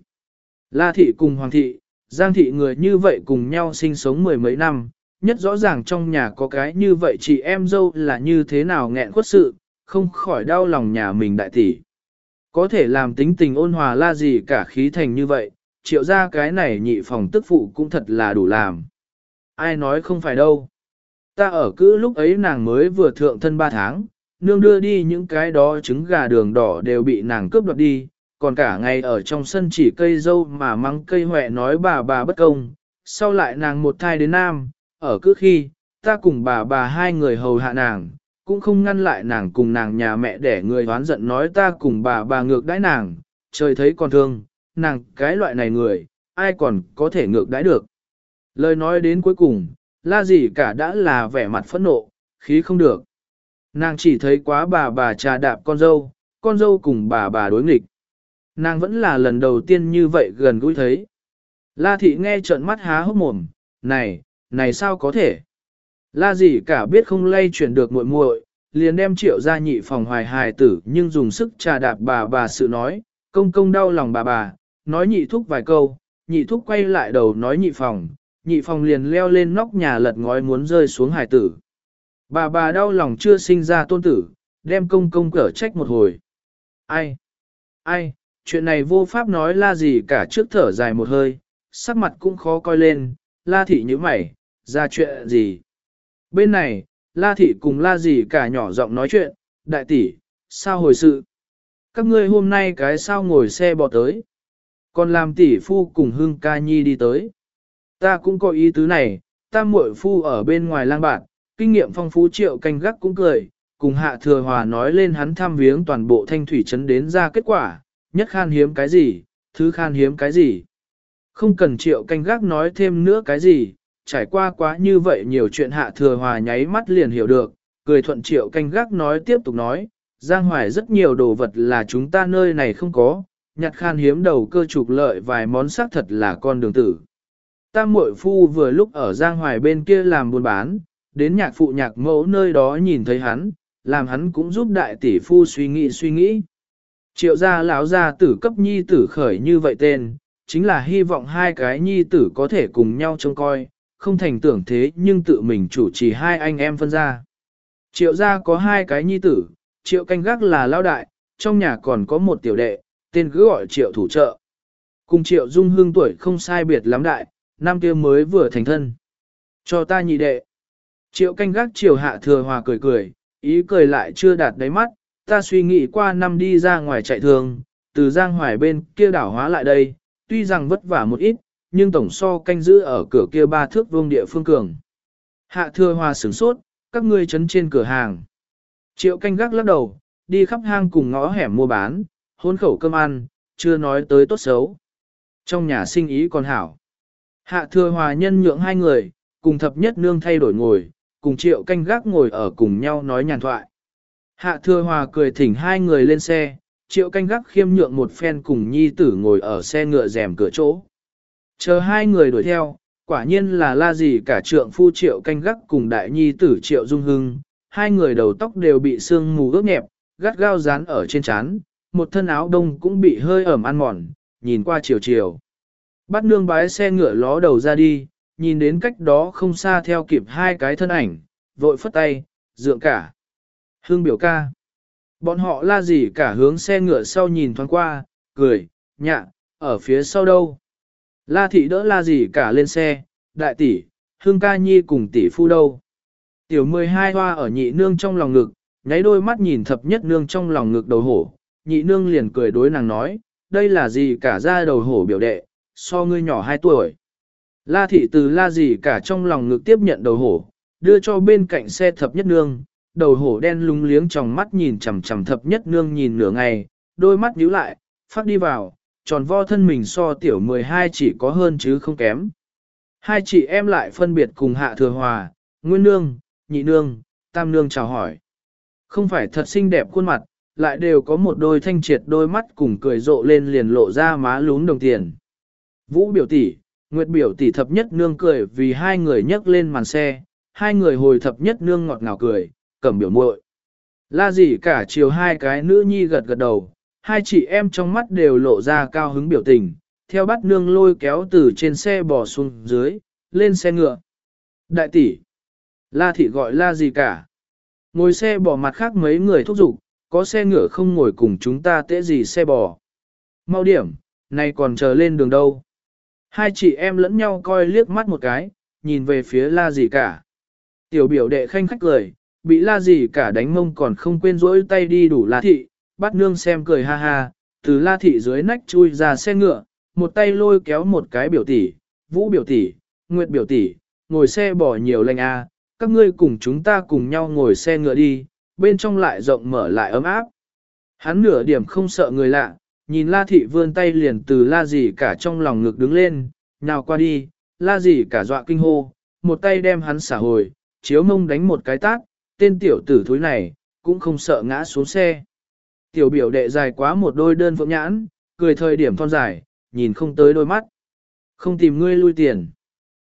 La thị cùng Hoàng thị, Giang thị người như vậy cùng nhau sinh sống mười mấy năm, nhất rõ ràng trong nhà có cái như vậy chị em dâu là như thế nào nghẹn khuất sự, không khỏi đau lòng nhà mình đại tỷ. Có thể làm tính tình ôn hòa la gì cả khí thành như vậy, triệu ra cái này nhị phòng tức phụ cũng thật là đủ làm. Ai nói không phải đâu. Ta ở cứ lúc ấy nàng mới vừa thượng thân ba tháng, nương đưa đi những cái đó trứng gà đường đỏ đều bị nàng cướp đoạt đi, còn cả ngày ở trong sân chỉ cây dâu mà mắng cây huệ nói bà bà bất công, sau lại nàng một thai đến nam, ở cứ khi, ta cùng bà bà hai người hầu hạ nàng, cũng không ngăn lại nàng cùng nàng nhà mẹ để người hoán giận nói ta cùng bà bà ngược đãi nàng, trời thấy còn thương, nàng cái loại này người, ai còn có thể ngược đãi được. Lời nói đến cuối cùng, la gì cả đã là vẻ mặt phẫn nộ, khí không được. Nàng chỉ thấy quá bà bà trà đạp con dâu, con dâu cùng bà bà đối nghịch. Nàng vẫn là lần đầu tiên như vậy gần gũi thấy. La thị nghe trợn mắt há hốc mồm, này, này sao có thể? La gì cả biết không lay chuyển được muội muội, liền đem triệu ra nhị phòng hoài hài tử nhưng dùng sức trà đạp bà bà sự nói, công công đau lòng bà bà, nói nhị thúc vài câu, nhị thúc quay lại đầu nói nhị phòng, nhị phòng liền leo lên nóc nhà lật ngói muốn rơi xuống hài tử. Bà bà đau lòng chưa sinh ra tôn tử, đem công công cở trách một hồi. Ai? Ai? Chuyện này vô pháp nói la gì cả trước thở dài một hơi, sắc mặt cũng khó coi lên, la thị như mày, ra chuyện gì? Bên này, la thị cùng la Dì cả nhỏ giọng nói chuyện, đại tỷ, sao hồi sự? Các ngươi hôm nay cái sao ngồi xe bò tới? Còn làm tỷ phu cùng hương ca nhi đi tới. Ta cũng có ý tứ này, ta muội phu ở bên ngoài lang bạn, kinh nghiệm phong phú triệu canh gác cũng cười, cùng hạ thừa hòa nói lên hắn tham viếng toàn bộ thanh thủy trấn đến ra kết quả, nhất khan hiếm cái gì, thứ khan hiếm cái gì. Không cần triệu canh gác nói thêm nữa cái gì, trải qua quá như vậy nhiều chuyện hạ thừa hòa nháy mắt liền hiểu được, cười thuận triệu canh gác nói tiếp tục nói, Giang Hoài rất nhiều đồ vật là chúng ta nơi này không có, nhặt khan hiếm đầu cơ trục lợi vài món xác thật là con đường tử. Tam muội phu vừa lúc ở Giang Hoài bên kia làm buôn bán, đến nhạc phụ nhạc mẫu nơi đó nhìn thấy hắn, làm hắn cũng giúp đại tỷ phu suy nghĩ suy nghĩ. Triệu gia lão gia tử cấp nhi tử khởi như vậy tên, chính là hy vọng hai cái nhi tử có thể cùng nhau trông coi, không thành tưởng thế nhưng tự mình chủ trì hai anh em phân ra. Triệu gia có hai cái nhi tử, triệu canh gác là lão đại, trong nhà còn có một tiểu đệ, tên cứ gọi triệu thủ trợ. Cùng triệu dung hương tuổi không sai biệt lắm đại, năm kia mới vừa thành thân. Cho ta nhị đệ. Triệu canh gác triệu hạ thừa hòa cười cười, ý cười lại chưa đạt đáy mắt, ta suy nghĩ qua năm đi ra ngoài chạy thường, từ giang hoài bên kia đảo hóa lại đây, tuy rằng vất vả một ít, nhưng tổng so canh giữ ở cửa kia ba thước vương địa phương cường. Hạ thừa hòa sửng sốt, các ngươi chấn trên cửa hàng. Triệu canh gác lắc đầu, đi khắp hang cùng ngõ hẻm mua bán, hôn khẩu cơm ăn, chưa nói tới tốt xấu. Trong nhà sinh ý còn hảo. Hạ thừa hòa nhân nhượng hai người, cùng thập nhất nương thay đổi ngồi, cùng triệu canh gác ngồi ở cùng nhau nói nhàn thoại. Hạ thừa hòa cười thỉnh hai người lên xe, triệu canh gác khiêm nhượng một phen cùng nhi tử ngồi ở xe ngựa rèm cửa chỗ. Chờ hai người đuổi theo, quả nhiên là la gì cả trượng phu triệu canh gác cùng đại nhi tử triệu dung hưng, hai người đầu tóc đều bị sương mù ướt nhẹp, gắt gao dán ở trên trán, một thân áo đông cũng bị hơi ẩm ăn mòn, nhìn qua chiều chiều. Bắt nương bái xe ngựa ló đầu ra đi, nhìn đến cách đó không xa theo kịp hai cái thân ảnh, vội phất tay, dượng cả. Hương biểu ca. Bọn họ la gì cả hướng xe ngựa sau nhìn thoáng qua, cười, nhạ, ở phía sau đâu. La thị đỡ la gì cả lên xe, đại tỷ, hương ca nhi cùng tỷ phu đâu. Tiểu 12 hoa ở nhị nương trong lòng ngực, nháy đôi mắt nhìn thập nhất nương trong lòng ngực đầu hổ, nhị nương liền cười đối nàng nói, đây là gì cả ra đầu hổ biểu đệ, so ngươi nhỏ 2 tuổi. La thị từ la gì cả trong lòng ngực tiếp nhận đầu hổ, đưa cho bên cạnh xe thập nhất nương, đầu hổ đen lúng liếng trong mắt nhìn chằm chằm thập nhất nương nhìn nửa ngày, đôi mắt nhíu lại, phát đi vào, tròn vo thân mình so tiểu 12 chỉ có hơn chứ không kém. Hai chị em lại phân biệt cùng hạ thừa hòa, nguyên nương, nhị nương, tam nương chào hỏi. Không phải thật xinh đẹp khuôn mặt, lại đều có một đôi thanh triệt đôi mắt cùng cười rộ lên liền lộ ra má lún đồng tiền. Vũ biểu tỷ, Nguyệt biểu tỷ thập nhất nương cười vì hai người nhấc lên màn xe, hai người hồi thập nhất nương ngọt ngào cười, cẩm biểu muội. La gì cả chiều hai cái nữ nhi gật gật đầu, hai chị em trong mắt đều lộ ra cao hứng biểu tình, theo bắt nương lôi kéo từ trên xe bò xuống dưới, lên xe ngựa. Đại tỷ, La thị gọi la gì cả. Ngồi xe bò mặt khác mấy người thúc giục, có xe ngựa không ngồi cùng chúng ta tễ gì xe bò. Mau điểm, này còn chờ lên đường đâu. Hai chị em lẫn nhau coi liếc mắt một cái, nhìn về phía la gì cả. Tiểu biểu đệ khanh khách cười, bị la gì cả đánh mông còn không quên rỗi tay đi đủ la thị, bắt nương xem cười ha ha, từ la thị dưới nách chui ra xe ngựa, một tay lôi kéo một cái biểu tỷ, vũ biểu tỷ, nguyệt biểu tỷ, ngồi xe bỏ nhiều lành a, các ngươi cùng chúng ta cùng nhau ngồi xe ngựa đi, bên trong lại rộng mở lại ấm áp. Hắn nửa điểm không sợ người lạ, nhìn la thị vươn tay liền từ la gì cả trong lòng ngực đứng lên, nào qua đi, la gì cả dọa kinh hô, một tay đem hắn xả hồi, chiếu mông đánh một cái tát, tên tiểu tử thúi này, cũng không sợ ngã xuống xe. Tiểu biểu đệ dài quá một đôi đơn phượng nhãn, cười thời điểm thon dài, nhìn không tới đôi mắt. Không tìm ngươi lui tiền.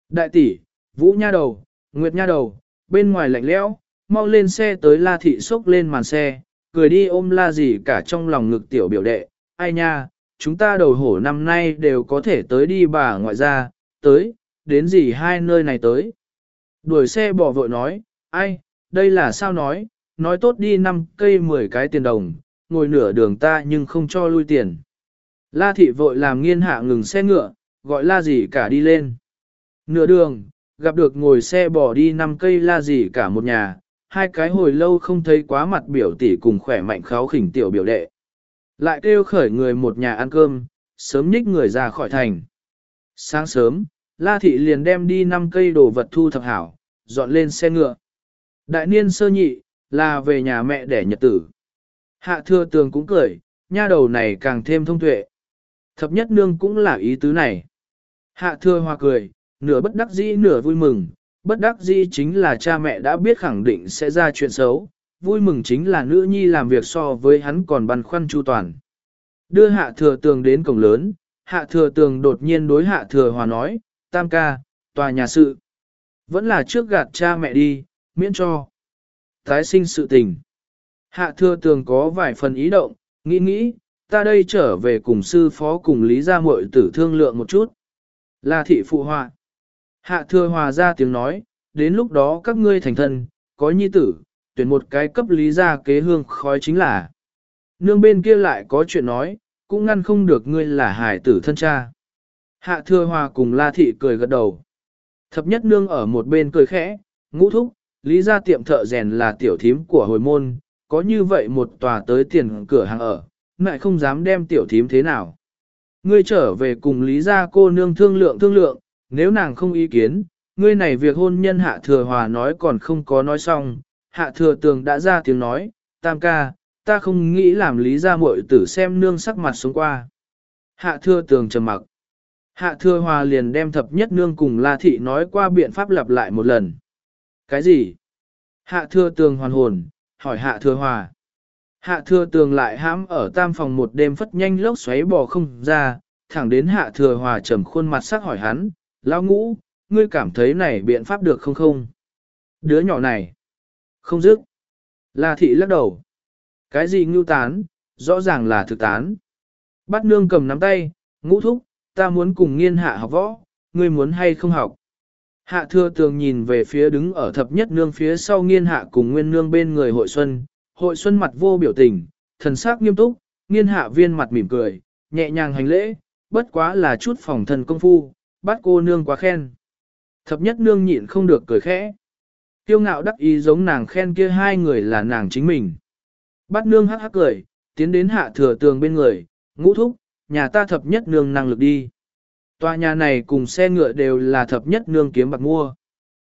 Đại tỷ, vũ nha đầu, nguyệt nha đầu, bên ngoài lạnh lẽo, mau lên xe tới la thị sốc lên màn xe, cười đi ôm la gì cả trong lòng ngực tiểu biểu đệ. Ai nha, chúng ta đầu hổ năm nay đều có thể tới đi bà ngoại ra, tới, đến gì hai nơi này tới. Đuổi xe bỏ vội nói, ai, đây là sao nói, nói tốt đi năm cây 10 cái tiền đồng, ngồi nửa đường ta nhưng không cho lui tiền. La thị vội làm nghiên hạ ngừng xe ngựa, gọi la gì cả đi lên. Nửa đường, gặp được ngồi xe bỏ đi năm cây la gì cả một nhà, hai cái hồi lâu không thấy quá mặt biểu tỷ cùng khỏe mạnh kháo khỉnh tiểu biểu đệ. Lại kêu khởi người một nhà ăn cơm, sớm nhích người ra khỏi thành. Sáng sớm, La Thị liền đem đi năm cây đồ vật thu thập hảo, dọn lên xe ngựa. Đại niên sơ nhị, là về nhà mẹ để nhật tử. Hạ thừa tường cũng cười, nha đầu này càng thêm thông tuệ. Thập nhất nương cũng là ý tứ này. Hạ thừa hòa cười, nửa bất đắc dĩ nửa vui mừng, bất đắc dĩ chính là cha mẹ đã biết khẳng định sẽ ra chuyện xấu, vui mừng chính là nữ nhi làm việc so với hắn còn băn khoăn chu toàn. Đưa hạ thừa tường đến cổng lớn, hạ thừa tường đột nhiên đối hạ thừa hòa nói, tam ca, tòa nhà sự. Vẫn là trước gạt cha mẹ đi, miễn cho. Tái sinh sự tình. Hạ thừa tường có vài phần ý động, nghĩ nghĩ, ta đây trở về cùng sư phó cùng lý gia muội tử thương lượng một chút. Là thị phụ họa. Hạ thừa hòa ra tiếng nói, đến lúc đó các ngươi thành thân, có nhi tử, tuyển một cái cấp lý gia kế hương khói chính là. Nương bên kia lại có chuyện nói, cũng ngăn không được ngươi là hải tử thân cha. Hạ thừa hòa cùng la thị cười gật đầu. Thập nhất nương ở một bên cười khẽ, ngũ thúc, lý gia tiệm thợ rèn là tiểu thím của hồi môn, có như vậy một tòa tới tiền cửa hàng ở, lại không dám đem tiểu thím thế nào. Ngươi trở về cùng lý gia cô nương thương lượng thương lượng, nếu nàng không ý kiến, ngươi này việc hôn nhân hạ thừa hòa nói còn không có nói xong, hạ thừa tường đã ra tiếng nói, tam ca, ta không nghĩ làm lý gia muội tử xem nương sắc mặt xuống qua. Hạ thừa tường trầm mặc. Hạ thừa hòa liền đem thập nhất nương cùng la thị nói qua biện pháp lặp lại một lần. Cái gì? Hạ thừa tường hoàn hồn, hỏi hạ thừa hòa. Hạ thừa tường lại hãm ở tam phòng một đêm phất nhanh lốc xoáy bò không ra, thẳng đến hạ thừa hòa trầm khuôn mặt sắc hỏi hắn, lao ngũ, ngươi cảm thấy này biện pháp được không không? Đứa nhỏ này, không dứt. La thị lắc đầu. Cái gì ngưu tán, rõ ràng là thực tán. Bắt nương cầm nắm tay, ngũ thúc, ta muốn cùng nghiên hạ học võ, ngươi muốn hay không học? Hạ thừa tường nhìn về phía đứng ở thập nhất nương phía sau nghiên hạ cùng nguyên nương bên người hội xuân, hội xuân mặt vô biểu tình, thần sắc nghiêm túc, nghiên hạ viên mặt mỉm cười, nhẹ nhàng hành lễ, bất quá là chút phòng thần công phu, bắt cô nương quá khen. Thập nhất nương nhịn không được cười khẽ. Tiêu ngạo đắc ý giống nàng khen kia hai người là nàng chính mình. Bắt nương hắc hắc cười, tiến đến hạ thừa tường bên người, ngũ thúc, nhà ta thập nhất nương năng lực đi. Tòa nhà này cùng xe ngựa đều là thập nhất nương kiếm bạc mua.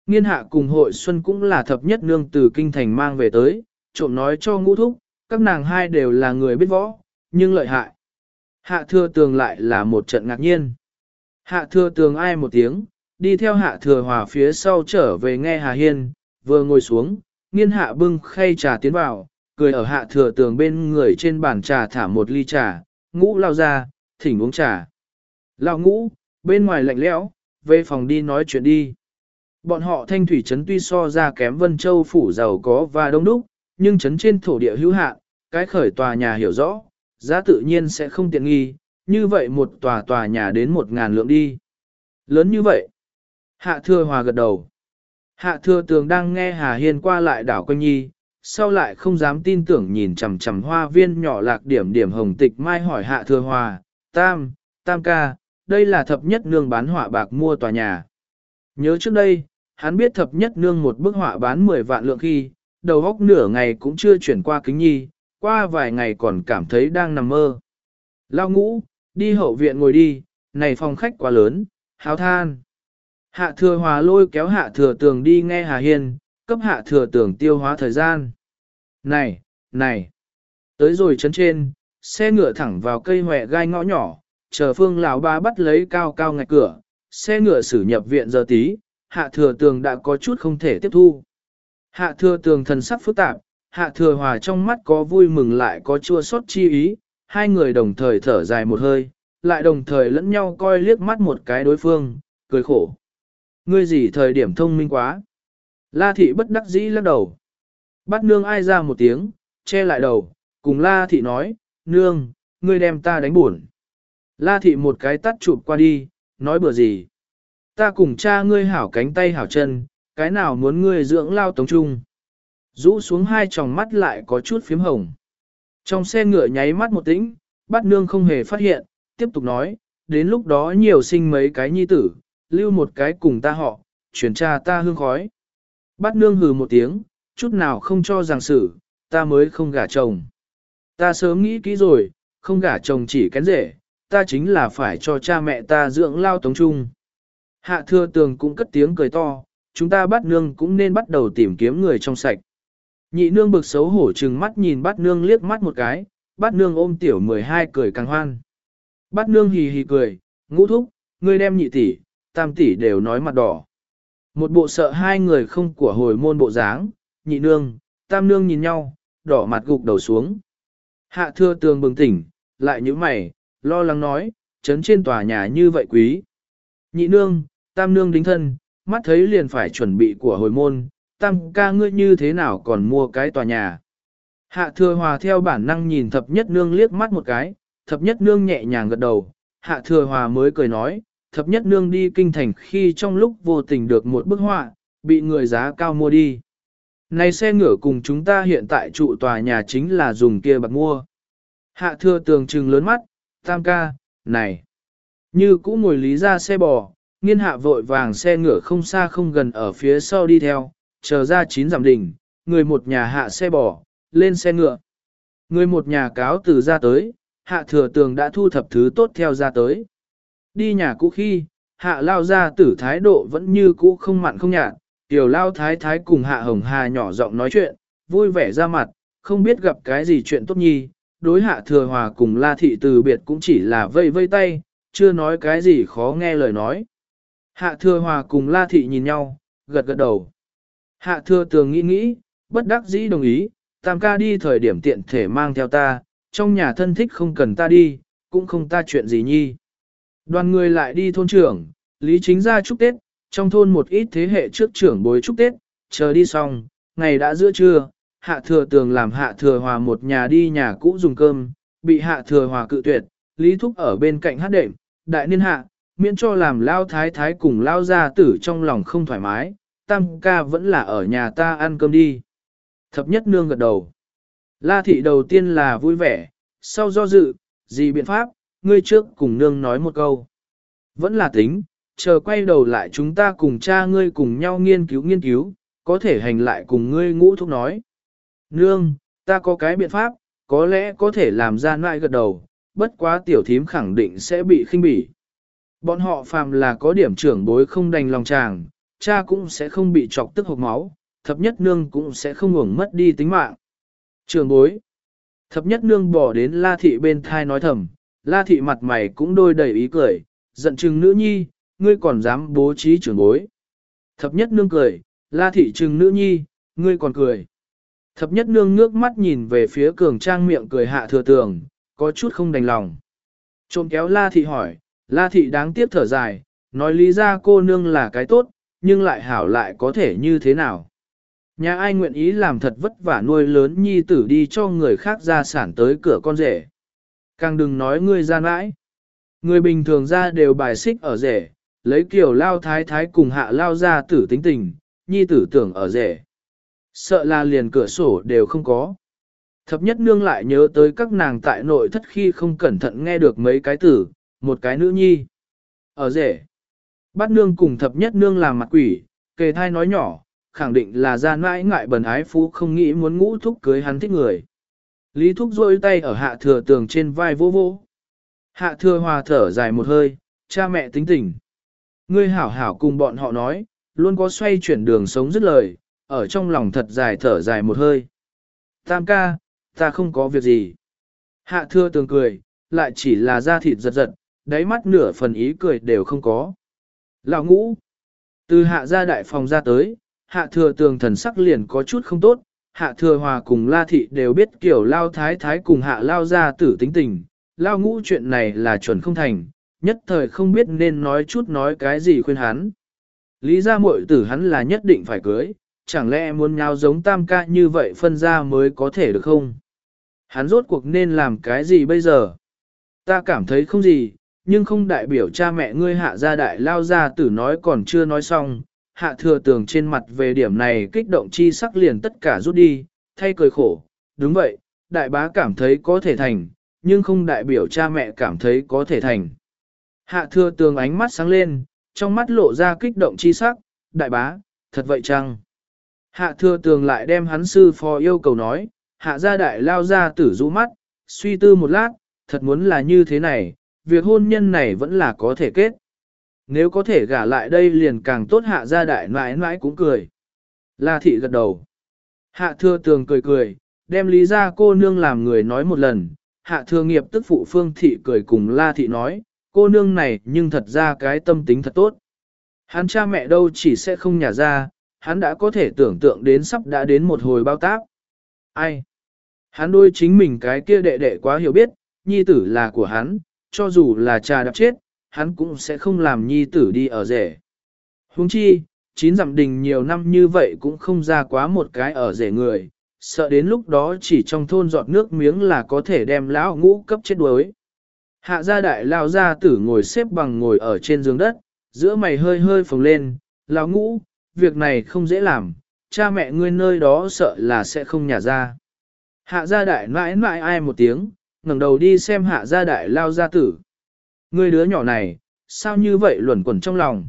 Nghiên hạ cùng hội xuân cũng là thập nhất nương từ kinh thành mang về tới, trộm nói cho ngũ thúc, các nàng hai đều là người biết võ, nhưng lợi hại. Hạ thừa tường lại là một trận ngạc nhiên. Hạ thừa tường ai một tiếng, đi theo hạ thừa hòa phía sau trở về nghe Hà Hiên, vừa ngồi xuống, nghiên hạ bưng khay trà tiến vào, cười ở hạ thừa tường bên người trên bàn trà thả một ly trà, ngũ lao ra, thỉnh uống trà lão ngũ, bên ngoài lạnh lẽo, về phòng đi nói chuyện đi. Bọn họ thanh thủy trấn tuy so ra kém Vân Châu phủ giàu có và đông đúc, nhưng trấn trên thổ địa hữu hạn, cái khởi tòa nhà hiểu rõ, giá tự nhiên sẽ không tiện nghi, như vậy một tòa tòa nhà đến một ngàn lượng đi. Lớn như vậy. Hạ thừa hòa gật đầu. Hạ thừa tường đang nghe Hà Hiên qua lại đảo quanh nhi, sau lại không dám tin tưởng nhìn chằm chằm hoa viên nhỏ lạc điểm điểm hồng tịch mai hỏi hạ thừa hòa, tam, tam ca, đây là thập nhất nương bán họa bạc mua tòa nhà. Nhớ trước đây, hắn biết thập nhất nương một bức họa bán 10 vạn lượng khi, đầu góc nửa ngày cũng chưa chuyển qua kính nhi, qua vài ngày còn cảm thấy đang nằm mơ. Lao ngũ, đi hậu viện ngồi đi, này phòng khách quá lớn, háo than. Hạ thừa hòa lôi kéo hạ thừa tường đi nghe Hà Hiên, cấp hạ thừa tường tiêu hóa thời gian. Này, này, tới rồi chấn trên, xe ngựa thẳng vào cây hòe gai ngõ nhỏ, chờ phương lão ba bắt lấy cao cao ngạch cửa, xe ngựa xử nhập viện giờ tí, hạ thừa tường đã có chút không thể tiếp thu. Hạ thừa tường thần sắc phức tạp, hạ thừa hòa trong mắt có vui mừng lại có chua xót chi ý, hai người đồng thời thở dài một hơi, lại đồng thời lẫn nhau coi liếc mắt một cái đối phương, cười khổ. Ngươi gì thời điểm thông minh quá? La thị bất đắc dĩ lắc đầu. Bắt nương ai ra một tiếng, che lại đầu, cùng la thị nói, nương, ngươi đem ta đánh buồn. La thị một cái tắt chụp qua đi, nói bừa gì. Ta cùng cha ngươi hảo cánh tay hảo chân, cái nào muốn ngươi dưỡng lao tống trung. Rũ xuống hai tròng mắt lại có chút phím hồng. Trong xe ngựa nháy mắt một tĩnh, bắt nương không hề phát hiện, tiếp tục nói, đến lúc đó nhiều sinh mấy cái nhi tử, lưu một cái cùng ta họ, chuyển cha ta hương khói. Bắt nương hừ một tiếng, chút nào không cho rằng xử, ta mới không gả chồng. Ta sớm nghĩ kỹ rồi, không gả chồng chỉ kén rể, ta chính là phải cho cha mẹ ta dưỡng lao tống trung. Hạ thừa tường cũng cất tiếng cười to, chúng ta bắt nương cũng nên bắt đầu tìm kiếm người trong sạch. Nhị nương bực xấu hổ trừng mắt nhìn bắt nương liếc mắt một cái, bắt nương ôm tiểu 12 cười càng hoan. Bắt nương hì hì cười, ngũ thúc, ngươi đem nhị tỷ, tam tỷ đều nói mặt đỏ. Một bộ sợ hai người không của hồi môn bộ dáng, nhị nương, tam nương nhìn nhau, đỏ mặt gục đầu xuống. Hạ thưa tường bừng tỉnh, lại như mày, lo lắng nói, chấn trên tòa nhà như vậy quý. Nhị nương, tam nương đính thân, mắt thấy liền phải chuẩn bị của hồi môn, tam ca ngươi như thế nào còn mua cái tòa nhà. Hạ thừa hòa theo bản năng nhìn thập nhất nương liếc mắt một cái, thập nhất nương nhẹ nhàng gật đầu, hạ thừa hòa mới cười nói, thập nhất nương đi kinh thành khi trong lúc vô tình được một bức họa, bị người giá cao mua đi. Này xe ngựa cùng chúng ta hiện tại trụ tòa nhà chính là dùng kia bạc mua. Hạ thừa tường trừng lớn mắt, tam ca, này. Như cũ ngồi lý ra xe bò, nghiên hạ vội vàng xe ngựa không xa không gần ở phía sau đi theo, chờ ra chín giảm đỉnh, người một nhà hạ xe bò, lên xe ngựa. Người một nhà cáo từ ra tới, hạ thừa tường đã thu thập thứ tốt theo ra tới. Đi nhà cũ khi, hạ lao ra tử thái độ vẫn như cũ không mặn không nhạt, tiểu lao thái thái cùng hạ hồng hà nhỏ giọng nói chuyện, vui vẻ ra mặt, không biết gặp cái gì chuyện tốt nhi, đối hạ thừa hòa cùng la thị từ biệt cũng chỉ là vây vây tay, chưa nói cái gì khó nghe lời nói. Hạ thừa hòa cùng la thị nhìn nhau, gật gật đầu. Hạ thừa tường nghĩ nghĩ, bất đắc dĩ đồng ý, tam ca đi thời điểm tiện thể mang theo ta, trong nhà thân thích không cần ta đi, cũng không ta chuyện gì nhi. Đoàn người lại đi thôn trưởng, Lý Chính ra chúc Tết, trong thôn một ít thế hệ trước trưởng bối chúc Tết, chờ đi xong, ngày đã giữa trưa, hạ thừa tường làm hạ thừa hòa một nhà đi nhà cũ dùng cơm, bị hạ thừa hòa cự tuyệt, Lý Thúc ở bên cạnh hát đệm, đại niên hạ, miễn cho làm lao thái thái cùng lao gia tử trong lòng không thoải mái, tam ca vẫn là ở nhà ta ăn cơm đi. Thập nhất nương gật đầu. La thị đầu tiên là vui vẻ, sau do dự, gì biện pháp, ngươi trước cùng nương nói một câu. Vẫn là tính, chờ quay đầu lại chúng ta cùng cha ngươi cùng nhau nghiên cứu nghiên cứu, có thể hành lại cùng ngươi ngũ thúc nói. Nương, ta có cái biện pháp, có lẽ có thể làm ra nại gật đầu, bất quá tiểu thím khẳng định sẽ bị khinh bỉ. Bọn họ phàm là có điểm trưởng bối không đành lòng chàng, cha cũng sẽ không bị chọc tức hộp máu, thập nhất nương cũng sẽ không ngủng mất đi tính mạng. Trưởng bối, thập nhất nương bỏ đến la thị bên thai nói thầm, la thị mặt mày cũng đôi đầy ý cười, giận chừng nữ nhi, ngươi còn dám bố trí trưởng bối. Thập nhất nương cười, la thị chừng nữ nhi, ngươi còn cười. Thập nhất nương ngước mắt nhìn về phía cường trang miệng cười hạ thừa tường, có chút không đành lòng. Trộm kéo la thị hỏi, la thị đáng tiếc thở dài, nói lý ra cô nương là cái tốt, nhưng lại hảo lại có thể như thế nào. Nhà ai nguyện ý làm thật vất vả nuôi lớn nhi tử đi cho người khác ra sản tới cửa con rể. Càng đừng nói ngươi gian mãi. Người bình thường ra đều bài xích ở rể, lấy kiểu lao thái thái cùng hạ lao ra tử tính tình, nhi tử tưởng ở rể. Sợ là liền cửa sổ đều không có. Thập nhất nương lại nhớ tới các nàng tại nội thất khi không cẩn thận nghe được mấy cái tử, một cái nữ nhi. Ở rể. Bát nương cùng thập nhất nương làm mặt quỷ, kề thai nói nhỏ, khẳng định là ra mãi ngại bần ái phú không nghĩ muốn ngũ thúc cưới hắn thích người. Lý thúc rôi tay ở hạ thừa tường trên vai vô vô. Hạ thừa hòa thở dài một hơi, cha mẹ tính tình. Ngươi hảo hảo cùng bọn họ nói, luôn có xoay chuyển đường sống dứt lời, ở trong lòng thật dài thở dài một hơi. Tam ca, ta không có việc gì. Hạ thưa tường cười, lại chỉ là da thịt giật giật, đáy mắt nửa phần ý cười đều không có. Lão ngũ, từ hạ gia đại phòng ra tới, hạ thừa tường thần sắc liền có chút không tốt, hạ thừa hòa cùng la thị đều biết kiểu lao thái thái cùng hạ lao gia tử tính tình, lao ngũ chuyện này là chuẩn không thành, nhất thời không biết nên nói chút nói cái gì khuyên hắn. Lý ra muội tử hắn là nhất định phải cưới, chẳng lẽ muốn nhau giống tam ca như vậy phân ra mới có thể được không? Hắn rốt cuộc nên làm cái gì bây giờ? Ta cảm thấy không gì, nhưng không đại biểu cha mẹ ngươi hạ gia đại lao ra tử nói còn chưa nói xong, hạ thừa tường trên mặt về điểm này kích động chi sắc liền tất cả rút đi, thay cười khổ, đúng vậy, đại bá cảm thấy có thể thành, nhưng không đại biểu cha mẹ cảm thấy có thể thành. Hạ thừa tường ánh mắt sáng lên, trong mắt lộ ra kích động chi sắc, đại bá, thật vậy chăng? Hạ thừa tường lại đem hắn sư phó yêu cầu nói, hạ gia đại lao ra tử rũ mắt, suy tư một lát, thật muốn là như thế này, việc hôn nhân này vẫn là có thể kết. Nếu có thể gả lại đây liền càng tốt hạ gia đại mãi mãi cũng cười. La thị gật đầu. Hạ thừa tường cười cười, đem lý ra cô nương làm người nói một lần. Hạ thừa nghiệp tức phụ phương thị cười cùng la thị nói, cô nương này nhưng thật ra cái tâm tính thật tốt. Hắn cha mẹ đâu chỉ sẽ không nhả ra, hắn đã có thể tưởng tượng đến sắp đã đến một hồi bao tác. Ai? Hắn đôi chính mình cái kia đệ đệ quá hiểu biết, nhi tử là của hắn, cho dù là cha đạp chết, hắn cũng sẽ không làm nhi tử đi ở rể. Huống chi, chín dặm đình nhiều năm như vậy cũng không ra quá một cái ở rể người, sợ đến lúc đó chỉ trong thôn giọt nước miếng là có thể đem lão ngũ cấp chết đuối. Hạ gia đại lao gia tử ngồi xếp bằng ngồi ở trên giường đất, giữa mày hơi hơi phồng lên, lão ngũ, việc này không dễ làm, cha mẹ ngươi nơi đó sợ là sẽ không nhả ra. Hạ gia đại mãi mãi ai một tiếng, ngẩng đầu đi xem hạ gia đại lao gia tử. Ngươi đứa nhỏ này, sao như vậy luẩn quẩn trong lòng.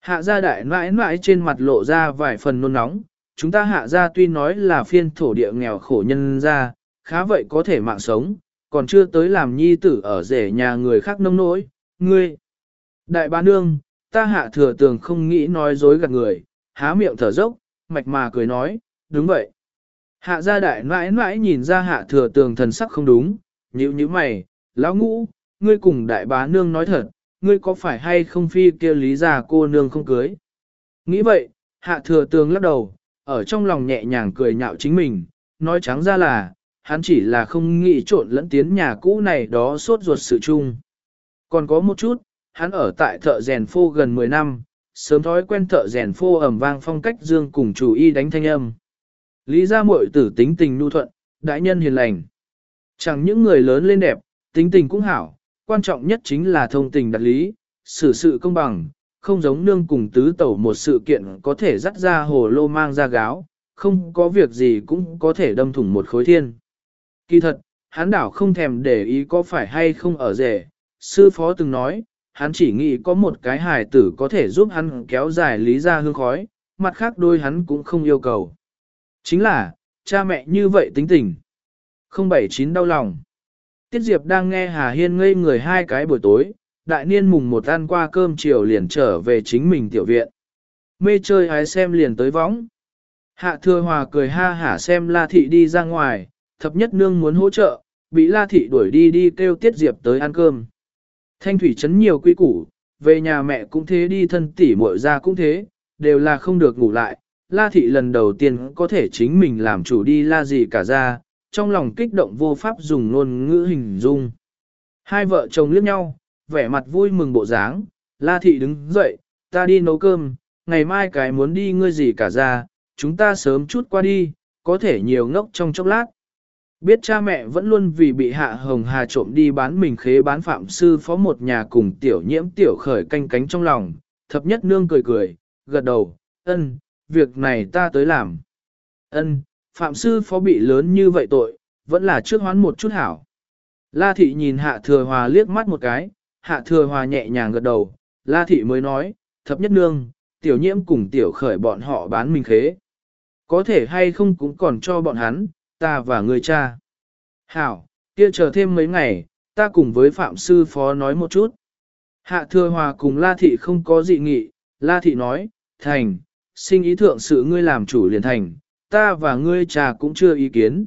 Hạ gia đại mãi mãi trên mặt lộ ra vài phần nôn nóng, chúng ta hạ gia tuy nói là phiên thổ địa nghèo khổ nhân gia, khá vậy có thể mạng sống, còn chưa tới làm nhi tử ở rể nhà người khác nông nỗi, ngươi. Đại bá nương, ta hạ thừa tường không nghĩ nói dối gạt người, há miệng thở dốc, mạch mà cười nói, đúng vậy. Hạ gia đại mãi mãi nhìn ra hạ thừa tường thần sắc không đúng, nhíu nhíu mày, lão ngũ, ngươi cùng đại bá nương nói thật, ngươi có phải hay không phi kia lý già cô nương không cưới. Nghĩ vậy, hạ thừa tường lắc đầu, ở trong lòng nhẹ nhàng cười nhạo chính mình, nói trắng ra là, hắn chỉ là không nghĩ trộn lẫn tiến nhà cũ này đó sốt ruột sự chung. Còn có một chút, hắn ở tại thợ rèn phô gần 10 năm, sớm thói quen thợ rèn phô ẩm vang phong cách dương cùng chủ y đánh thanh âm. Lý gia muội tử tính tình nhu thuận, đại nhân hiền lành. Chẳng những người lớn lên đẹp, tính tình cũng hảo, quan trọng nhất chính là thông tình đặt lý, xử sự công bằng, không giống nương cùng tứ tẩu một sự kiện có thể dắt ra hồ lô mang ra gáo, không có việc gì cũng có thể đâm thủng một khối thiên. Kỳ thật, hắn đảo không thèm để ý có phải hay không ở rể, sư phó từng nói, hắn chỉ nghĩ có một cái hài tử có thể giúp hắn kéo dài lý ra hương khói, mặt khác đôi hắn cũng không yêu cầu. Chính là, cha mẹ như vậy tính tình. Không bảy chín đau lòng. Tiết Diệp đang nghe Hà Hiên ngây người hai cái buổi tối, đại niên mùng một ăn qua cơm chiều liền trở về chính mình tiểu viện. Mê chơi hái xem liền tới võng. Hạ thừa hòa cười ha hả xem La Thị đi ra ngoài, thập nhất nương muốn hỗ trợ, bị La Thị đuổi đi đi kêu Tiết Diệp tới ăn cơm. Thanh thủy chấn nhiều quy củ, về nhà mẹ cũng thế đi thân tỷ muội ra cũng thế, đều là không được ngủ lại. La Thị lần đầu tiên có thể chính mình làm chủ đi la gì cả ra, trong lòng kích động vô pháp dùng ngôn ngữ hình dung. Hai vợ chồng liếc nhau, vẻ mặt vui mừng bộ dáng, La Thị đứng dậy, ta đi nấu cơm, ngày mai cái muốn đi ngươi gì cả ra, chúng ta sớm chút qua đi, có thể nhiều ngốc trong chốc lát. Biết cha mẹ vẫn luôn vì bị hạ hồng hà trộm đi bán mình khế bán phạm sư phó một nhà cùng tiểu nhiễm tiểu khởi canh cánh trong lòng, thập nhất nương cười cười, gật đầu, ân, việc này ta tới làm. Ân, phạm sư phó bị lớn như vậy tội, vẫn là trước hoán một chút hảo. La thị nhìn hạ thừa hòa liếc mắt một cái, hạ thừa hòa nhẹ nhàng gật đầu, la thị mới nói, thập nhất nương, tiểu nhiễm cùng tiểu khởi bọn họ bán mình khế. Có thể hay không cũng còn cho bọn hắn, ta và người cha. Hảo, kia chờ thêm mấy ngày, ta cùng với Phạm Sư Phó nói một chút. Hạ Thừa Hòa cùng La Thị không có dị nghị, La Thị nói, thành, sinh ý thượng sự ngươi làm chủ liền thành, ta và ngươi cha cũng chưa ý kiến.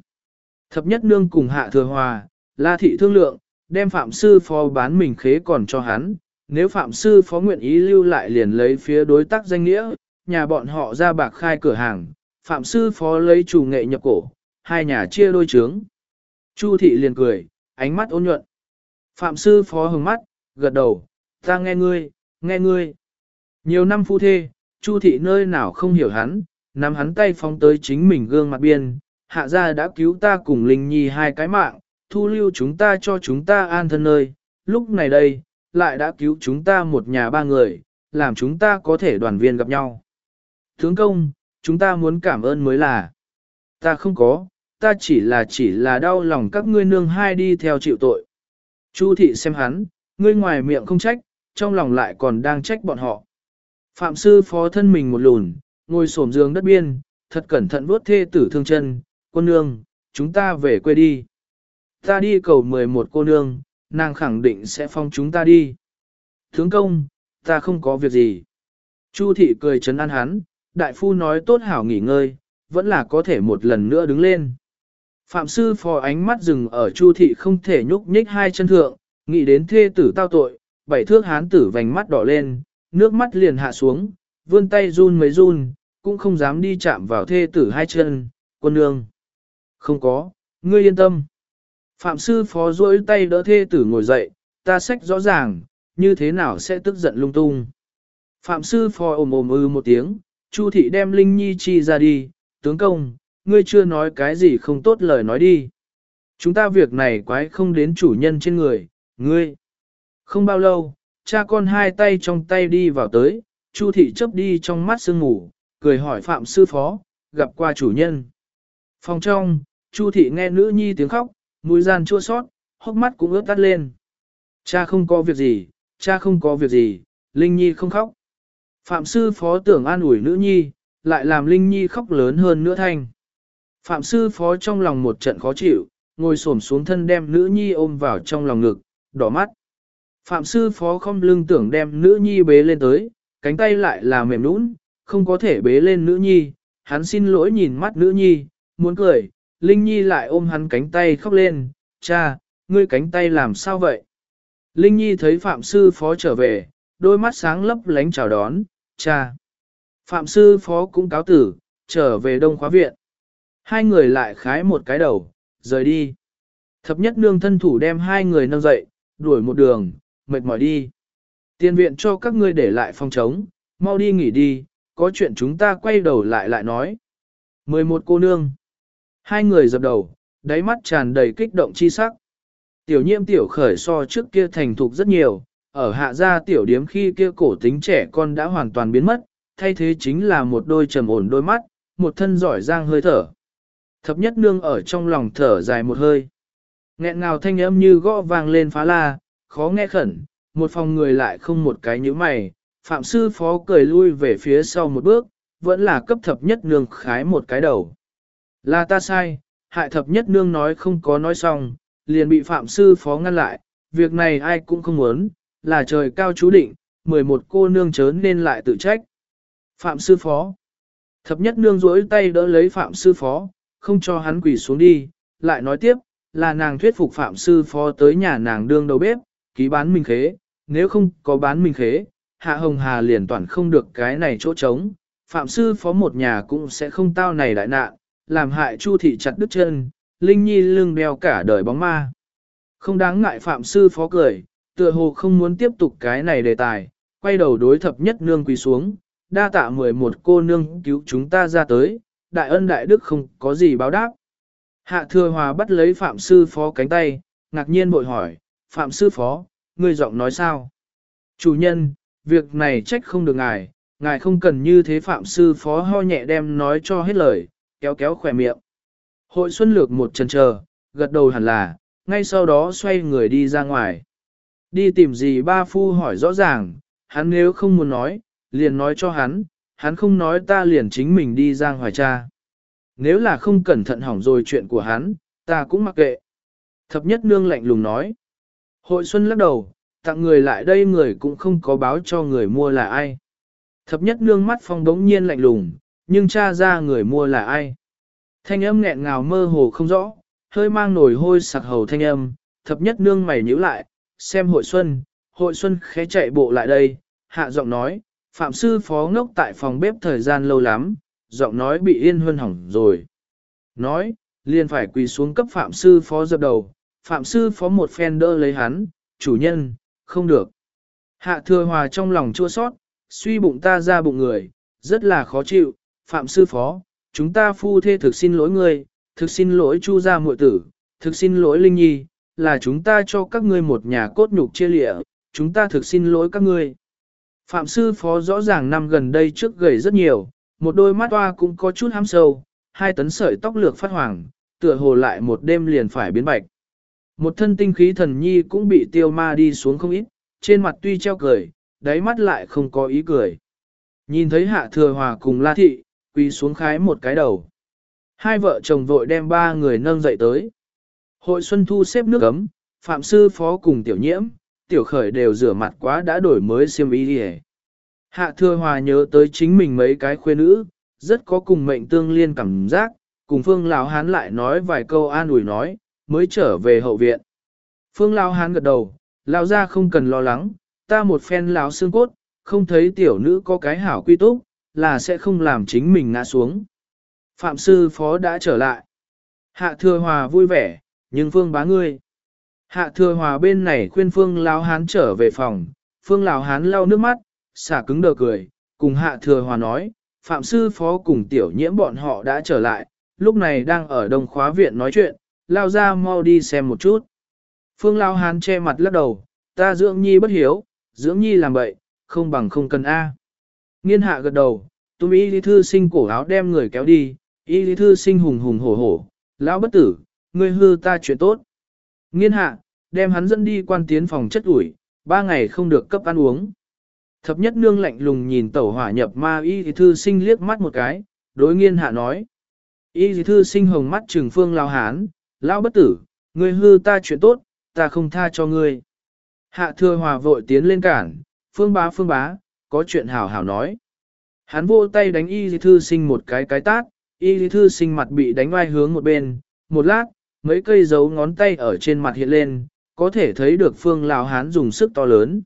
Thập nhất nương cùng Hạ Thừa Hòa, La Thị thương lượng, đem Phạm Sư Phó bán mình khế còn cho hắn, nếu Phạm Sư Phó nguyện ý lưu lại liền lấy phía đối tác danh nghĩa, nhà bọn họ ra bạc khai cửa hàng, Phạm Sư Phó lấy chủ nghệ nhập cổ, hai nhà chia đôi trướng. Chu thị liền cười, ánh mắt ôn nhuận. Phạm sư phó hừng mắt, gật đầu, ta nghe ngươi, nghe ngươi. Nhiều năm phu thê, Chu thị nơi nào không hiểu hắn, nắm hắn tay phóng tới chính mình gương mặt biên, hạ gia đã cứu ta cùng Linh Nhi hai cái mạng, thu lưu chúng ta cho chúng ta an thân nơi, lúc này đây, lại đã cứu chúng ta một nhà ba người, làm chúng ta có thể đoàn viên gặp nhau. Tướng công, chúng ta muốn cảm ơn mới là, ta không có, ta chỉ là chỉ là đau lòng các ngươi nương hai đi theo chịu tội. Chu thị xem hắn, ngươi ngoài miệng không trách, trong lòng lại còn đang trách bọn họ. Phạm sư phó thân mình một lùn, ngồi xổm giường đất biên, thật cẩn thận vuốt thê tử thương chân, quân nương, chúng ta về quê đi. Ta đi cầu 11 cô nương, nàng khẳng định sẽ phong chúng ta đi. Thướng công, ta không có việc gì. Chu thị cười trấn an hắn, đại phu nói tốt hảo nghỉ ngơi, vẫn là có thể một lần nữa đứng lên. Phạm sư phò ánh mắt dừng ở chu thị không thể nhúc nhích hai chân thượng, nghĩ đến thê tử tao tội, bảy thước hán tử vành mắt đỏ lên, nước mắt liền hạ xuống, vươn tay run mấy run, cũng không dám đi chạm vào thê tử hai chân, quân nương. Không có, ngươi yên tâm. Phạm sư phó duỗi tay đỡ thê tử ngồi dậy, ta sách rõ ràng, như thế nào sẽ tức giận lung tung. Phạm sư phò ồm ồm ư một tiếng, Chu thị đem Linh Nhi chi ra đi, tướng công, ngươi chưa nói cái gì không tốt lời nói đi. Chúng ta việc này quái không đến chủ nhân trên người, ngươi. Không bao lâu, cha con hai tay trong tay đi vào tới, Chu thị chấp đi trong mắt sương ngủ, cười hỏi Phạm sư phó, gặp qua chủ nhân. Phòng trong, Chu thị nghe nữ nhi tiếng khóc, mũi gian chua sót, hốc mắt cũng ướt tắt lên. Cha không có việc gì, cha không có việc gì, Linh Nhi không khóc. Phạm sư phó tưởng an ủi nữ nhi, lại làm Linh Nhi khóc lớn hơn nữa thanh. Phạm sư phó trong lòng một trận khó chịu, ngồi xổm xuống thân đem nữ nhi ôm vào trong lòng ngực, đỏ mắt. Phạm sư phó không lưng tưởng đem nữ nhi bế lên tới, cánh tay lại là mềm nũng, không có thể bế lên nữ nhi, hắn xin lỗi nhìn mắt nữ nhi, muốn cười, Linh Nhi lại ôm hắn cánh tay khóc lên, cha, ngươi cánh tay làm sao vậy? Linh Nhi thấy Phạm sư phó trở về, đôi mắt sáng lấp lánh chào đón, cha. Phạm sư phó cũng cáo tử, trở về đông khóa viện. Hai người lại khái một cái đầu, rời đi. Thập nhất nương thân thủ đem hai người nâng dậy, đuổi một đường, mệt mỏi đi. Tiền viện cho các ngươi để lại phòng trống, mau đi nghỉ đi, có chuyện chúng ta quay đầu lại lại nói. 11 cô nương. Hai người dập đầu, đáy mắt tràn đầy kích động chi sắc. Tiểu nhiễm tiểu khởi so trước kia thành thục rất nhiều, ở hạ gia tiểu điếm khi kia cổ tính trẻ con đã hoàn toàn biến mất, thay thế chính là một đôi trầm ổn đôi mắt, một thân giỏi giang hơi thở. Thập nhất nương ở trong lòng thở dài một hơi. Nghẹn ngào thanh âm như gõ vang lên phá la, khó nghe khẩn, một phòng người lại không một cái nhíu mày, phạm sư phó cười lui về phía sau một bước, vẫn là cấp thập nhất nương khái một cái đầu. Là ta sai, hại thập nhất nương nói không có nói xong, liền bị phạm sư phó ngăn lại, việc này ai cũng không muốn, là trời cao chú định, 11 cô nương chớ nên lại tự trách. Phạm sư phó. Thập nhất nương rỗi tay đỡ lấy phạm sư phó, không cho hắn quỳ xuống đi, lại nói tiếp, là nàng thuyết phục phạm sư phó tới nhà nàng đương đầu bếp, ký bán minh khế, nếu không có bán minh khế, hạ hồng hà liền toàn không được cái này chỗ trống, phạm sư phó một nhà cũng sẽ không tao này đại nạn, làm hại chu thị chặt đứt chân, linh nhi lưng đeo cả đời bóng ma. Không đáng ngại phạm sư phó cười, tựa hồ không muốn tiếp tục cái này đề tài, quay đầu đối thập nhất nương quỳ xuống, đa tạ 11 cô nương cứu chúng ta ra tới, đại ân đại đức không có gì báo đáp. Hạ thừa hòa bắt lấy phạm sư phó cánh tay, ngạc nhiên bội hỏi, phạm sư phó, ngươi giọng nói sao? Chủ nhân, việc này trách không được ngài, ngài không cần như thế phạm sư phó ho nhẹ đem nói cho hết lời, kéo kéo khỏe miệng. Hội xuân lược một chân chờ, gật đầu hẳn là, ngay sau đó xoay người đi ra ngoài. Đi tìm gì ba phu hỏi rõ ràng, hắn nếu không muốn nói, liền nói cho hắn, hắn không nói ta liền chính mình đi ra hoài cha. Nếu là không cẩn thận hỏng rồi chuyện của hắn, ta cũng mặc kệ. Thập nhất nương lạnh lùng nói. Hội xuân lắc đầu, tặng người lại đây người cũng không có báo cho người mua là ai. Thập nhất nương mắt phong đống nhiên lạnh lùng, nhưng cha ra người mua là ai. Thanh âm nghẹn ngào mơ hồ không rõ, hơi mang nổi hôi sặc hầu thanh âm, thập nhất nương mày nhíu lại, xem hội xuân, hội xuân khẽ chạy bộ lại đây, hạ giọng nói, phạm sư phó ngốc tại phòng bếp thời gian lâu lắm, giọng nói bị yên hơn hỏng rồi. Nói, liền phải quỳ xuống cấp phạm sư phó dập đầu, phạm sư phó một phen đỡ lấy hắn, chủ nhân, không được. Hạ thừa hòa trong lòng chua sót, suy bụng ta ra bụng người, rất là khó chịu, phạm sư phó, chúng ta phu thê thực xin lỗi ngươi, thực xin lỗi chu gia muội tử, thực xin lỗi linh nhi, là chúng ta cho các ngươi một nhà cốt nhục chia lịa, chúng ta thực xin lỗi các ngươi. Phạm sư phó rõ ràng năm gần đây trước gầy rất nhiều, một đôi mắt toa cũng có chút hám sâu, hai tấn sợi tóc lược phát hoàng, tựa hồ lại một đêm liền phải biến bạch. Một thân tinh khí thần nhi cũng bị tiêu ma đi xuống không ít, trên mặt tuy treo cười, đáy mắt lại không có ý cười. Nhìn thấy hạ thừa hòa cùng la thị, quỳ xuống khái một cái đầu. Hai vợ chồng vội đem ba người nâng dậy tới. Hội Xuân Thu xếp nước ấm, Phạm Sư Phó cùng Tiểu Nhiễm, Tiểu Khởi đều rửa mặt quá đã đổi mới xiêm y đi Hạ Thừa Hòa nhớ tới chính mình mấy cái khuê nữ, rất có cùng mệnh tương liên cảm giác, cùng Phương Lão Hán lại nói vài câu an ủi nói, mới trở về hậu viện. Phương Lão Hán gật đầu, Lão ra không cần lo lắng, ta một phen lão xương cốt, không thấy tiểu nữ có cái hảo quy túc, là sẽ không làm chính mình ngã xuống. Phạm sư phó đã trở lại. Hạ thừa hòa vui vẻ, nhưng phương bá ngươi. Hạ thừa hòa bên này khuyên phương lão hán trở về phòng, phương lão hán lau nước mắt, xả cứng đờ cười, cùng hạ thừa hòa nói, phạm sư phó cùng tiểu nhiễm bọn họ đã trở lại, lúc này đang ở đông khóa viện nói chuyện, lao ra mau đi xem một chút. Phương lão hán che mặt lắc đầu, ta dưỡng nhi bất hiếu, dưỡng nhi làm bậy, không bằng không cần A. Nghiên hạ gật đầu, tùm y lý thư sinh cổ áo đem người kéo đi, y lý thư sinh hùng hùng hổ hổ, lão bất tử, ngươi hư ta chuyện tốt. Nghiên hạ, đem hắn dẫn đi quan tiến phòng chất ủi, ba ngày không được cấp ăn uống. Thập nhất nương lạnh lùng nhìn tẩu hỏa nhập ma y thì thư sinh liếc mắt một cái, đối nghiên hạ nói. Y thì thư sinh hồng mắt trừng phương lao hán, lão bất tử, ngươi hư ta chuyện tốt, ta không tha cho ngươi. Hạ thừa hòa vội tiến lên cản, phương bá phương bá, có chuyện hảo hảo nói. Hắn vô tay đánh y thì thư sinh một cái cái tát, y thì thư sinh mặt bị đánh oai hướng một bên, một lát, mấy cây dấu ngón tay ở trên mặt hiện lên, có thể thấy được phương lao hán dùng sức to lớn.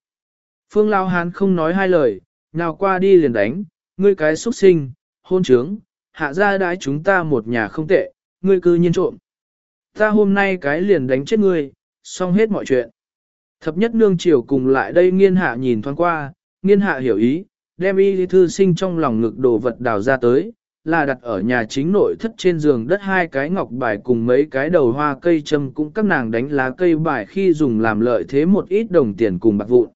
Phương lao hán không nói hai lời, nào qua đi liền đánh, ngươi cái xuất sinh, hôn trướng, hạ ra đái chúng ta một nhà không tệ, ngươi cư nhiên trộm. Ta hôm nay cái liền đánh chết ngươi, xong hết mọi chuyện. Thập nhất nương chiều cùng lại đây nghiên hạ nhìn thoáng qua, nghiên hạ hiểu ý, đem y thư sinh trong lòng ngực đồ vật đào ra tới, là đặt ở nhà chính nội thất trên giường đất hai cái ngọc bài cùng mấy cái đầu hoa cây châm cũng các nàng đánh lá cây bài khi dùng làm lợi thế một ít đồng tiền cùng bạc vụn.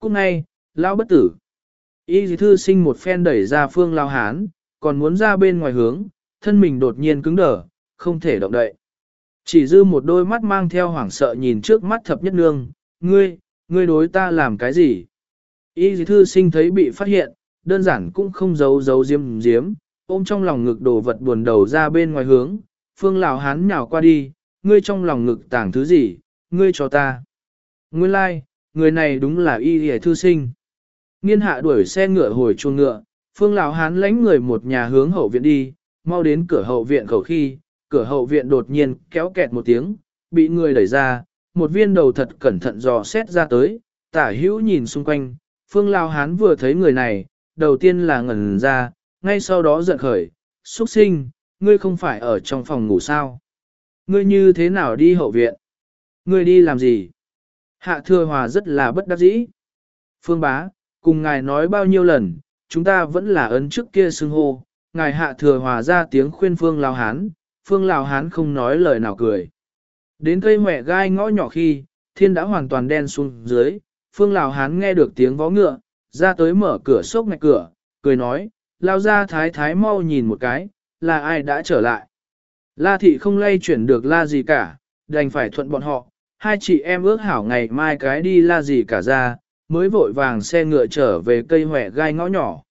Cũng ngay, lão bất tử. Y thư sinh một phen đẩy ra phương lao hán, còn muốn ra bên ngoài hướng, thân mình đột nhiên cứng đờ, không thể động đậy. Chỉ dư một đôi mắt mang theo hoảng sợ nhìn trước mắt thập nhất nương, ngươi, ngươi đối ta làm cái gì? Y thư sinh thấy bị phát hiện, đơn giản cũng không giấu giấu diếm diếm, ôm trong lòng ngực đồ vật buồn đầu ra bên ngoài hướng, phương lão hán nhào qua đi, ngươi trong lòng ngực tảng thứ gì, ngươi cho ta. Nguyên lai, like, người này đúng là y hề thư sinh. Nghiên hạ đuổi xe ngựa hồi chuông ngựa, phương lão hán lãnh người một nhà hướng hậu viện đi, mau đến cửa hậu viện khẩu khi, cửa hậu viện đột nhiên kéo kẹt một tiếng, bị người đẩy ra, một viên đầu thật cẩn thận dò xét ra tới, tả hữu nhìn xung quanh, phương lão hán vừa thấy người này, đầu tiên là ngẩn ra, ngay sau đó giận khởi, xuất sinh, ngươi không phải ở trong phòng ngủ sao? Ngươi như thế nào đi hậu viện? Ngươi đi làm gì? Hạ thừa hòa rất là bất đắc dĩ. Phương bá, cùng ngài nói bao nhiêu lần, chúng ta vẫn là ấn trước kia xưng hô, ngài hạ thừa hòa ra tiếng khuyên phương lao hán, phương lao hán không nói lời nào cười. Đến cây mẹ gai ngõ nhỏ khi, thiên đã hoàn toàn đen xuống dưới, phương lao hán nghe được tiếng vó ngựa, ra tới mở cửa sốc ngạch cửa, cười nói, lao ra thái thái mau nhìn một cái, là ai đã trở lại. La thị không lay chuyển được la gì cả, đành phải thuận bọn họ, hai chị em ước hảo ngày mai cái đi la gì cả ra, mới vội vàng xe ngựa trở về cây hỏe gai ngõ nhỏ.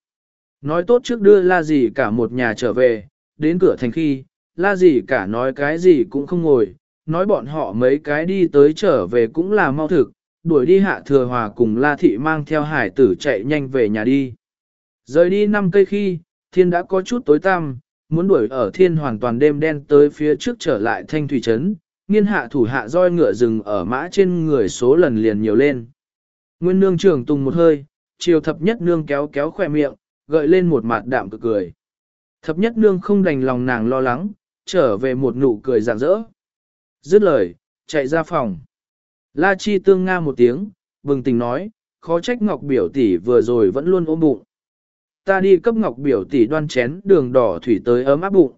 Nói tốt trước đưa la gì cả một nhà trở về, đến cửa thành khi, la gì cả nói cái gì cũng không ngồi, nói bọn họ mấy cái đi tới trở về cũng là mau thực, đuổi đi hạ thừa hòa cùng la thị mang theo hải tử chạy nhanh về nhà đi. Rời đi năm cây khi, thiên đã có chút tối tăm, muốn đuổi ở thiên hoàn toàn đêm đen tới phía trước trở lại thanh thủy trấn, nghiên hạ thủ hạ roi ngựa rừng ở mã trên người số lần liền nhiều lên. Nguyên nương trưởng tùng một hơi, chiều thập nhất nương kéo kéo khỏe miệng, gợi lên một mặt đạm cực cười. Thập nhất nương không đành lòng nàng lo lắng, trở về một nụ cười rạng rỡ. Dứt lời, chạy ra phòng. La Chi tương nga một tiếng, bừng tình nói, khó trách Ngọc biểu tỷ vừa rồi vẫn luôn ôm bụng. Ta đi cấp Ngọc biểu tỷ đoan chén đường đỏ thủy tới ấm áp bụng.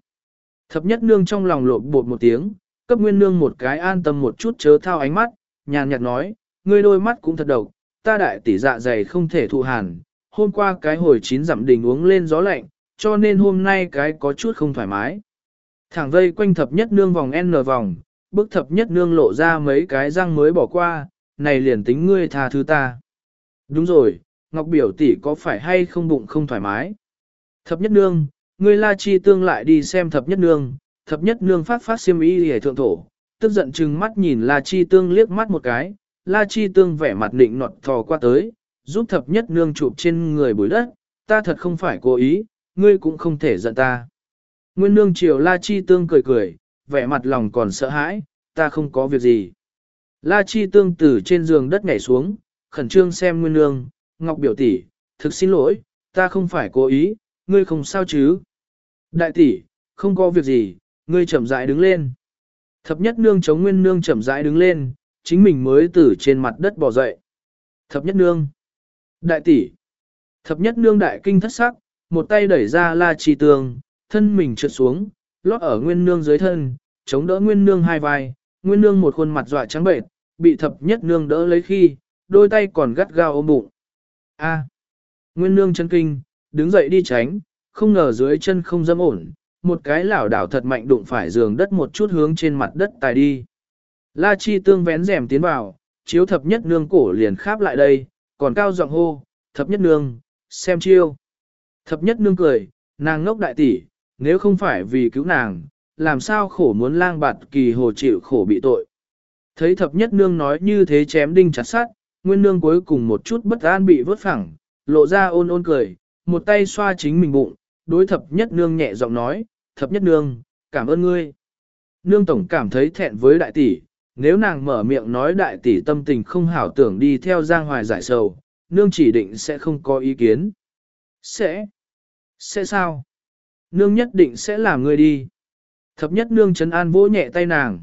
Thập nhất nương trong lòng lộp bột một tiếng, cấp nguyên nương một cái an tâm một chút chớ thao ánh mắt, nhàn nhạt nói, ngươi đôi mắt cũng thật độc, ta đại tỷ dạ dày không thể thụ hàn, hôm qua cái hồi chín dặm đình uống lên gió lạnh, cho nên hôm nay cái có chút không thoải mái. Thẳng vây quanh thập nhất nương vòng N vòng, bức thập nhất nương lộ ra mấy cái răng mới bỏ qua, này liền tính ngươi tha thứ ta. Đúng rồi, Ngọc biểu tỷ có phải hay không bụng không thoải mái? Thập nhất nương, ngươi la chi tương lại đi xem thập nhất nương, thập nhất nương phát phát xiêm y hề thượng thổ, tức giận chừng mắt nhìn la chi tương liếc mắt một cái, la chi tương vẻ mặt định nọt thò qua tới, giúp thập nhất nương chụp trên người bụi đất, ta thật không phải cố ý, ngươi cũng không thể giận ta. Nguyên nương chiều la chi tương cười cười, vẻ mặt lòng còn sợ hãi, ta không có việc gì. La chi tương từ trên giường đất nhảy xuống, khẩn trương xem nguyên nương, ngọc biểu tỷ, thực xin lỗi, ta không phải cố ý, ngươi không sao chứ. Đại tỷ, không có việc gì, ngươi chậm rãi đứng lên. Thập nhất nương chống nguyên nương chậm rãi đứng lên, chính mình mới từ trên mặt đất bò dậy. Thập nhất nương. Đại tỷ. Thập nhất nương đại kinh thất sắc, một tay đẩy ra la chi tường, thân mình trượt xuống, lót ở nguyên nương dưới thân, chống đỡ nguyên nương hai vai, nguyên nương một khuôn mặt dọa trắng bệnh, bị thập nhất nương đỡ lấy khi, đôi tay còn gắt gao ôm bụng. A. Nguyên nương chân kinh, đứng dậy đi tránh, không ngờ dưới chân không dâm ổn, một cái lảo đảo thật mạnh đụng phải giường đất một chút hướng trên mặt đất tài đi. La Chi tương vén rèm tiến vào, chiếu thập nhất nương cổ liền kháp lại đây, còn cao giọng hô, thập nhất nương, xem chiêu. Thập nhất nương cười, nàng ngốc đại tỷ, nếu không phải vì cứu nàng, làm sao khổ muốn lang bạt kỳ hồ chịu khổ bị tội. Thấy thập nhất nương nói như thế chém đinh chặt sát, nguyên nương cuối cùng một chút bất an bị vớt phẳng, lộ ra ôn ôn cười, một tay xoa chính mình bụng, đối thập nhất nương nhẹ giọng nói, thập nhất nương, cảm ơn ngươi. Nương tổng cảm thấy thẹn với đại tỷ, nếu nàng mở miệng nói đại tỷ tâm tình không hảo tưởng đi theo giang hoài giải sầu, nương chỉ định sẽ không có ý kiến. Sẽ. Sẽ sao? Nương nhất định sẽ làm ngươi đi. Thập nhất nương chấn an vỗ nhẹ tay nàng.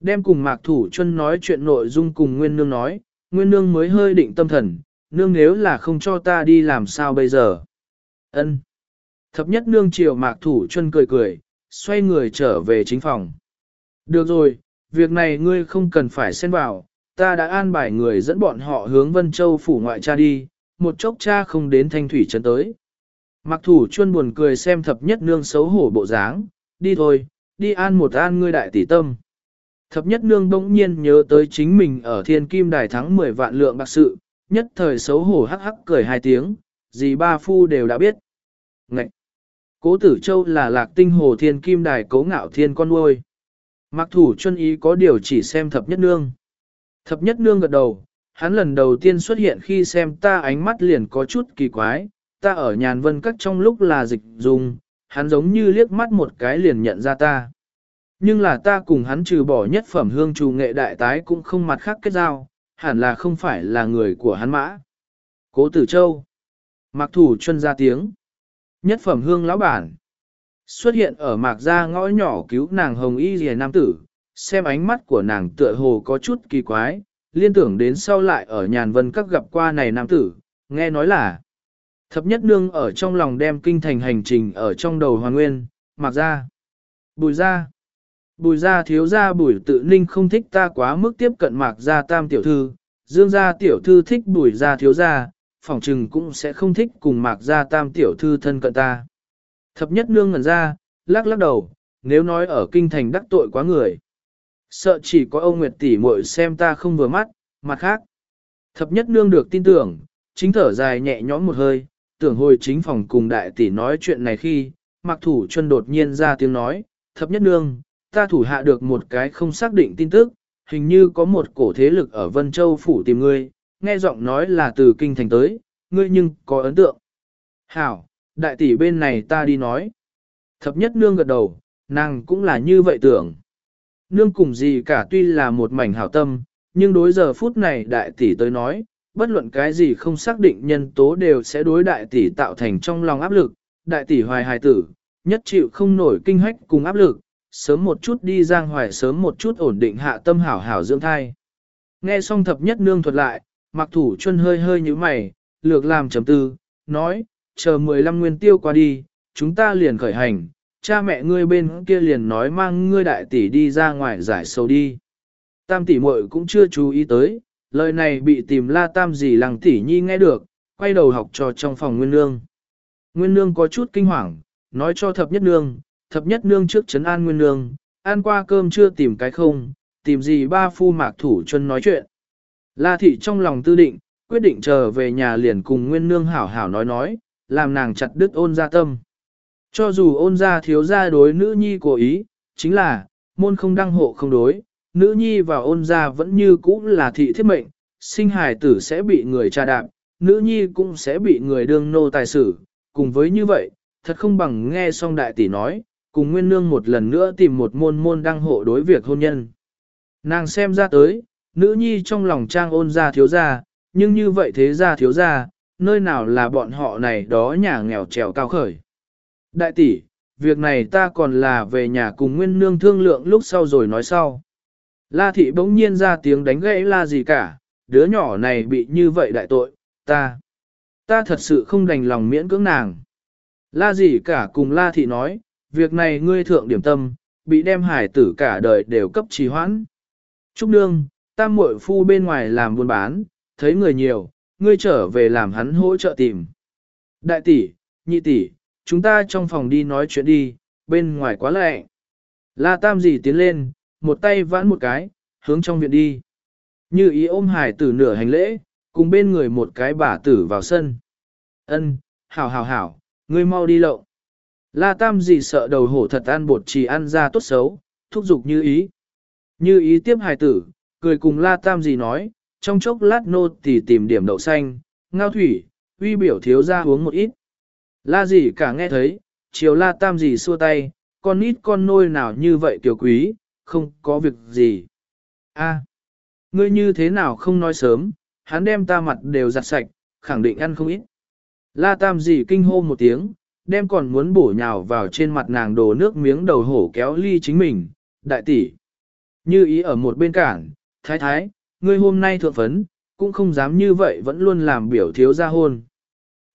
Đem cùng mạc thủ chân nói chuyện nội dung cùng nguyên nương nói, nguyên nương mới hơi định tâm thần, nương nếu là không cho ta đi làm sao bây giờ. Ân. Thập nhất nương chiều mạc thủ chân cười cười, xoay người trở về chính phòng. Được rồi, việc này ngươi không cần phải xen vào, ta đã an bài người dẫn bọn họ hướng Vân Châu phủ ngoại cha đi, một chốc cha không đến thanh thủy trấn tới. Mặc thủ chuân buồn cười xem thập nhất nương xấu hổ bộ dáng, đi thôi, đi an một an ngươi đại tỷ tâm. Thập nhất nương bỗng nhiên nhớ tới chính mình ở thiên kim đài thắng 10 vạn lượng bạc sự, nhất thời xấu hổ hắc hắc cười hai tiếng, gì ba phu đều đã biết. Ngậy! Cố tử châu là lạc tinh hồ thiên kim đài cố ngạo thiên con nuôi. Mặc thủ chân ý có điều chỉ xem thập nhất nương. Thập nhất nương gật đầu, hắn lần đầu tiên xuất hiện khi xem ta ánh mắt liền có chút kỳ quái, ta ở nhàn vân các trong lúc là dịch dùng, hắn giống như liếc mắt một cái liền nhận ra ta. Nhưng là ta cùng hắn trừ bỏ nhất phẩm hương trù nghệ đại tái cũng không mặt khác kết giao, hẳn là không phải là người của hắn mã. Cố tử châu. Mặc thủ chuân ra tiếng. Nhất phẩm hương lão bản. Xuất hiện ở mạc gia ngõ nhỏ cứu nàng hồng y rìa nam tử, xem ánh mắt của nàng tựa hồ có chút kỳ quái, liên tưởng đến sau lại ở nhàn vân các gặp qua này nam tử, nghe nói là thập nhất nương ở trong lòng đem kinh thành hành trình ở trong đầu hoàn nguyên, mạc gia. Bùi gia. Bùi gia thiếu gia bùi tự ninh không thích ta quá mức tiếp cận mạc gia tam tiểu thư, dương gia tiểu thư thích bùi gia thiếu gia, phỏng trừng cũng sẽ không thích cùng mạc gia tam tiểu thư thân cận ta. Thập nhất nương ngẩn ra, lắc lắc đầu, nếu nói ở kinh thành đắc tội quá người. Sợ chỉ có ông Nguyệt tỷ muội xem ta không vừa mắt, mặt khác. Thập nhất nương được tin tưởng, chính thở dài nhẹ nhõm một hơi, tưởng hồi chính phòng cùng đại tỷ nói chuyện này khi, mặc thủ chân đột nhiên ra tiếng nói, thập nhất nương, ta thủ hạ được một cái không xác định tin tức, hình như có một cổ thế lực ở Vân Châu phủ tìm ngươi, nghe giọng nói là từ kinh thành tới, ngươi nhưng có ấn tượng. Hảo, đại tỷ bên này ta đi nói. Thập nhất nương gật đầu, nàng cũng là như vậy tưởng. Nương cùng gì cả tuy là một mảnh hảo tâm, nhưng đối giờ phút này đại tỷ tới nói, bất luận cái gì không xác định nhân tố đều sẽ đối đại tỷ tạo thành trong lòng áp lực. Đại tỷ hoài hài tử, nhất chịu không nổi kinh hách cùng áp lực, sớm một chút đi giang hoài sớm một chút ổn định hạ tâm hảo hảo dưỡng thai. Nghe xong thập nhất nương thuật lại, mặc thủ chân hơi hơi như mày, lược làm chấm tư, nói, chờ 15 nguyên tiêu qua đi, chúng ta liền khởi hành, cha mẹ ngươi bên kia liền nói mang ngươi đại tỷ đi ra ngoài giải sầu đi. Tam tỷ muội cũng chưa chú ý tới, lời này bị tìm la tam gì làng tỷ nhi nghe được, quay đầu học trò trong phòng nguyên nương. Nguyên nương có chút kinh hoàng, nói cho thập nhất nương, thập nhất nương trước chấn an nguyên nương, ăn qua cơm chưa tìm cái không, tìm gì ba phu mạc thủ chân nói chuyện. La thị trong lòng tư định, quyết định chờ về nhà liền cùng nguyên nương hảo hảo nói nói, làm nàng chặt đứt ôn ra tâm. Cho dù ôn ra thiếu ra đối nữ nhi của ý, chính là, môn không đăng hộ không đối, nữ nhi và ôn ra vẫn như cũ là thị thiết mệnh, sinh hài tử sẽ bị người tra đạp, nữ nhi cũng sẽ bị người đương nô tài xử, cùng với như vậy, thật không bằng nghe xong đại tỷ nói, cùng nguyên nương một lần nữa tìm một môn môn đăng hộ đối việc hôn nhân. Nàng xem ra tới, nữ nhi trong lòng trang ôn ra thiếu ra, nhưng như vậy thế ra thiếu ra, nơi nào là bọn họ này đó nhà nghèo trèo cao khởi. Đại tỷ, việc này ta còn là về nhà cùng nguyên nương thương lượng lúc sau rồi nói sau. La thị bỗng nhiên ra tiếng đánh gãy la gì cả, đứa nhỏ này bị như vậy đại tội, ta, ta thật sự không đành lòng miễn cưỡng nàng. La gì cả cùng la thị nói, việc này ngươi thượng điểm tâm, bị đem hải tử cả đời đều cấp trì hoãn. Trúc nương, tam muội phu bên ngoài làm buôn bán, thấy người nhiều, ngươi trở về làm hắn hỗ trợ tìm. Đại tỷ, nhị tỷ, chúng ta trong phòng đi nói chuyện đi, bên ngoài quá lạnh. La tam gì tiến lên, một tay vãn một cái, hướng trong viện đi. Như ý ôm hải tử nửa hành lễ, cùng bên người một cái bà tử vào sân. Ân, hảo hảo hảo, ngươi mau đi lậu. La tam gì sợ đầu hổ thật ăn bột chỉ ăn ra tốt xấu, thúc giục như ý. Như ý tiếp hài tử, cười cùng la tam gì nói, trong chốc lát nô thì tìm điểm đậu xanh, ngao thủy, uy biểu thiếu ra uống một ít. La gì cả nghe thấy, chiều la tam gì xua tay, con nít con nôi nào như vậy tiểu quý, không có việc gì. A, ngươi như thế nào không nói sớm, hắn đem ta mặt đều giặt sạch, khẳng định ăn không ít. La tam gì kinh hô một tiếng, đem còn muốn bổ nhào vào trên mặt nàng đổ nước miếng đầu hổ kéo ly chính mình, đại tỷ. Như ý ở một bên cảng, thái thái, ngươi hôm nay thượng phấn, cũng không dám như vậy vẫn luôn làm biểu thiếu gia hôn.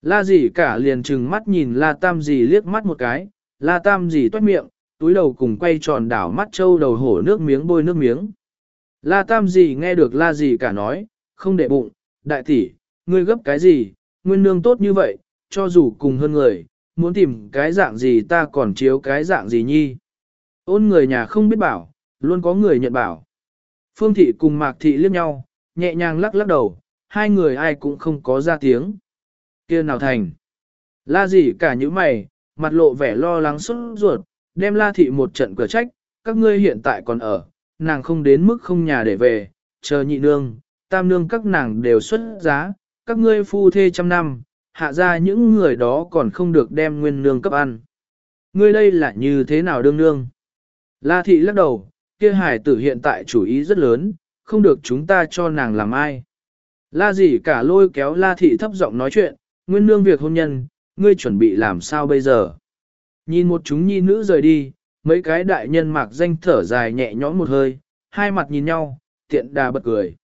La gì cả liền trừng mắt nhìn la tam gì liếc mắt một cái, la tam gì toát miệng, túi đầu cùng quay tròn đảo mắt trâu đầu hổ nước miếng bôi nước miếng. La tam gì nghe được la gì cả nói, không để bụng, đại tỷ, ngươi gấp cái gì, nguyên nương tốt như vậy, cho dù cùng hơn người, muốn tìm cái dạng gì ta còn chiếu cái dạng gì nhi. Ôn người nhà không biết bảo, luôn có người nhận bảo. Phương thị cùng mạc thị liếc nhau, nhẹ nhàng lắc lắc đầu, hai người ai cũng không có ra tiếng. kia nào thành. La gì cả những mày, mặt lộ vẻ lo lắng xuất ruột, đem la thị một trận cửa trách, các ngươi hiện tại còn ở, nàng không đến mức không nhà để về, chờ nhị nương, tam nương các nàng đều xuất giá, các ngươi phu thê trăm năm, hạ ra những người đó còn không được đem nguyên nương cấp ăn. Ngươi đây là như thế nào đương nương? La thị lắc đầu, kia hải tử hiện tại chủ ý rất lớn, không được chúng ta cho nàng làm ai. La gì cả lôi kéo la thị thấp giọng nói chuyện, nguyên nương việc hôn nhân, ngươi chuẩn bị làm sao bây giờ? Nhìn một chúng nhi nữ rời đi, mấy cái đại nhân mạc danh thở dài nhẹ nhõm một hơi, hai mặt nhìn nhau, tiện đà bật cười.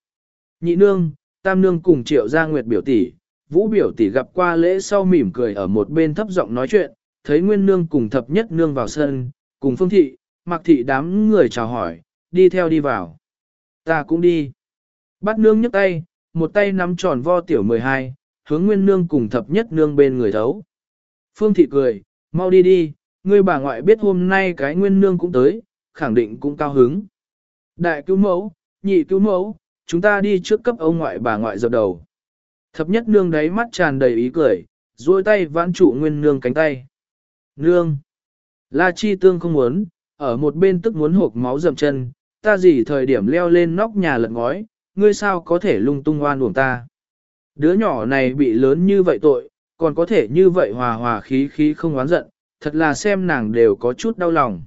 Nhị nương, tam nương cùng triệu gia nguyệt biểu tỷ, vũ biểu tỷ gặp qua lễ sau mỉm cười ở một bên thấp giọng nói chuyện, thấy nguyên nương cùng thập nhất nương vào sân, cùng phương thị, mặc thị đám người chào hỏi, đi theo đi vào. Ta cũng đi. Bắt nương nhấc tay, một tay nắm tròn vo tiểu 12, hướng nguyên nương cùng thập nhất nương bên người thấu. Phương thị cười, mau đi đi, ngươi bà ngoại biết hôm nay cái nguyên nương cũng tới, khẳng định cũng cao hứng. Đại cứu mẫu, nhị cứu mẫu, chúng ta đi trước cấp ông ngoại bà ngoại dập đầu. Thập nhất nương đáy mắt tràn đầy ý cười, duỗi tay vãn trụ nguyên nương cánh tay. Nương! La chi tương không muốn, ở một bên tức muốn hộp máu dầm chân, ta gì thời điểm leo lên nóc nhà lật ngói, ngươi sao có thể lung tung oan uổng ta. Đứa nhỏ này bị lớn như vậy tội, còn có thể như vậy hòa hòa khí khí không oán giận, thật là xem nàng đều có chút đau lòng.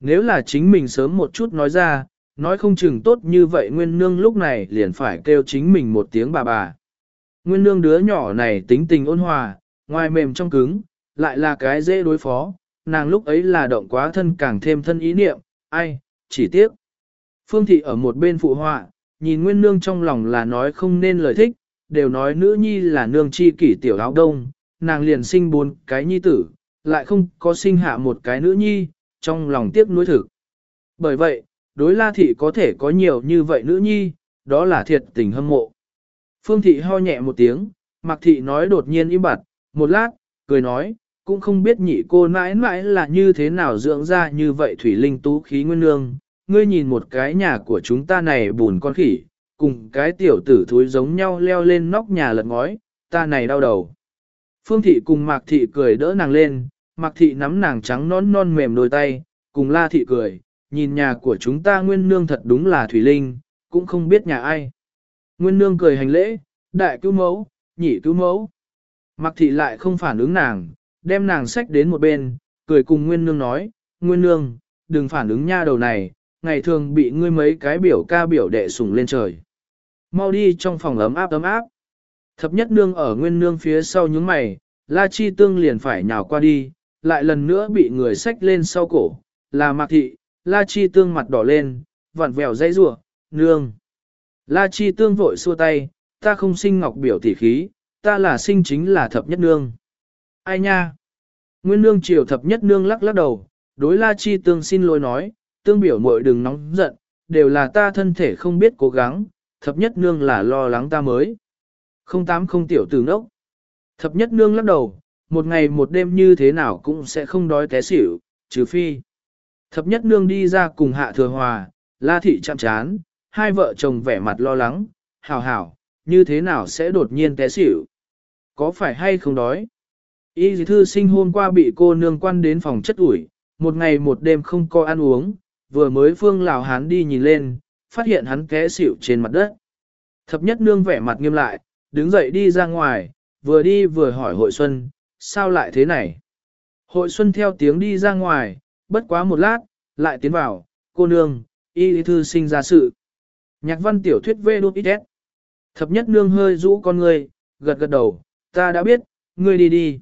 Nếu là chính mình sớm một chút nói ra, nói không chừng tốt như vậy nguyên nương lúc này liền phải kêu chính mình một tiếng bà bà. Nguyên nương đứa nhỏ này tính tình ôn hòa, ngoài mềm trong cứng, lại là cái dễ đối phó, nàng lúc ấy là động quá thân càng thêm thân ý niệm, ai, chỉ tiếc. Phương thị ở một bên phụ họa, nhìn nguyên nương trong lòng là nói không nên lời thích, đều nói nữ nhi là nương chi kỷ tiểu áo đông, nàng liền sinh bốn cái nhi tử, lại không có sinh hạ một cái nữ nhi, trong lòng tiếc nuối thực. Bởi vậy, đối la thị có thể có nhiều như vậy nữ nhi, đó là thiệt tình hâm mộ. Phương thị ho nhẹ một tiếng, mặc thị nói đột nhiên im bặt, một lát, cười nói, cũng không biết nhị cô mãi mãi là như thế nào dưỡng ra như vậy thủy linh tú khí nguyên nương. Ngươi nhìn một cái nhà của chúng ta này bùn con khỉ, cùng cái tiểu tử thúi giống nhau leo lên nóc nhà lật ngói, ta này đau đầu. Phương thị cùng mạc thị cười đỡ nàng lên, mạc thị nắm nàng trắng non non mềm đôi tay, cùng la thị cười, nhìn nhà của chúng ta nguyên nương thật đúng là thủy linh, cũng không biết nhà ai. Nguyên nương cười hành lễ, đại cứu mẫu, nhị cứu mẫu. Mặc thị lại không phản ứng nàng, đem nàng sách đến một bên, cười cùng Nguyên Nương nói, Nguyên Nương, đừng phản ứng nha đầu này, ngày thường bị ngươi mấy cái biểu ca biểu đệ sủng lên trời. Mau đi trong phòng ấm áp ấm áp. Thập nhất nương ở Nguyên Nương phía sau nhướng mày, La Chi Tương liền phải nhào qua đi, lại lần nữa bị người sách lên sau cổ, là Mạc Thị, La Chi Tương mặt đỏ lên, vặn vẹo dây rủa nương. La Chi Tương vội xua tay, ta không sinh ngọc biểu tỷ khí, ta là sinh chính là thập nhất nương. Ai nha? Nguyên nương triều thập nhất nương lắc lắc đầu, đối la chi tương xin lỗi nói, tương biểu muội đừng nóng giận, đều là ta thân thể không biết cố gắng, thập nhất nương là lo lắng ta mới. Không tám không tiểu tử nốc. Thập nhất nương lắc đầu, một ngày một đêm như thế nào cũng sẽ không đói té xỉu, trừ phi. Thập nhất nương đi ra cùng hạ thừa hòa, la thị chạm chán, hai vợ chồng vẻ mặt lo lắng, hảo hảo, như thế nào sẽ đột nhiên té xỉu. Có phải hay không đói? Y dì thư sinh hôm qua bị cô nương quan đến phòng chất ủi, một ngày một đêm không có ăn uống, vừa mới phương lào hán đi nhìn lên, phát hiện hắn té xỉu trên mặt đất. Thập nhất nương vẻ mặt nghiêm lại, đứng dậy đi ra ngoài, vừa đi vừa hỏi hội xuân, sao lại thế này? Hội xuân theo tiếng đi ra ngoài, bất quá một lát, lại tiến vào, cô nương, y thư sinh ra sự. Nhạc văn tiểu thuyết vê đút ít Thập nhất nương hơi rũ con người, gật gật đầu, ta đã biết, ngươi đi đi.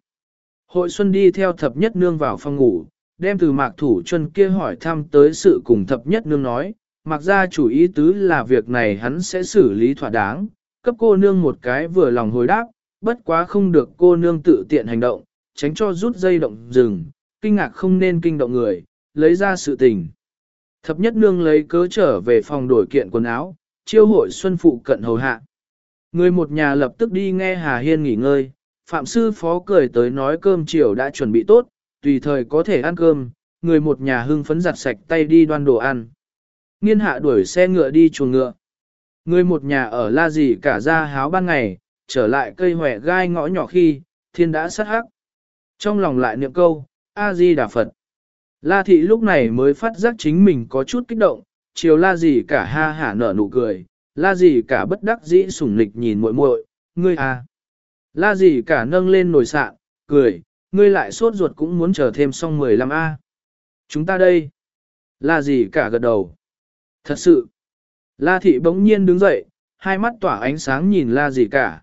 Hội xuân đi theo thập nhất nương vào phòng ngủ, đem từ mạc thủ chân kia hỏi thăm tới sự cùng thập nhất nương nói, mặc ra chủ ý tứ là việc này hắn sẽ xử lý thỏa đáng, cấp cô nương một cái vừa lòng hồi đáp, bất quá không được cô nương tự tiện hành động, tránh cho rút dây động rừng, kinh ngạc không nên kinh động người, lấy ra sự tình. Thập nhất nương lấy cớ trở về phòng đổi kiện quần áo, chiêu hội xuân phụ cận hầu hạ. Người một nhà lập tức đi nghe Hà Hiên nghỉ ngơi, Phạm sư phó cười tới nói cơm chiều đã chuẩn bị tốt, tùy thời có thể ăn cơm, người một nhà hưng phấn giặt sạch tay đi đoan đồ ăn. Nghiên hạ đuổi xe ngựa đi chuồng ngựa. Người một nhà ở la gì cả ra háo ban ngày, trở lại cây hòe gai ngõ nhỏ khi, thiên đã sát hắc. Trong lòng lại niệm câu, A-di Đà Phật. La thị lúc này mới phát giác chính mình có chút kích động, chiều la gì cả ha hả nở nụ cười, la gì cả bất đắc dĩ sủng lịch nhìn muội muội, ngươi à. La gì cả nâng lên nồi sạn, cười, ngươi lại sốt ruột cũng muốn chờ thêm xong 15A. Chúng ta đây. La gì cả gật đầu. Thật sự. La thị bỗng nhiên đứng dậy, hai mắt tỏa ánh sáng nhìn la gì cả.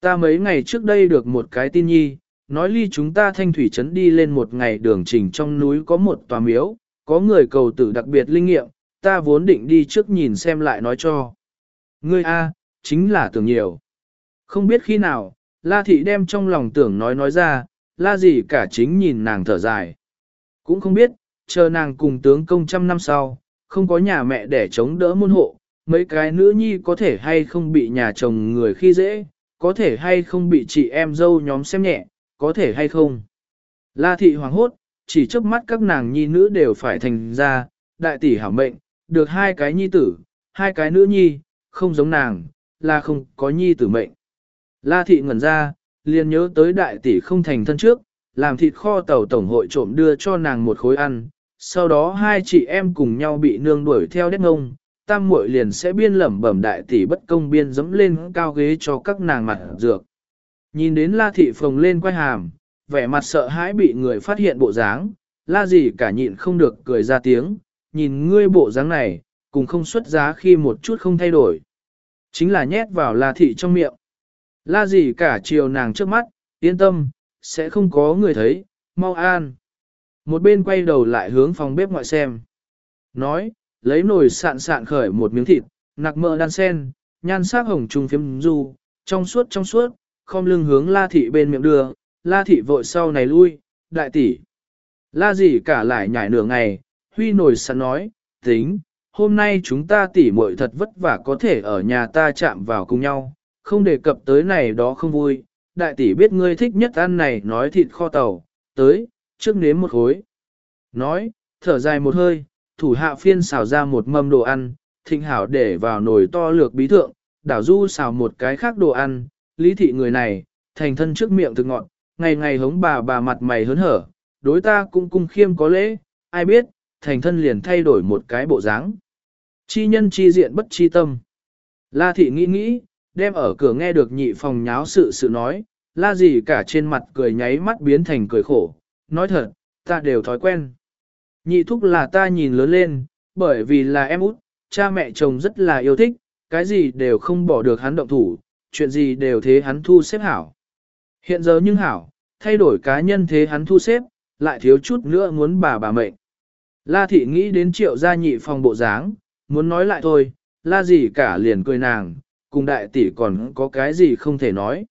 Ta mấy ngày trước đây được một cái tin nhi, nói ly chúng ta thanh thủy trấn đi lên một ngày đường trình trong núi có một tòa miếu, có người cầu tử đặc biệt linh nghiệm, ta vốn định đi trước nhìn xem lại nói cho. Ngươi A, chính là tưởng nhiều. Không biết khi nào, La Thị đem trong lòng tưởng nói nói ra, La gì cả chính nhìn nàng thở dài. Cũng không biết, chờ nàng cùng tướng công trăm năm sau, không có nhà mẹ để chống đỡ môn hộ, mấy cái nữ nhi có thể hay không bị nhà chồng người khi dễ, có thể hay không bị chị em dâu nhóm xem nhẹ, có thể hay không. La thị hoàng hốt, chỉ trước mắt các nàng nhi nữ đều phải thành ra, đại tỷ hảo mệnh, được hai cái nhi tử, hai cái nữ nhi, không giống nàng, là không có nhi tử mệnh. La thị ngẩn ra, liền nhớ tới đại tỷ không thành thân trước, làm thịt kho tàu tổng hội trộm đưa cho nàng một khối ăn, sau đó hai chị em cùng nhau bị nương đuổi theo đét ngông, tam muội liền sẽ biên lẩm bẩm đại tỷ bất công biên dẫm lên cao ghế cho các nàng mặt dược. Nhìn đến la thị phồng lên quay hàm, vẻ mặt sợ hãi bị người phát hiện bộ dáng, la gì cả nhịn không được cười ra tiếng, nhìn ngươi bộ dáng này, cùng không xuất giá khi một chút không thay đổi. Chính là nhét vào la thị trong miệng. La gì cả chiều nàng trước mắt, yên tâm, sẽ không có người thấy, mau an. Một bên quay đầu lại hướng phòng bếp ngoại xem. Nói, lấy nồi sạn sạn khởi một miếng thịt, nạc mỡ đan sen, nhan sắc hồng trùng phiếm du, trong suốt trong suốt, không lưng hướng la thị bên miệng đưa, la thị vội sau này lui, đại tỷ. La gì cả lại nhảy nửa ngày, huy nổi sẵn nói, tính, hôm nay chúng ta tỉ muội thật vất vả có thể ở nhà ta chạm vào cùng nhau, không đề cập tới này đó không vui. Đại tỷ biết ngươi thích nhất ăn này nói thịt kho tàu, tới, trước nếm một khối. Nói, thở dài một hơi, thủ hạ phiên xào ra một mâm đồ ăn, thịnh hảo để vào nồi to lược bí thượng, đảo du xào một cái khác đồ ăn, lý thị người này, thành thân trước miệng thực ngọn, ngày ngày hống bà bà mặt mày hớn hở, đối ta cũng cung khiêm có lễ, ai biết, thành thân liền thay đổi một cái bộ dáng. Chi nhân chi diện bất chi tâm. La thị nghĩ nghĩ, đem ở cửa nghe được nhị phòng nháo sự sự nói, la gì cả trên mặt cười nháy mắt biến thành cười khổ, nói thật, ta đều thói quen. Nhị thúc là ta nhìn lớn lên, bởi vì là em út, cha mẹ chồng rất là yêu thích, cái gì đều không bỏ được hắn động thủ, chuyện gì đều thế hắn thu xếp hảo. Hiện giờ nhưng hảo, thay đổi cá nhân thế hắn thu xếp, lại thiếu chút nữa muốn bà bà mệnh. La thị nghĩ đến triệu gia nhị phòng bộ dáng, muốn nói lại thôi, la gì cả liền cười nàng, cùng đại tỷ còn có cái gì không thể nói.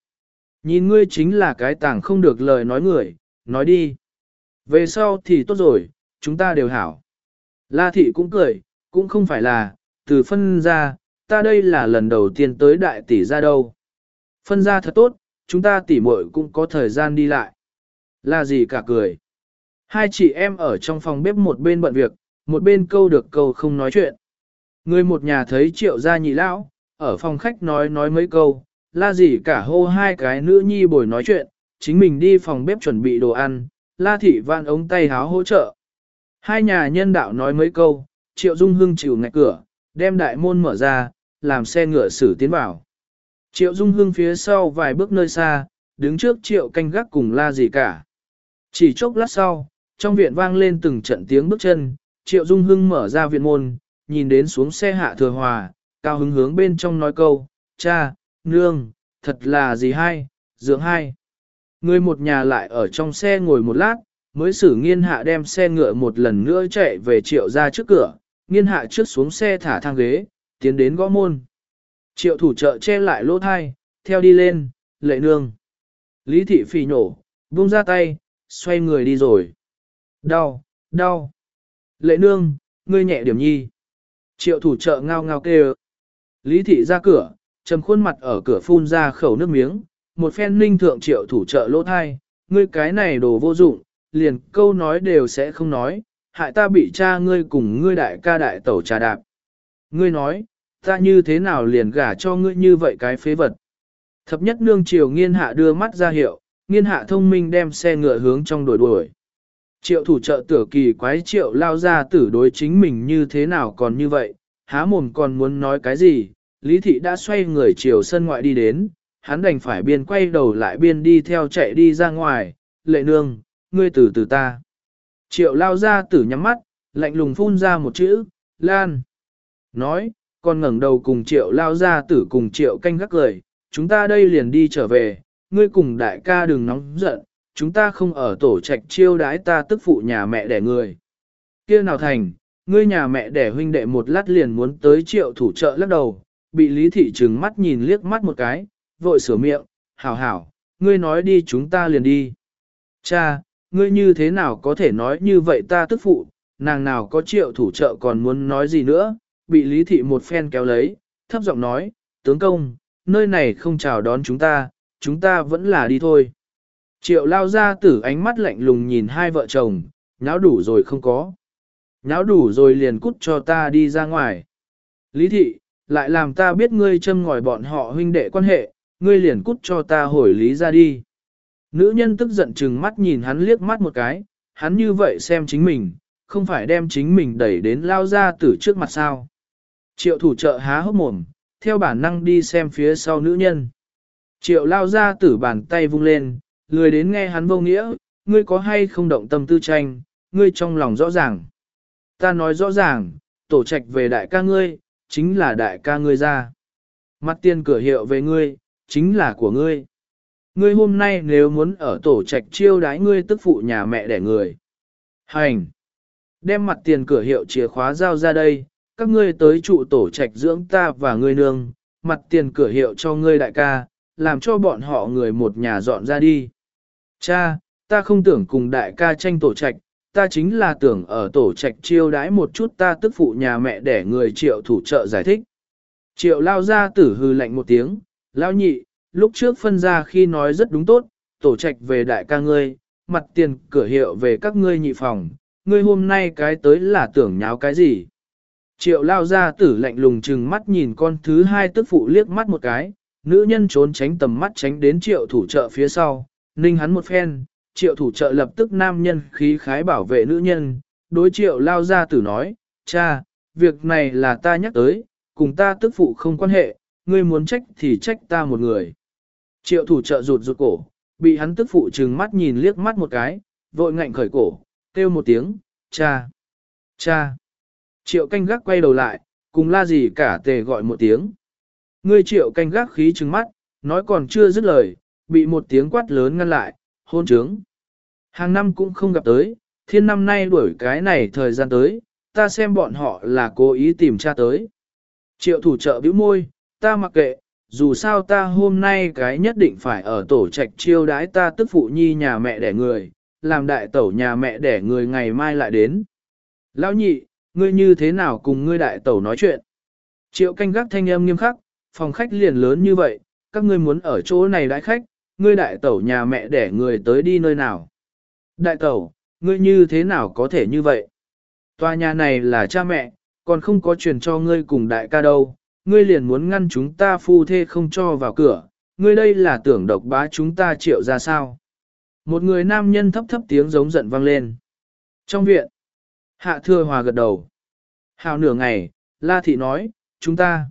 Nhìn ngươi chính là cái tàng không được lời nói người, nói đi. Về sau thì tốt rồi, chúng ta đều hảo. La thị cũng cười, cũng không phải là, từ phân ra, ta đây là lần đầu tiên tới đại tỷ ra đâu. Phân ra thật tốt, chúng ta tỷ muội cũng có thời gian đi lại. Là gì cả cười. Hai chị em ở trong phòng bếp một bên bận việc, một bên câu được câu không nói chuyện. Người một nhà thấy triệu gia nhị lão, ở phòng khách nói nói mấy câu, la gì cả hô hai cái nữ nhi bồi nói chuyện, chính mình đi phòng bếp chuẩn bị đồ ăn, la thị vạn ống tay háo hỗ trợ. Hai nhà nhân đạo nói mấy câu, triệu dung hưng chịu ngạch cửa, đem đại môn mở ra, làm xe ngựa xử tiến vào. Triệu dung hưng phía sau vài bước nơi xa, đứng trước triệu canh gác cùng la gì cả. Chỉ chốc lát sau, trong viện vang lên từng trận tiếng bước chân, triệu dung hưng mở ra viện môn, nhìn đến xuống xe hạ thừa hòa, cao hứng hướng bên trong nói câu, cha, nương, thật là gì hay, dưỡng hay. Người một nhà lại ở trong xe ngồi một lát, mới xử nghiên hạ đem xe ngựa một lần nữa chạy về triệu ra trước cửa, nghiên hạ trước xuống xe thả thang ghế, tiến đến gõ môn. Triệu thủ trợ che lại lỗ thai, theo đi lên, lệ nương. Lý thị phì nổ, buông ra tay, xoay người đi rồi. Đau, đau. Lệ nương, ngươi nhẹ điểm nhi. Triệu thủ trợ ngao ngao kêu. Lý thị ra cửa, trầm khuôn mặt ở cửa phun ra khẩu nước miếng, một phen ninh thượng triệu thủ trợ lỗ thai, ngươi cái này đồ vô dụng, liền câu nói đều sẽ không nói, hại ta bị cha ngươi cùng ngươi đại ca đại tẩu trà đạp. Ngươi nói, ta như thế nào liền gả cho ngươi như vậy cái phế vật. Thập nhất nương triều nghiên hạ đưa mắt ra hiệu, nghiên hạ thông minh đem xe ngựa hướng trong đuổi đuổi. Triệu thủ trợ tử kỳ quái triệu lao ra tử đối chính mình như thế nào còn như vậy, há mồm còn muốn nói cái gì, lý thị đã xoay người chiều sân ngoại đi đến, hắn đành phải biên quay đầu lại biên đi theo chạy đi ra ngoài, lệ nương, ngươi từ từ ta. Triệu lao ra tử nhắm mắt, lạnh lùng phun ra một chữ, lan. Nói, còn ngẩng đầu cùng triệu lao ra tử cùng triệu canh gác cười, chúng ta đây liền đi trở về, ngươi cùng đại ca đừng nóng giận, chúng ta không ở tổ trạch chiêu đái ta tức phụ nhà mẹ đẻ người. kia nào thành, ngươi nhà mẹ đẻ huynh đệ một lát liền muốn tới triệu thủ trợ lắc đầu, bị lý thị trừng mắt nhìn liếc mắt một cái, vội sửa miệng, hảo hảo, ngươi nói đi chúng ta liền đi. Cha, ngươi như thế nào có thể nói như vậy ta tức phụ, nàng nào có triệu thủ trợ còn muốn nói gì nữa, bị lý thị một phen kéo lấy, thấp giọng nói, tướng công, nơi này không chào đón chúng ta, chúng ta vẫn là đi thôi. Triệu lao ra tử ánh mắt lạnh lùng nhìn hai vợ chồng, nháo đủ rồi không có. Nháo đủ rồi liền cút cho ta đi ra ngoài. Lý thị, lại làm ta biết ngươi châm ngòi bọn họ huynh đệ quan hệ, ngươi liền cút cho ta hồi lý ra đi. Nữ nhân tức giận chừng mắt nhìn hắn liếc mắt một cái, hắn như vậy xem chính mình, không phải đem chính mình đẩy đến lao ra tử trước mặt sao. Triệu thủ trợ há hốc mồm, theo bản năng đi xem phía sau nữ nhân. Triệu lao ra tử bàn tay vung lên, lười đến nghe hắn vô nghĩa, ngươi có hay không động tâm tư tranh, ngươi trong lòng rõ ràng. Ta nói rõ ràng, tổ trạch về đại ca ngươi, chính là đại ca ngươi ra. Mặt tiền cửa hiệu về ngươi, chính là của ngươi. Ngươi hôm nay nếu muốn ở tổ trạch chiêu đái ngươi tức phụ nhà mẹ đẻ người. Hành! Đem mặt tiền cửa hiệu chìa khóa giao ra đây, các ngươi tới trụ tổ trạch dưỡng ta và ngươi nương, mặt tiền cửa hiệu cho ngươi đại ca, làm cho bọn họ người một nhà dọn ra đi. Cha, ta không tưởng cùng đại ca tranh tổ trạch, ta chính là tưởng ở tổ trạch chiêu đãi một chút ta tức phụ nhà mẹ để người triệu thủ trợ giải thích. Triệu lao ra tử hư lạnh một tiếng, lao nhị, lúc trước phân ra khi nói rất đúng tốt, tổ trạch về đại ca ngươi, mặt tiền cửa hiệu về các ngươi nhị phòng, ngươi hôm nay cái tới là tưởng nháo cái gì. Triệu lao ra tử lạnh lùng chừng mắt nhìn con thứ hai tức phụ liếc mắt một cái, nữ nhân trốn tránh tầm mắt tránh đến triệu thủ trợ phía sau, ninh hắn một phen, triệu thủ trợ lập tức nam nhân khí khái bảo vệ nữ nhân, đối triệu lao ra tử nói, cha, việc này là ta nhắc tới, cùng ta tức phụ không quan hệ, ngươi muốn trách thì trách ta một người. Triệu thủ trợ rụt rụt cổ, bị hắn tức phụ trừng mắt nhìn liếc mắt một cái, vội ngạnh khởi cổ, kêu một tiếng, cha, cha. Triệu canh gác quay đầu lại, cùng la gì cả tề gọi một tiếng. Ngươi triệu canh gác khí trừng mắt, nói còn chưa dứt lời, bị một tiếng quát lớn ngăn lại, hôn trướng. Hàng năm cũng không gặp tới, thiên năm nay đuổi cái này thời gian tới, ta xem bọn họ là cố ý tìm cha tới. Triệu thủ trợ bĩu môi, ta mặc kệ, dù sao ta hôm nay cái nhất định phải ở tổ trạch chiêu đái ta tức phụ nhi nhà mẹ đẻ người, làm đại tẩu nhà mẹ đẻ người ngày mai lại đến. Lão nhị, ngươi như thế nào cùng ngươi đại tẩu nói chuyện? Triệu canh gác thanh âm nghiêm khắc, phòng khách liền lớn như vậy, các ngươi muốn ở chỗ này đãi khách, ngươi đại tẩu nhà mẹ đẻ người tới đi nơi nào? Đại tẩu, ngươi như thế nào có thể như vậy? Tòa nhà này là cha mẹ, còn không có truyền cho ngươi cùng đại ca đâu, ngươi liền muốn ngăn chúng ta phu thê không cho vào cửa, ngươi đây là tưởng độc bá chúng ta triệu ra sao? Một người nam nhân thấp thấp tiếng giống giận vang lên. Trong viện, hạ thừa hòa gật đầu. Hào nửa ngày, La Thị nói, chúng ta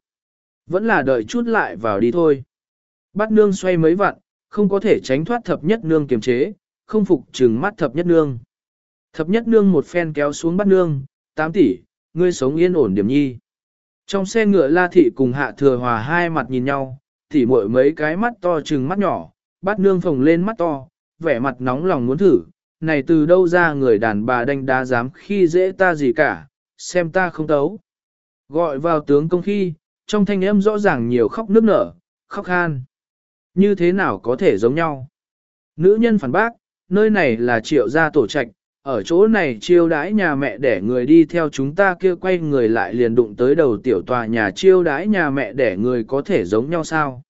vẫn là đợi chút lại vào đi thôi. Bắt nương xoay mấy vặn, không có thể tránh thoát thập nhất nương kiềm chế, không phục trừng mắt thập nhất nương. Thập nhất nương một phen kéo xuống bắt nương, Tám tỷ, ngươi sống yên ổn điểm nhi. Trong xe ngựa La Thị cùng Hạ Thừa Hòa hai mặt nhìn nhau, tỉ muội mấy cái mắt to trừng mắt nhỏ, bắt nương phồng lên mắt to, vẻ mặt nóng lòng muốn thử, này từ đâu ra người đàn bà đánh đá dám khi dễ ta gì cả, xem ta không tấu. Gọi vào tướng công khi, trong thanh âm rõ ràng nhiều khóc nước nở, khóc khan. Như thế nào có thể giống nhau? Nữ nhân phản bác, nơi này là triệu gia tổ trạch, ở chỗ này chiêu đãi nhà mẹ để người đi theo chúng ta kia quay người lại liền đụng tới đầu tiểu tòa nhà chiêu đãi nhà mẹ để người có thể giống nhau sao?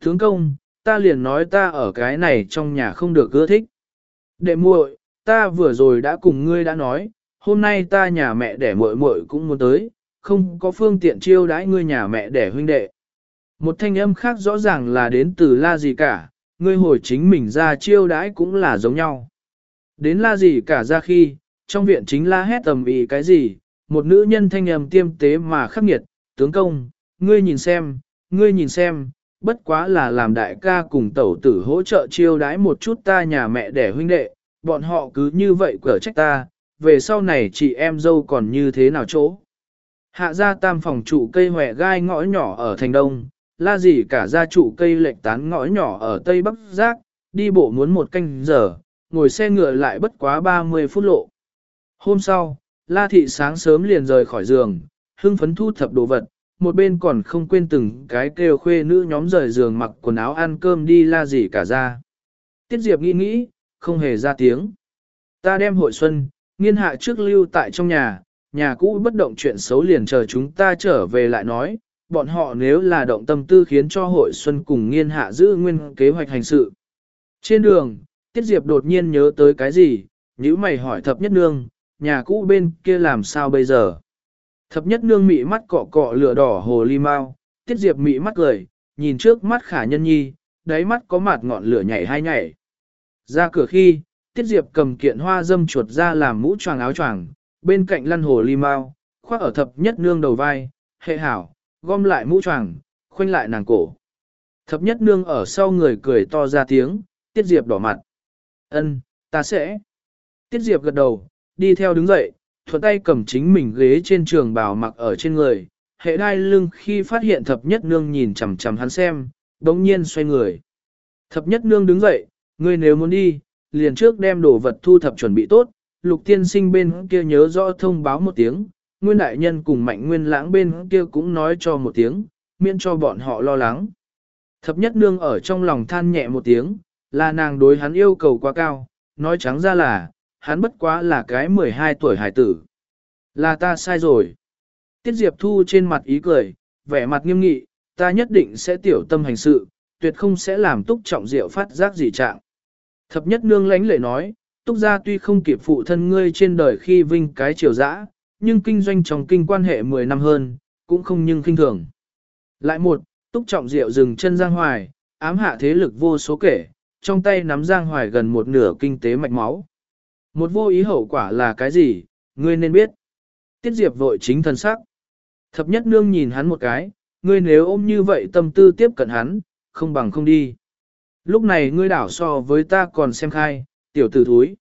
Tướng công, ta liền nói ta ở cái này trong nhà không được ưa thích. Đệ muội, ta vừa rồi đã cùng ngươi đã nói, hôm nay ta nhà mẹ đẻ muội muội cũng muốn tới, không có phương tiện chiêu đãi ngươi nhà mẹ đẻ huynh đệ. Một thanh âm khác rõ ràng là đến từ la gì cả, ngươi hồi chính mình ra chiêu đãi cũng là giống nhau. Đến la gì cả ra khi, trong viện chính la hét tầm ý cái gì, một nữ nhân thanh âm tiêm tế mà khắc nghiệt, tướng công, ngươi nhìn xem, ngươi nhìn xem, bất quá là làm đại ca cùng tẩu tử hỗ trợ chiêu đái một chút ta nhà mẹ đẻ huynh đệ, bọn họ cứ như vậy cở trách ta, về sau này chị em dâu còn như thế nào chỗ. Hạ ra tam phòng trụ cây hòe gai ngõ nhỏ ở thành đông, la gì cả gia trụ cây lệch tán ngõ nhỏ ở tây bắc giác, đi bộ muốn một canh giờ, ngồi xe ngựa lại bất quá 30 phút lộ. Hôm sau, la thị sáng sớm liền rời khỏi giường, hưng phấn thu thập đồ vật, một bên còn không quên từng cái kêu khuê nữ nhóm rời giường mặc quần áo ăn cơm đi la gì cả ra. Tiết Diệp nghĩ nghĩ, không hề ra tiếng. Ta đem hội xuân, nghiên hạ trước lưu tại trong nhà, nhà cũ bất động chuyện xấu liền chờ chúng ta trở về lại nói, bọn họ nếu là động tâm tư khiến cho hội xuân cùng nghiên hạ giữ nguyên kế hoạch hành sự. Trên đường, Tiết Diệp đột nhiên nhớ tới cái gì, nữ mày hỏi thập nhất nương, nhà cũ bên kia làm sao bây giờ? Thập nhất nương mị mắt cọ cọ lửa đỏ hồ ly mau, Tiết Diệp mị mắt cười, nhìn trước mắt khả nhân nhi, đáy mắt có mặt ngọn lửa nhảy hai nhảy. Ra cửa khi, Tiết Diệp cầm kiện hoa dâm chuột ra làm mũ choàng áo choàng, bên cạnh lăn hồ ly mau, khoác ở thập nhất nương đầu vai, hệ hảo, gom lại mũ choàng, khoanh lại nàng cổ. Thập nhất nương ở sau người cười to ra tiếng, Tiết Diệp đỏ mặt. Ân, ta sẽ. Tiết Diệp gật đầu, đi theo đứng dậy, thuận tay cầm chính mình ghế trên trường bào mặc ở trên người. Hệ đai lưng khi phát hiện thập nhất nương nhìn chằm chằm hắn xem, đống nhiên xoay người. Thập nhất nương đứng dậy, ngươi nếu muốn đi, liền trước đem đồ vật thu thập chuẩn bị tốt, lục tiên sinh bên kia nhớ rõ thông báo một tiếng, nguyên đại nhân cùng mạnh nguyên lãng bên kia cũng nói cho một tiếng, miễn cho bọn họ lo lắng. Thập nhất nương ở trong lòng than nhẹ một tiếng, là nàng đối hắn yêu cầu quá cao, nói trắng ra là, hắn bất quá là cái 12 tuổi hải tử. Là ta sai rồi. Tiết Diệp Thu trên mặt ý cười, vẻ mặt nghiêm nghị, ta nhất định sẽ tiểu tâm hành sự, tuyệt không sẽ làm túc trọng diệu phát giác gì trạng. Thập nhất nương lánh lệ nói, túc gia tuy không kịp phụ thân ngươi trên đời khi vinh cái triều dã, nhưng kinh doanh trong kinh quan hệ 10 năm hơn, cũng không nhưng kinh thường. Lại một, túc trọng diệu dừng chân giang hoài, ám hạ thế lực vô số kể, trong tay nắm giang hoài gần một nửa kinh tế mạch máu. Một vô ý hậu quả là cái gì, ngươi nên biết. Tiết Diệp vội chính thân sắc. Thập nhất nương nhìn hắn một cái, ngươi nếu ôm như vậy tâm tư tiếp cận hắn, không bằng không đi. Lúc này ngươi đảo so với ta còn xem khai, tiểu tử thúi.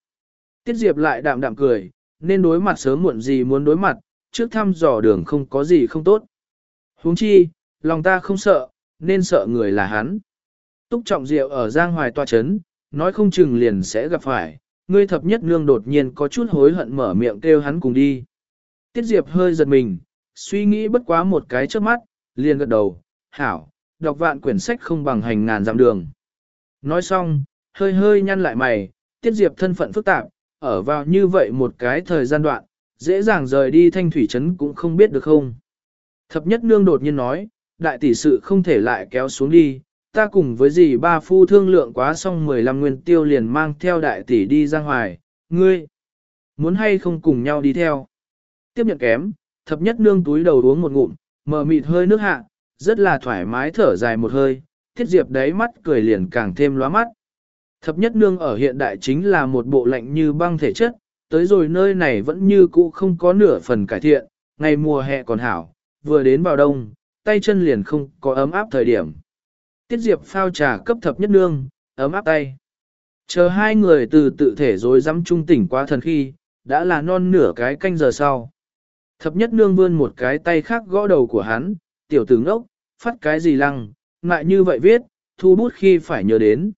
Tiết Diệp lại đạm đạm cười, nên đối mặt sớm muộn gì muốn đối mặt, trước thăm dò đường không có gì không tốt. huống chi, lòng ta không sợ, nên sợ người là hắn. Túc trọng diệu ở Giang Hoài tòa chấn, nói không chừng liền sẽ gặp phải, ngươi thập nhất nương đột nhiên có chút hối hận mở miệng kêu hắn cùng đi. Tiết Diệp hơi giật mình, suy nghĩ bất quá một cái trước mắt, liền gật đầu, hảo, đọc vạn quyển sách không bằng hành ngàn dặm đường. Nói xong, hơi hơi nhăn lại mày, Tiết Diệp thân phận phức tạp, ở vào như vậy một cái thời gian đoạn, dễ dàng rời đi thanh thủy trấn cũng không biết được không. Thập nhất nương đột nhiên nói, đại tỷ sự không thể lại kéo xuống đi, ta cùng với dì ba phu thương lượng quá xong 15 nguyên tiêu liền mang theo đại tỷ đi ra ngoài, ngươi, muốn hay không cùng nhau đi theo. Tiếp nhận kém, thập nhất nương túi đầu uống một ngụm, mờ mịt hơi nước hạ, rất là thoải mái thở dài một hơi, thiết diệp đáy mắt cười liền càng thêm lóa mắt. Thập nhất nương ở hiện đại chính là một bộ lạnh như băng thể chất, tới rồi nơi này vẫn như cũ không có nửa phần cải thiện, ngày mùa hè còn hảo, vừa đến vào đông, tay chân liền không có ấm áp thời điểm. Tiết Diệp phao trà cấp thập nhất nương, ấm áp tay. Chờ hai người từ tự thể rồi dám trung tỉnh qua thần khi, đã là non nửa cái canh giờ sau. Thập nhất nương vươn một cái tay khác gõ đầu của hắn, tiểu tử ngốc, phát cái gì lăng, ngại như vậy viết, thu bút khi phải nhớ đến.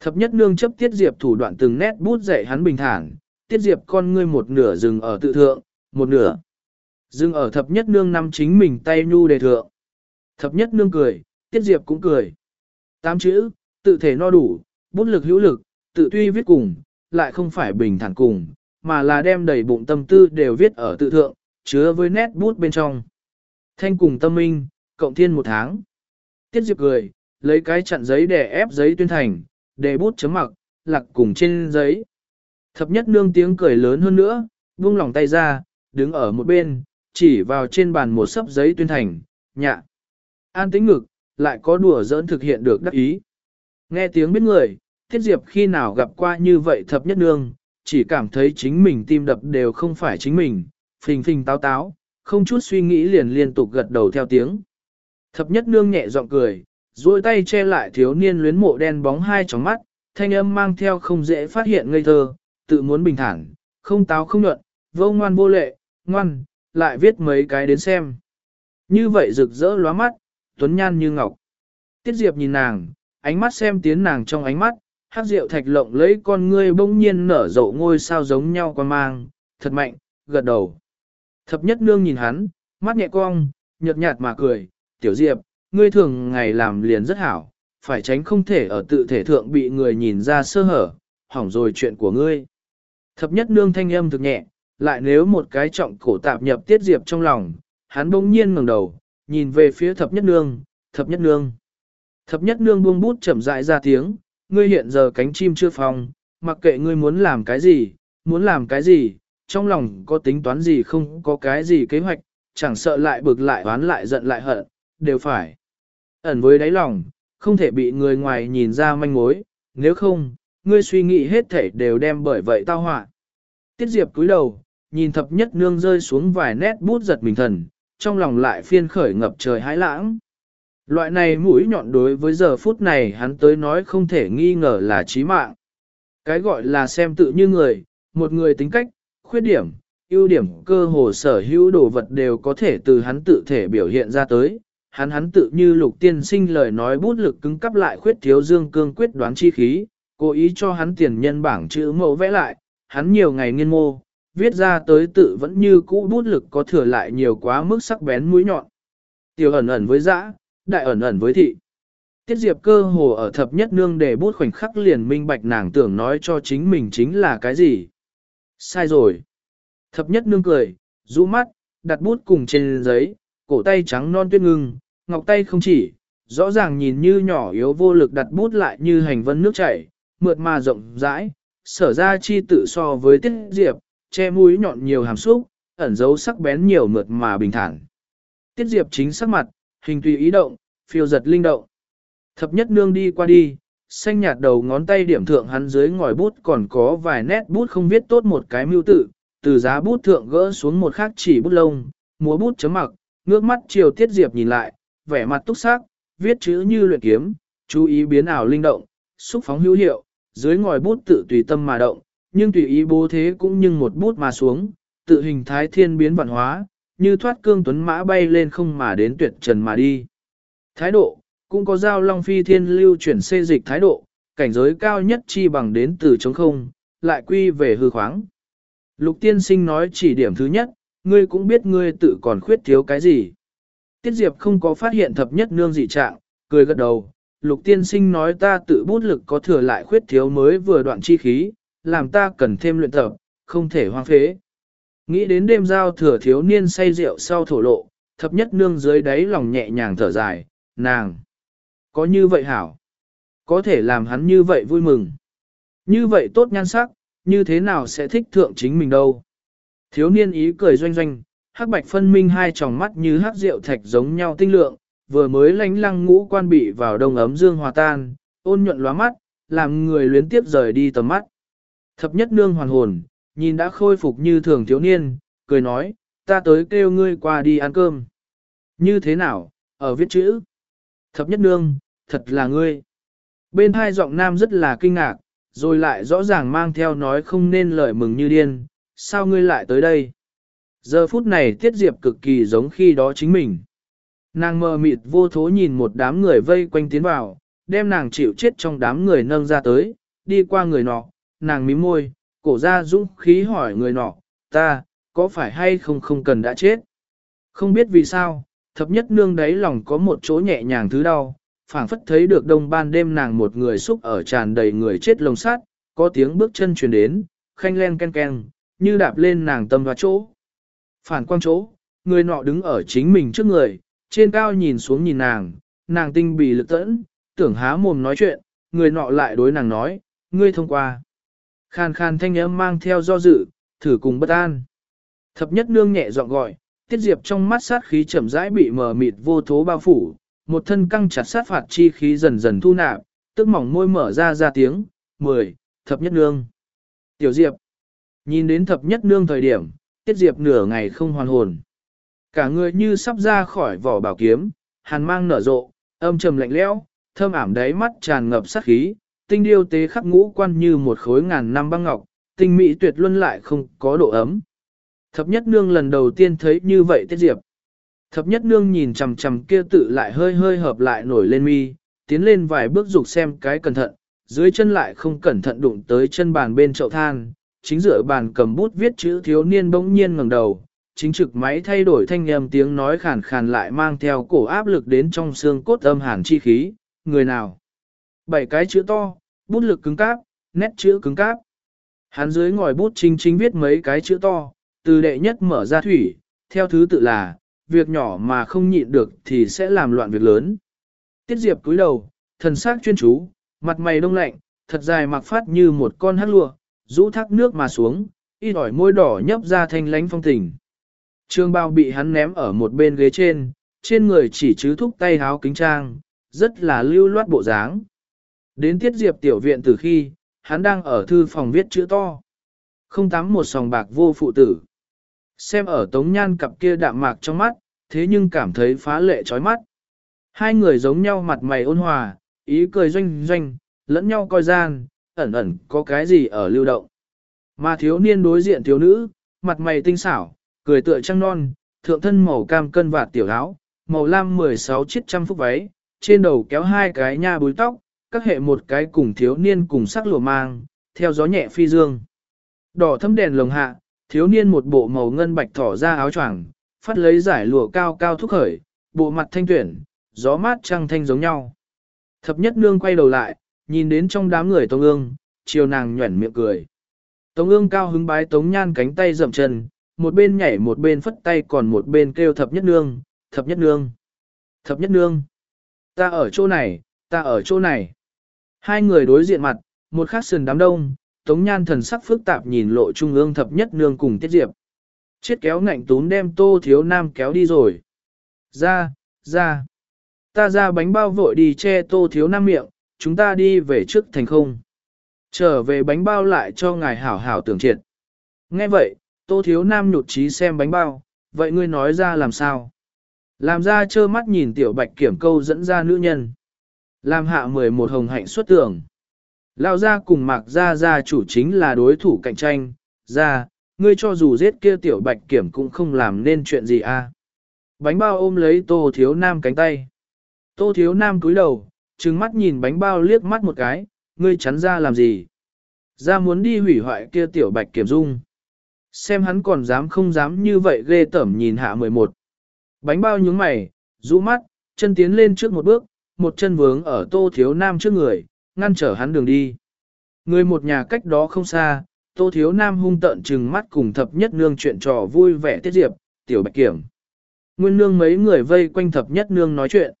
Thập nhất nương chấp tiết diệp thủ đoạn từng nét bút dạy hắn bình thản, tiết diệp con ngươi một nửa dừng ở tự thượng, một nửa. Dừng ở thập nhất nương năm chính mình tay nhu đề thượng. Thập nhất nương cười, tiết diệp cũng cười. Tám chữ, tự thể no đủ, bút lực hữu lực, tự tuy viết cùng, lại không phải bình thản cùng, mà là đem đầy bụng tâm tư đều viết ở tự thượng, chứa với nét bút bên trong. Thanh cùng tâm minh, cộng thiên một tháng. Tiết Diệp cười, lấy cái chặn giấy để ép giấy tuyên thành, để bút chấm mặc, lạc cùng trên giấy. Thập nhất nương tiếng cười lớn hơn nữa, buông lòng tay ra, đứng ở một bên, chỉ vào trên bàn một sấp giấy tuyên thành, nhạ. An tĩnh ngực, lại có đùa giỡn thực hiện được đắc ý. Nghe tiếng biết người, Tiết Diệp khi nào gặp qua như vậy thập nhất nương, chỉ cảm thấy chính mình tim đập đều không phải chính mình, phình phình táo táo, không chút suy nghĩ liền liên tục gật đầu theo tiếng. Thập nhất nương nhẹ giọng cười, duỗi tay che lại thiếu niên luyến mộ đen bóng hai tròng mắt, thanh âm mang theo không dễ phát hiện ngây thơ, tự muốn bình thản, không táo không nhuận, vô ngoan vô lệ, ngoan, lại viết mấy cái đến xem. Như vậy rực rỡ lóa mắt, tuấn nhan như ngọc. Tiết Diệp nhìn nàng, ánh mắt xem tiến nàng trong ánh mắt, hát rượu thạch lộng lấy con ngươi bỗng nhiên nở rộ ngôi sao giống nhau quan mang, thật mạnh, gật đầu. Thập nhất nương nhìn hắn, mắt nhẹ cong, nhợt nhạt mà cười, tiểu Diệp, ngươi thường ngày làm liền rất hảo, phải tránh không thể ở tự thể thượng bị người nhìn ra sơ hở, hỏng rồi chuyện của ngươi. Thập nhất nương thanh âm thực nhẹ, lại nếu một cái trọng cổ tạp nhập tiết diệp trong lòng, hắn bỗng nhiên ngẩng đầu, nhìn về phía thập nhất nương, thập nhất nương. Thập nhất nương buông bút chậm rãi ra tiếng, ngươi hiện giờ cánh chim chưa phong, mặc kệ ngươi muốn làm cái gì, muốn làm cái gì, trong lòng có tính toán gì không có cái gì kế hoạch, chẳng sợ lại bực lại oán lại giận lại hận, đều phải. Ẩn với đáy lòng, không thể bị người ngoài nhìn ra manh mối, nếu không, ngươi suy nghĩ hết thể đều đem bởi vậy tao họa. Tiết Diệp cúi đầu, nhìn thập nhất nương rơi xuống vài nét bút giật mình thần, trong lòng lại phiên khởi ngập trời hãi lãng. Loại này mũi nhọn đối với giờ phút này hắn tới nói không thể nghi ngờ là chí mạng. Cái gọi là xem tự như người, một người tính cách, khuyết điểm, ưu điểm cơ hồ sở hữu đồ vật đều có thể từ hắn tự thể biểu hiện ra tới. Hắn hắn tự như lục tiên sinh lời nói bút lực cứng cắp lại khuyết thiếu dương cương quyết đoán chi khí, cố ý cho hắn tiền nhân bảng chữ mẫu vẽ lại, hắn nhiều ngày nghiên mô, viết ra tới tự vẫn như cũ bút lực có thừa lại nhiều quá mức sắc bén mũi nhọn. Tiểu ẩn ẩn với dã, đại ẩn ẩn với thị. Tiết Diệp cơ hồ ở thập nhất nương để bút khoảnh khắc liền minh bạch nàng tưởng nói cho chính mình chính là cái gì. Sai rồi. Thập nhất nương cười, rũ mắt, đặt bút cùng trên giấy, cổ tay trắng non tuyết ngưng, ngọc tay không chỉ, rõ ràng nhìn như nhỏ yếu vô lực đặt bút lại như hành vân nước chảy, mượt mà rộng rãi, sở ra chi tự so với tiết diệp, che mũi nhọn nhiều hàm xúc, ẩn dấu sắc bén nhiều mượt mà bình thản. Tiết diệp chính sắc mặt, hình tùy ý động, phiêu giật linh động. Thập nhất nương đi qua đi, xanh nhạt đầu ngón tay điểm thượng hắn dưới ngòi bút còn có vài nét bút không viết tốt một cái mưu tự, từ giá bút thượng gỡ xuống một khắc chỉ bút lông, múa bút chấm mặc, ngước mắt chiều tiết diệp nhìn lại, vẻ mặt túc sắc, viết chữ như luyện kiếm, chú ý biến ảo linh động, xúc phóng hữu hiệu, dưới ngòi bút tự tùy tâm mà động, nhưng tùy ý bố thế cũng như một bút mà xuống, tự hình thái thiên biến vạn hóa, như thoát cương tuấn mã bay lên không mà đến tuyệt trần mà đi. Thái độ, cũng có giao long phi thiên lưu chuyển xê dịch thái độ, cảnh giới cao nhất chi bằng đến từ chống không, lại quy về hư khoáng. Lục tiên sinh nói chỉ điểm thứ nhất, ngươi cũng biết ngươi tự còn khuyết thiếu cái gì. Tiết Diệp không có phát hiện thập nhất nương dị trạng, cười gật đầu, lục tiên sinh nói ta tự bút lực có thừa lại khuyết thiếu mới vừa đoạn chi khí, làm ta cần thêm luyện tập, không thể hoang phế. Nghĩ đến đêm giao thừa thiếu niên say rượu sau thổ lộ, thập nhất nương dưới đáy lòng nhẹ nhàng thở dài, nàng. Có như vậy hảo? Có thể làm hắn như vậy vui mừng. Như vậy tốt nhan sắc, như thế nào sẽ thích thượng chính mình đâu? Thiếu niên ý cười doanh doanh, hắc bạch phân minh hai tròng mắt như hắc rượu thạch giống nhau tinh lượng, vừa mới lánh lăng ngũ quan bị vào đông ấm dương hòa tan, ôn nhuận lóa mắt, làm người luyến tiếp rời đi tầm mắt. Thập nhất nương hoàn hồn, nhìn đã khôi phục như thường thiếu niên, cười nói, ta tới kêu ngươi qua đi ăn cơm. Như thế nào, ở viết chữ. Thập nhất nương, thật là ngươi. Bên hai giọng nam rất là kinh ngạc, rồi lại rõ ràng mang theo nói không nên lời mừng như điên, sao ngươi lại tới đây? Giờ phút này Tiết Diệp cực kỳ giống khi đó chính mình. Nàng mờ mịt vô thố nhìn một đám người vây quanh tiến vào, đem nàng chịu chết trong đám người nâng ra tới, đi qua người nọ, nàng mím môi, cổ ra dũng khí hỏi người nọ, ta, có phải hay không không cần đã chết? Không biết vì sao, thập nhất nương đáy lòng có một chỗ nhẹ nhàng thứ đau, phảng phất thấy được đông ban đêm nàng một người xúc ở tràn đầy người chết lồng sát, có tiếng bước chân truyền đến, khanh len ken ken, như đạp lên nàng tâm và chỗ. Phản quang chỗ, người nọ đứng ở chính mình trước người, trên cao nhìn xuống nhìn nàng, nàng tinh bì lực tẫn, tưởng há mồm nói chuyện, người nọ lại đối nàng nói, ngươi thông qua. Khàn khàn thanh âm mang theo do dự, thử cùng bất an. Thập nhất nương nhẹ giọng gọi, tiết diệp trong mắt sát khí chậm rãi bị mờ mịt vô thố bao phủ, một thân căng chặt sát phạt chi khí dần dần thu nạp, tức mỏng môi mở ra ra tiếng, mười, thập nhất nương. Tiểu diệp, nhìn đến thập nhất nương thời điểm, tiết diệp nửa ngày không hoàn hồn. Cả người như sắp ra khỏi vỏ bảo kiếm, hàn mang nở rộ, âm trầm lạnh lẽo, thơm ảm đáy mắt tràn ngập sát khí, tinh điêu tế khắc ngũ quan như một khối ngàn năm băng ngọc, tinh mỹ tuyệt luân lại không có độ ấm. Thập nhất nương lần đầu tiên thấy như vậy tiết diệp. Thập nhất nương nhìn chằm chằm kia tự lại hơi hơi hợp lại nổi lên mi, tiến lên vài bước dục xem cái cẩn thận, dưới chân lại không cẩn thận đụng tới chân bàn bên chậu than, chính giữa bàn cầm bút viết chữ thiếu niên bỗng nhiên ngẩng đầu, chính trực máy thay đổi thanh âm tiếng nói khàn khàn lại mang theo cổ áp lực đến trong xương cốt âm hàn chi khí, người nào. Bảy cái chữ to, bút lực cứng cáp, nét chữ cứng cáp. Hắn dưới ngòi bút chính chính viết mấy cái chữ to, từ đệ nhất mở ra thủy, theo thứ tự là, việc nhỏ mà không nhịn được thì sẽ làm loạn việc lớn. Tiết Diệp cúi đầu, thần sắc chuyên chú, mặt mày đông lạnh, thật dài mặc phát như một con hát lụa, rũ thác nước mà xuống, y đỏi môi đỏ nhấp ra thanh lánh phong tình. Trương bao bị hắn ném ở một bên ghế trên, trên người chỉ chứ thúc tay háo kính trang, rất là lưu loát bộ dáng. Đến tiết diệp tiểu viện từ khi, hắn đang ở thư phòng viết chữ to. Không tắm một sòng bạc vô phụ tử. Xem ở tống nhan cặp kia đạm mạc trong mắt, thế nhưng cảm thấy phá lệ chói mắt. Hai người giống nhau mặt mày ôn hòa, ý cười doanh doanh, lẫn nhau coi gian, ẩn ẩn có cái gì ở lưu động. Mà thiếu niên đối diện thiếu nữ, mặt mày tinh xảo, cười tựa trăng non, thượng thân màu cam cân vạt tiểu áo, màu lam 16 chiếc trăm phúc váy, trên đầu kéo hai cái nha búi tóc, các hệ một cái cùng thiếu niên cùng sắc lùa mang, theo gió nhẹ phi dương. Đỏ thâm đèn lồng hạ, thiếu niên một bộ màu ngân bạch thỏ ra áo choàng, phát lấy giải lụa cao cao thúc khởi, bộ mặt thanh tuyển, gió mát trăng thanh giống nhau. Thập nhất nương quay đầu lại, nhìn đến trong đám người Tống ương, chiều nàng nhuẩn miệng cười. Tống ương cao hứng bái Tống nhan cánh tay dậm chân, một bên nhảy một bên phất tay còn một bên kêu thập nhất nương, thập nhất nương, thập nhất nương. Ta ở chỗ này, ta ở chỗ này. Hai người đối diện mặt, một khắc sườn đám đông, Tống Nhan thần sắc phức tạp nhìn lộ trung ương thập nhất nương cùng Tiết Diệp. Chết kéo ngạnh tún đem Tô Thiếu Nam kéo đi rồi. Ra, ra. Ta ra bánh bao vội đi che Tô Thiếu Nam miệng, chúng ta đi về trước thành không. Trở về bánh bao lại cho ngài hảo hảo tưởng triệt. Nghe vậy, Tô Thiếu Nam nhụt chí xem bánh bao, vậy ngươi nói ra làm sao? Làm ra trơ mắt nhìn tiểu bạch kiểm câu dẫn ra nữ nhân. Làm hạ 11 hồng hạnh xuất tưởng. Lao ra cùng mạc ra ra chủ chính là đối thủ cạnh tranh, ra, ngươi cho dù giết kia tiểu bạch kiểm cũng không làm nên chuyện gì a. À. Bánh bao ôm lấy tô thiếu nam cánh tay. Tô thiếu nam cúi đầu, trừng mắt nhìn bánh bao liếc mắt một cái, ngươi chắn ra làm gì? Ra muốn đi hủy hoại kia tiểu bạch kiểm dung. Xem hắn còn dám không dám như vậy ghê tẩm nhìn hạ 11. Bánh bao nhướng mày, rũ mắt, chân tiến lên trước một bước, một chân vướng ở tô thiếu nam trước người, ngăn trở hắn đường đi. Người một nhà cách đó không xa, tô thiếu nam hung tợn trừng mắt cùng thập nhất nương chuyện trò vui vẻ tiết diệp, tiểu bạch kiểm. Nguyên nương mấy người vây quanh thập nhất nương nói chuyện.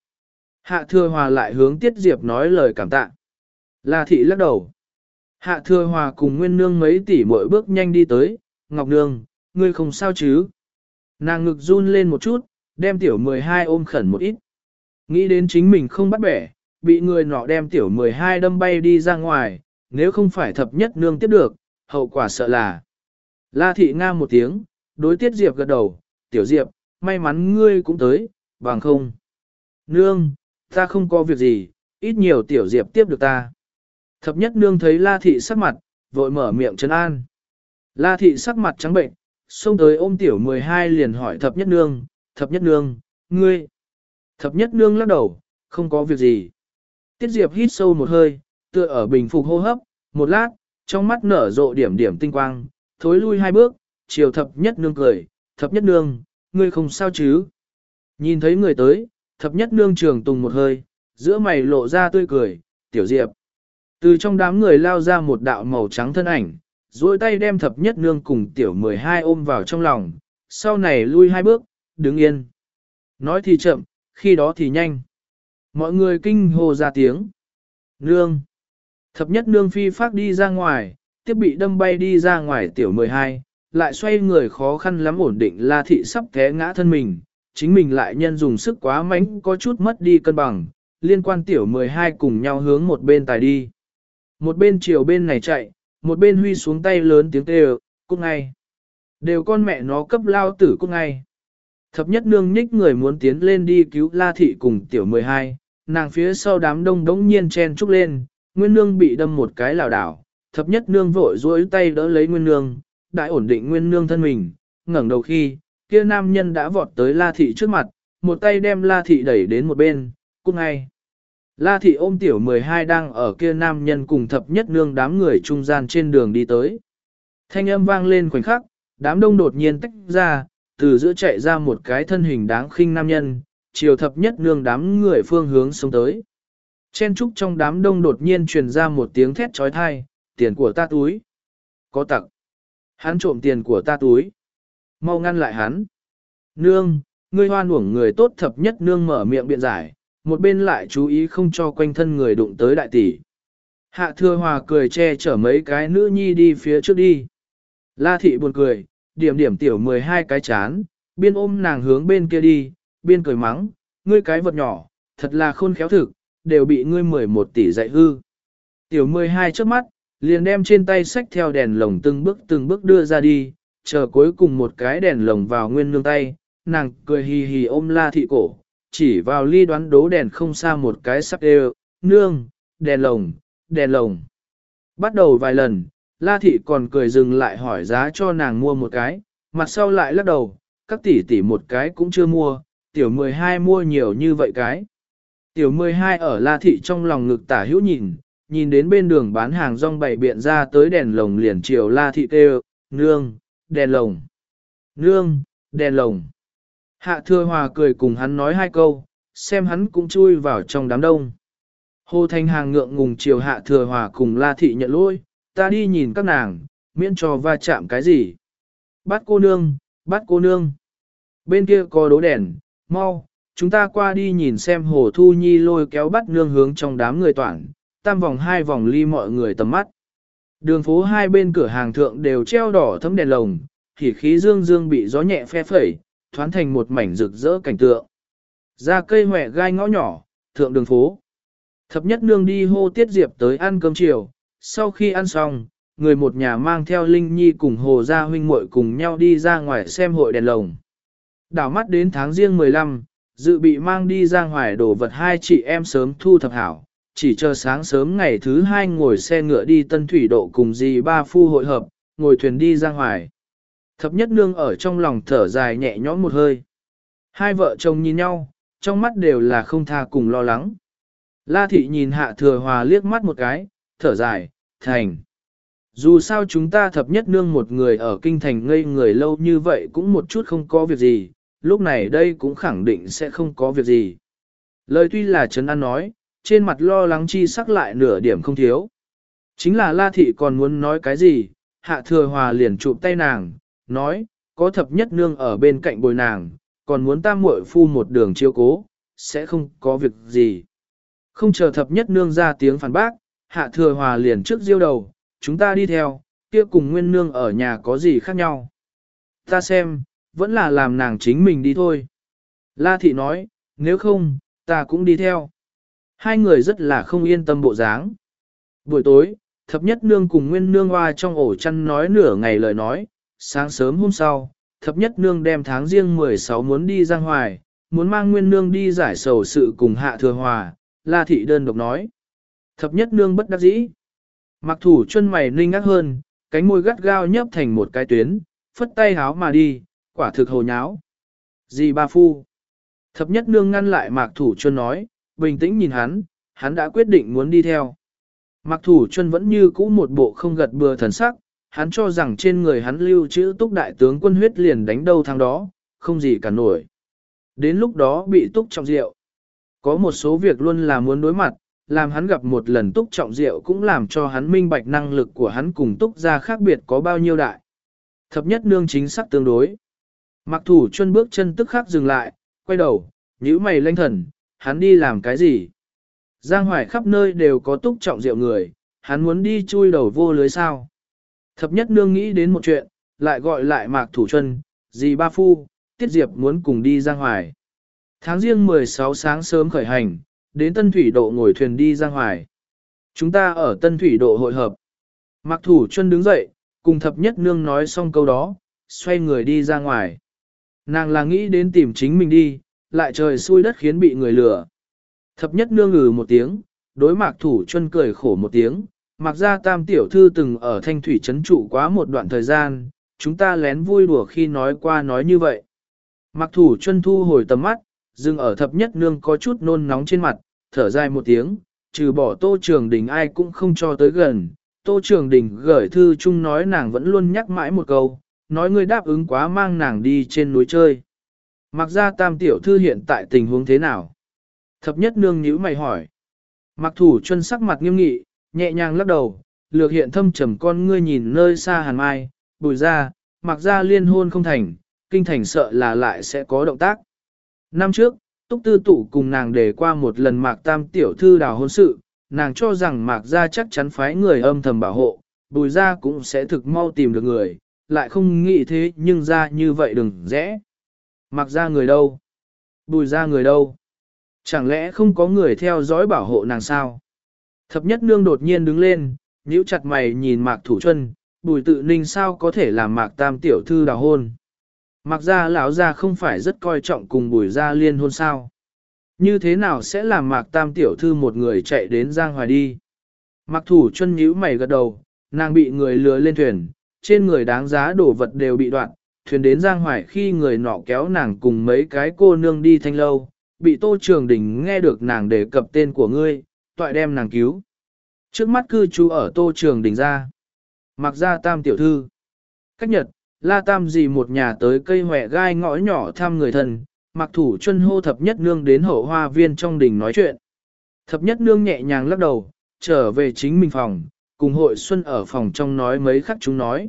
Hạ thừa hòa lại hướng tiết diệp nói lời cảm tạ. La thị lắc đầu. Hạ thừa hòa cùng nguyên nương mấy tỷ mỗi bước nhanh đi tới, ngọc nương, ngươi không sao chứ. Nàng ngực run lên một chút, đem tiểu 12 ôm khẩn một ít. Nghĩ đến chính mình không bắt bẻ, bị người nọ đem tiểu 12 đâm bay đi ra ngoài, nếu không phải thập nhất nương tiếp được, hậu quả sợ là. La thị nga một tiếng, đối tiết Diệp gật đầu, tiểu Diệp, may mắn ngươi cũng tới, bằng không. Nương, ta không có việc gì, ít nhiều tiểu Diệp tiếp được ta. Thập nhất nương thấy La thị sắc mặt, vội mở miệng trấn an. La thị sắc mặt trắng bệnh, xông tới ôm tiểu 12 liền hỏi thập nhất nương, thập nhất nương, ngươi. Thập nhất nương lắc đầu, không có việc gì. Tiết Diệp hít sâu một hơi, tựa ở bình phục hô hấp, một lát, trong mắt nở rộ điểm điểm tinh quang, thối lui hai bước, chiều thập nhất nương cười, thập nhất nương, ngươi không sao chứ. Nhìn thấy người tới, thập nhất nương trường tùng một hơi, giữa mày lộ ra tươi cười, tiểu Diệp. Từ trong đám người lao ra một đạo màu trắng thân ảnh, duỗi tay đem thập nhất nương cùng tiểu 12 ôm vào trong lòng, sau này lui hai bước, đứng yên. Nói thì chậm, khi đó thì nhanh. Mọi người kinh hồ ra tiếng. Nương. Thập nhất nương phi phát đi ra ngoài, tiếp bị đâm bay đi ra ngoài tiểu 12, lại xoay người khó khăn lắm ổn định la thị sắp té ngã thân mình, chính mình lại nhân dùng sức quá mạnh có chút mất đi cân bằng, liên quan tiểu 12 cùng nhau hướng một bên tài đi. Một bên chiều bên này chạy, một bên huy xuống tay lớn tiếng kêu, cút ngay. Đều con mẹ nó cấp lao tử cút ngay. Thập nhất nương nhích người muốn tiến lên đi cứu la thị cùng tiểu 12, nàng phía sau đám đông đống nhiên chen trúc lên, nguyên nương bị đâm một cái lảo đảo, thập nhất nương vội duỗi tay đỡ lấy nguyên nương, đại ổn định nguyên nương thân mình, ngẩng đầu khi, kia nam nhân đã vọt tới la thị trước mặt, một tay đem la thị đẩy đến một bên, cút ngay. La thị ôm tiểu 12 đang ở kia nam nhân cùng thập nhất nương đám người trung gian trên đường đi tới. Thanh âm vang lên khoảnh khắc, đám đông đột nhiên tách ra, từ giữa chạy ra một cái thân hình đáng khinh nam nhân, chiều thập nhất nương đám người phương hướng xuống tới. Chen trúc trong đám đông đột nhiên truyền ra một tiếng thét trói thai, tiền của ta túi. Có tặc. Hắn trộm tiền của ta túi. Mau ngăn lại hắn. Nương, ngươi hoan uổng người tốt thập nhất nương mở miệng biện giải, một bên lại chú ý không cho quanh thân người đụng tới đại tỷ. Hạ thừa hòa cười che chở mấy cái nữ nhi đi phía trước đi. La thị buồn cười, điểm điểm tiểu 12 cái chán, biên ôm nàng hướng bên kia đi, biên cười mắng, ngươi cái vật nhỏ, thật là khôn khéo thực, đều bị ngươi 11 tỷ dạy hư. Tiểu 12 trước mắt, liền đem trên tay sách theo đèn lồng từng bước từng bước đưa ra đi, chờ cuối cùng một cái đèn lồng vào nguyên nương tay, nàng cười hì hì ôm la thị cổ, chỉ vào ly đoán đố đèn không xa một cái sắp đều, nương, đèn lồng, đèn lồng. Bắt đầu vài lần, la thị còn cười dừng lại hỏi giá cho nàng mua một cái, mặt sau lại lắc đầu, các tỷ tỷ một cái cũng chưa mua, tiểu 12 mua nhiều như vậy cái. Tiểu 12 ở la thị trong lòng ngực tả hữu nhìn, nhìn đến bên đường bán hàng rong bày biện ra tới đèn lồng liền chiều la thị kêu, nương, đèn lồng, nương, đèn lồng. Hạ thừa hòa cười cùng hắn nói hai câu, xem hắn cũng chui vào trong đám đông. Hồ Thanh Hàng ngượng ngùng chiều hạ thừa hòa cùng la thị nhận lỗi, ta đi nhìn các nàng, miễn cho va chạm cái gì. Bắt cô nương, bắt cô nương. Bên kia có đố đèn, mau, chúng ta qua đi nhìn xem hồ thu nhi lôi kéo bắt nương hướng trong đám người toàn, tam vòng hai vòng ly mọi người tầm mắt. Đường phố hai bên cửa hàng thượng đều treo đỏ thấm đèn lồng, thì khí dương dương bị gió nhẹ phe phẩy, thoán thành một mảnh rực rỡ cảnh tượng. Ra cây hòe gai ngõ nhỏ, thượng đường phố. Thập nhất nương đi hô tiết diệp tới ăn cơm chiều, sau khi ăn xong, người một nhà mang theo Linh Nhi cùng Hồ Gia huynh muội cùng nhau đi ra ngoài xem hội đèn lồng. Đảo mắt đến tháng riêng 15, dự bị mang đi ra ngoài đồ vật hai chị em sớm thu thập hảo, chỉ chờ sáng sớm ngày thứ hai ngồi xe ngựa đi tân thủy độ cùng dì ba phu hội hợp, ngồi thuyền đi ra ngoài. Thập nhất nương ở trong lòng thở dài nhẹ nhõm một hơi. Hai vợ chồng nhìn nhau, trong mắt đều là không tha cùng lo lắng. La thị nhìn hạ thừa hòa liếc mắt một cái, thở dài, thành. Dù sao chúng ta thập nhất nương một người ở kinh thành ngây người lâu như vậy cũng một chút không có việc gì, lúc này đây cũng khẳng định sẽ không có việc gì. Lời tuy là Trấn An nói, trên mặt lo lắng chi sắc lại nửa điểm không thiếu. Chính là La Thị còn muốn nói cái gì, Hạ Thừa Hòa liền chụp tay nàng, nói, có thập nhất nương ở bên cạnh bồi nàng, còn muốn tam muội phu một đường chiêu cố, sẽ không có việc gì. Không chờ thập nhất nương ra tiếng phản bác, Hạ Thừa Hòa liền trước diêu đầu, chúng ta đi theo, kia cùng nguyên nương ở nhà có gì khác nhau. Ta xem, vẫn là làm nàng chính mình đi thôi. La Thị nói, nếu không, ta cũng đi theo. Hai người rất là không yên tâm bộ dáng. Buổi tối, thập nhất nương cùng nguyên nương hoa trong ổ chăn nói nửa ngày lời nói, sáng sớm hôm sau, thập nhất nương đem tháng riêng 16 muốn đi giang hoài, muốn mang nguyên nương đi giải sầu sự cùng hạ thừa hòa, la thị đơn độc nói. Thập nhất nương bất đắc dĩ. Mặc thủ chân mày ninh ngắc hơn, cánh môi gắt gao nhấp thành một cái tuyến, phất tay háo mà đi, quả thực hồ nháo. Gì ba phu? Thập nhất nương ngăn lại mạc thủ chân nói, bình tĩnh nhìn hắn, hắn đã quyết định muốn đi theo. Mặc thủ chân vẫn như cũ một bộ không gật bừa thần sắc, hắn cho rằng trên người hắn lưu trữ túc đại tướng quân huyết liền đánh đâu thằng đó, không gì cả nổi. Đến lúc đó bị túc trọng rượu. Có một số việc luôn là muốn đối mặt, làm hắn gặp một lần túc trọng rượu cũng làm cho hắn minh bạch năng lực của hắn cùng túc ra khác biệt có bao nhiêu đại. Thập nhất nương chính xác tương đối. Mặc thủ chân bước chân tức khắc dừng lại, quay đầu, nhíu mày lanh thần, hắn đi làm cái gì? Giang hoài khắp nơi đều có túc trọng rượu người, hắn muốn đi chui đầu vô lưới sao? Thập nhất nương nghĩ đến một chuyện, lại gọi lại mạc thủ chân, dì ba phu, tiết diệp muốn cùng đi Giang hoài. Tháng riêng 16 sáng sớm khởi hành, đến Tân Thủy Độ ngồi thuyền đi ra ngoài. Chúng ta ở Tân Thủy Độ hội hợp. Mạc thủ chân đứng dậy, cùng thập nhất nương nói xong câu đó, xoay người đi ra ngoài. Nàng là nghĩ đến tìm chính mình đi, lại trời xui đất khiến bị người lừa. Thập nhất nương ngừ một tiếng, đối mạc thủ chân cười khổ một tiếng, mặc ra tam tiểu thư từng ở thanh thủy trấn trụ quá một đoạn thời gian, chúng ta lén vui đùa khi nói qua nói như vậy. Mạc thủ chân thu hồi tầm mắt, dừng ở thập nhất nương có chút nôn nóng trên mặt, thở dài một tiếng, trừ bỏ tô trường đình ai cũng không cho tới gần. Tô Trường Đình gửi thư chung nói nàng vẫn luôn nhắc mãi một câu, nói ngươi đáp ứng quá mang nàng đi trên núi chơi. Mặc ra tam tiểu thư hiện tại tình huống thế nào? Thập nhất nương nhíu mày hỏi. Mặc thủ chân sắc mặt nghiêm nghị, nhẹ nhàng lắc đầu, lược hiện thâm trầm con ngươi nhìn nơi xa hàn mai, bùi ra, mặc ra liên hôn không thành, kinh thành sợ là lại sẽ có động tác. Năm trước, Túc Tư Tụ cùng nàng để qua một lần mạc tam tiểu thư đào hôn sự, nàng cho rằng mạc gia chắc chắn phái người âm thầm bảo hộ, bùi gia cũng sẽ thực mau tìm được người, lại không nghĩ thế nhưng ra như vậy đừng rẽ. Mạc gia người đâu? Bùi gia người đâu? Chẳng lẽ không có người theo dõi bảo hộ nàng sao? Thập nhất nương đột nhiên đứng lên, nhíu chặt mày nhìn mạc thủ chân, bùi tự ninh sao có thể làm mạc tam tiểu thư đào hôn. Mặc ra lão ra không phải rất coi trọng cùng bùi ra liên hôn sao. Như thế nào sẽ làm mạc tam tiểu thư một người chạy đến Giang Hoài đi? Mặc thủ chân nhíu mày gật đầu, nàng bị người lừa lên thuyền, trên người đáng giá đổ vật đều bị đoạn, thuyền đến Giang Hoài khi người nọ kéo nàng cùng mấy cái cô nương đi thanh lâu, bị Tô Trường Đình nghe được nàng đề cập tên của ngươi, toại đem nàng cứu. Trước mắt cư trú ở Tô Trường Đình ra. Mặc ra tam tiểu thư. Cách nhật, la tam gì một nhà tới cây hòe gai ngõ nhỏ thăm người thân, mặc thủ chân hô thập nhất nương đến hậu hoa viên trong đình nói chuyện. Thập nhất nương nhẹ nhàng lắc đầu, trở về chính mình phòng, cùng hội xuân ở phòng trong nói mấy khắc chúng nói.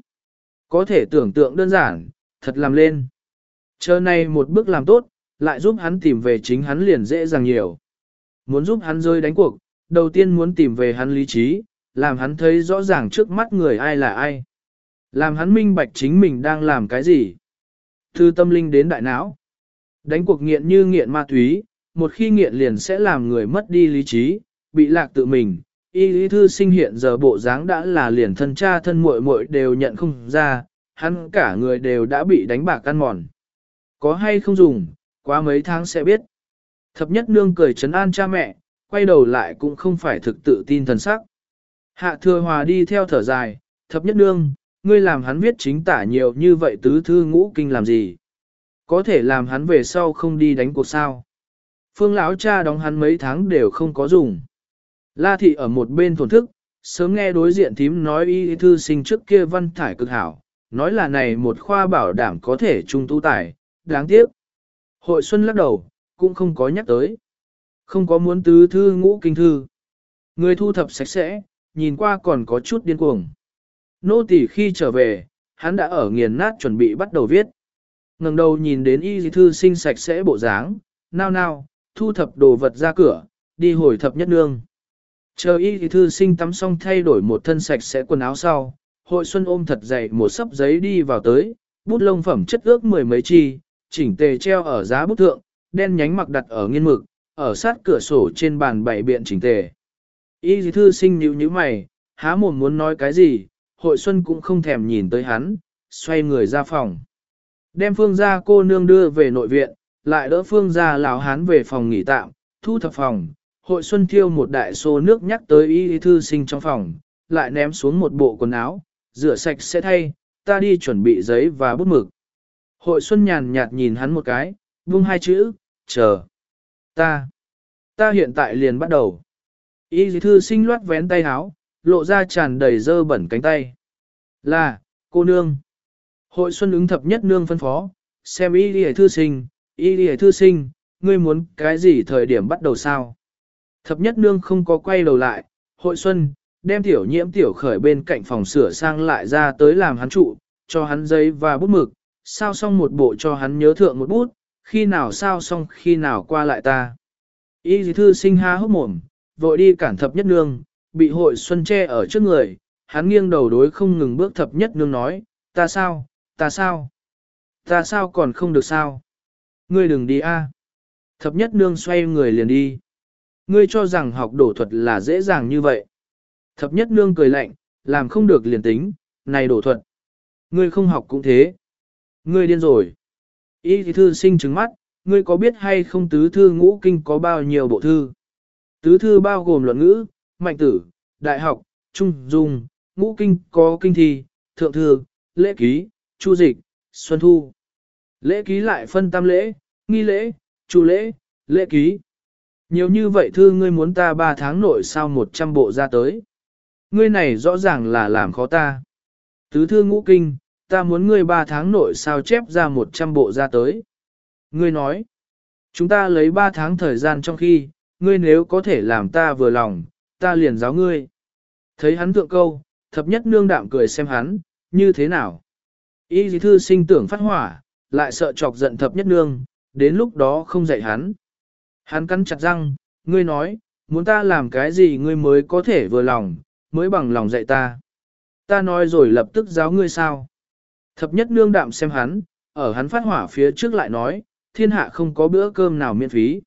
Có thể tưởng tượng đơn giản, thật làm lên. Chờ này một bước làm tốt, lại giúp hắn tìm về chính hắn liền dễ dàng nhiều. Muốn giúp hắn rơi đánh cuộc, đầu tiên muốn tìm về hắn lý trí, làm hắn thấy rõ ràng trước mắt người ai là ai. Làm hắn minh bạch chính mình đang làm cái gì. Thư tâm linh đến đại não. Đánh cuộc nghiện như nghiện ma túy, một khi nghiện liền sẽ làm người mất đi lý trí, bị lạc tự mình, y lý thư sinh hiện giờ bộ dáng đã là liền thân cha thân muội muội đều nhận không ra, hắn cả người đều đã bị đánh bạc ăn mòn. Có hay không dùng, quá mấy tháng sẽ biết. Thập nhất nương cười trấn an cha mẹ, quay đầu lại cũng không phải thực tự tin thần sắc. Hạ thừa hòa đi theo thở dài, thập nhất nương, ngươi làm hắn viết chính tả nhiều như vậy tứ thư ngũ kinh làm gì? Có thể làm hắn về sau không đi đánh cuộc sao? Phương lão cha đóng hắn mấy tháng đều không có dùng. La thị ở một bên thổn thức, sớm nghe đối diện thím nói y thư sinh trước kia văn thải cực hảo, nói là này một khoa bảo đảm có thể trung tu tải, đáng tiếc. Hội xuân lắc đầu, cũng không có nhắc tới. Không có muốn tứ thư ngũ kinh thư. Người thu thập sạch sẽ, nhìn qua còn có chút điên cuồng. Nô tỳ khi trở về, hắn đã ở nghiền nát chuẩn bị bắt đầu viết. ngẩng đầu nhìn đến y thư sinh sạch sẽ bộ dáng, nao nao, thu thập đồ vật ra cửa, đi hồi thập nhất nương. Chờ y thì thư sinh tắm xong thay đổi một thân sạch sẽ quần áo sau, hội xuân ôm thật dày một sấp giấy đi vào tới, bút lông phẩm chất ước mười mấy chi, chỉnh tề treo ở giá bút thượng, đen nhánh mặc đặt ở nghiên mực, ở sát cửa sổ trên bàn bảy biện chỉnh tề. Y dì thư sinh nhíu nhíu mày, há mồm muốn nói cái gì, hội xuân cũng không thèm nhìn tới hắn, xoay người ra phòng. Đem phương gia cô nương đưa về nội viện, lại đỡ phương gia lão hán về phòng nghỉ tạm, thu thập phòng, hội xuân thiêu một đại xô nước nhắc tới y thư sinh trong phòng, lại ném xuống một bộ quần áo, rửa sạch sẽ thay, ta đi chuẩn bị giấy và bút mực. Hội xuân nhàn nhạt nhìn hắn một cái, buông hai chữ, chờ. Ta. Ta hiện tại liền bắt đầu. Y thư sinh loát vén tay áo, lộ ra tràn đầy dơ bẩn cánh tay. Là, cô nương. Hội xuân ứng thập nhất nương phân phó, xem y lìa thư sinh, y lìa thư sinh, ngươi muốn cái gì thời điểm bắt đầu sao? Thập nhất nương không có quay đầu lại, hội xuân, đem tiểu nhiễm tiểu khởi bên cạnh phòng sửa sang lại ra tới làm hắn trụ, cho hắn giấy và bút mực, sao xong một bộ cho hắn nhớ thượng một bút, khi nào sao xong khi nào qua lại ta. Y dì thư sinh ha hốc mồm, vội đi cản thập nhất nương, bị hội xuân che ở trước người, hắn nghiêng đầu đối không ngừng bước thập nhất nương nói, ta sao, ta sao, ta sao còn không được sao, ngươi đừng đi a. Thập nhất nương xoay người liền đi. Ngươi cho rằng học đổ thuật là dễ dàng như vậy. Thập nhất nương cười lạnh, làm không được liền tính, này đổ thuật. Ngươi không học cũng thế. Ngươi điên rồi. Ý thì thư sinh trứng mắt, ngươi có biết hay không tứ thư ngũ kinh có bao nhiêu bộ thư? Tứ thư bao gồm luận ngữ, mạnh tử, đại học, trung dung, ngũ kinh có kinh thi, thượng thư, lễ ký, chu dịch, xuân thu. Lễ ký lại phân tam lễ, nghi lễ, chu lễ, lễ ký. Nhiều như vậy thư ngươi muốn ta ba tháng nội sao một trăm bộ ra tới. Ngươi này rõ ràng là làm khó ta. Tứ thư ngũ kinh, ta muốn ngươi ba tháng nội sao chép ra một trăm bộ ra tới. Ngươi nói, chúng ta lấy ba tháng thời gian trong khi, ngươi nếu có thể làm ta vừa lòng, ta liền giáo ngươi. Thấy hắn thượng câu, thập nhất nương đạm cười xem hắn, như thế nào. Y dì thư sinh tưởng phát hỏa, lại sợ chọc giận thập nhất nương, đến lúc đó không dạy hắn. Hắn cắn chặt răng, ngươi nói, muốn ta làm cái gì ngươi mới có thể vừa lòng, mới bằng lòng dạy ta. Ta nói rồi lập tức giáo ngươi sao. Thập nhất nương đạm xem hắn, ở hắn phát hỏa phía trước lại nói, thiên hạ không có bữa cơm nào miễn phí.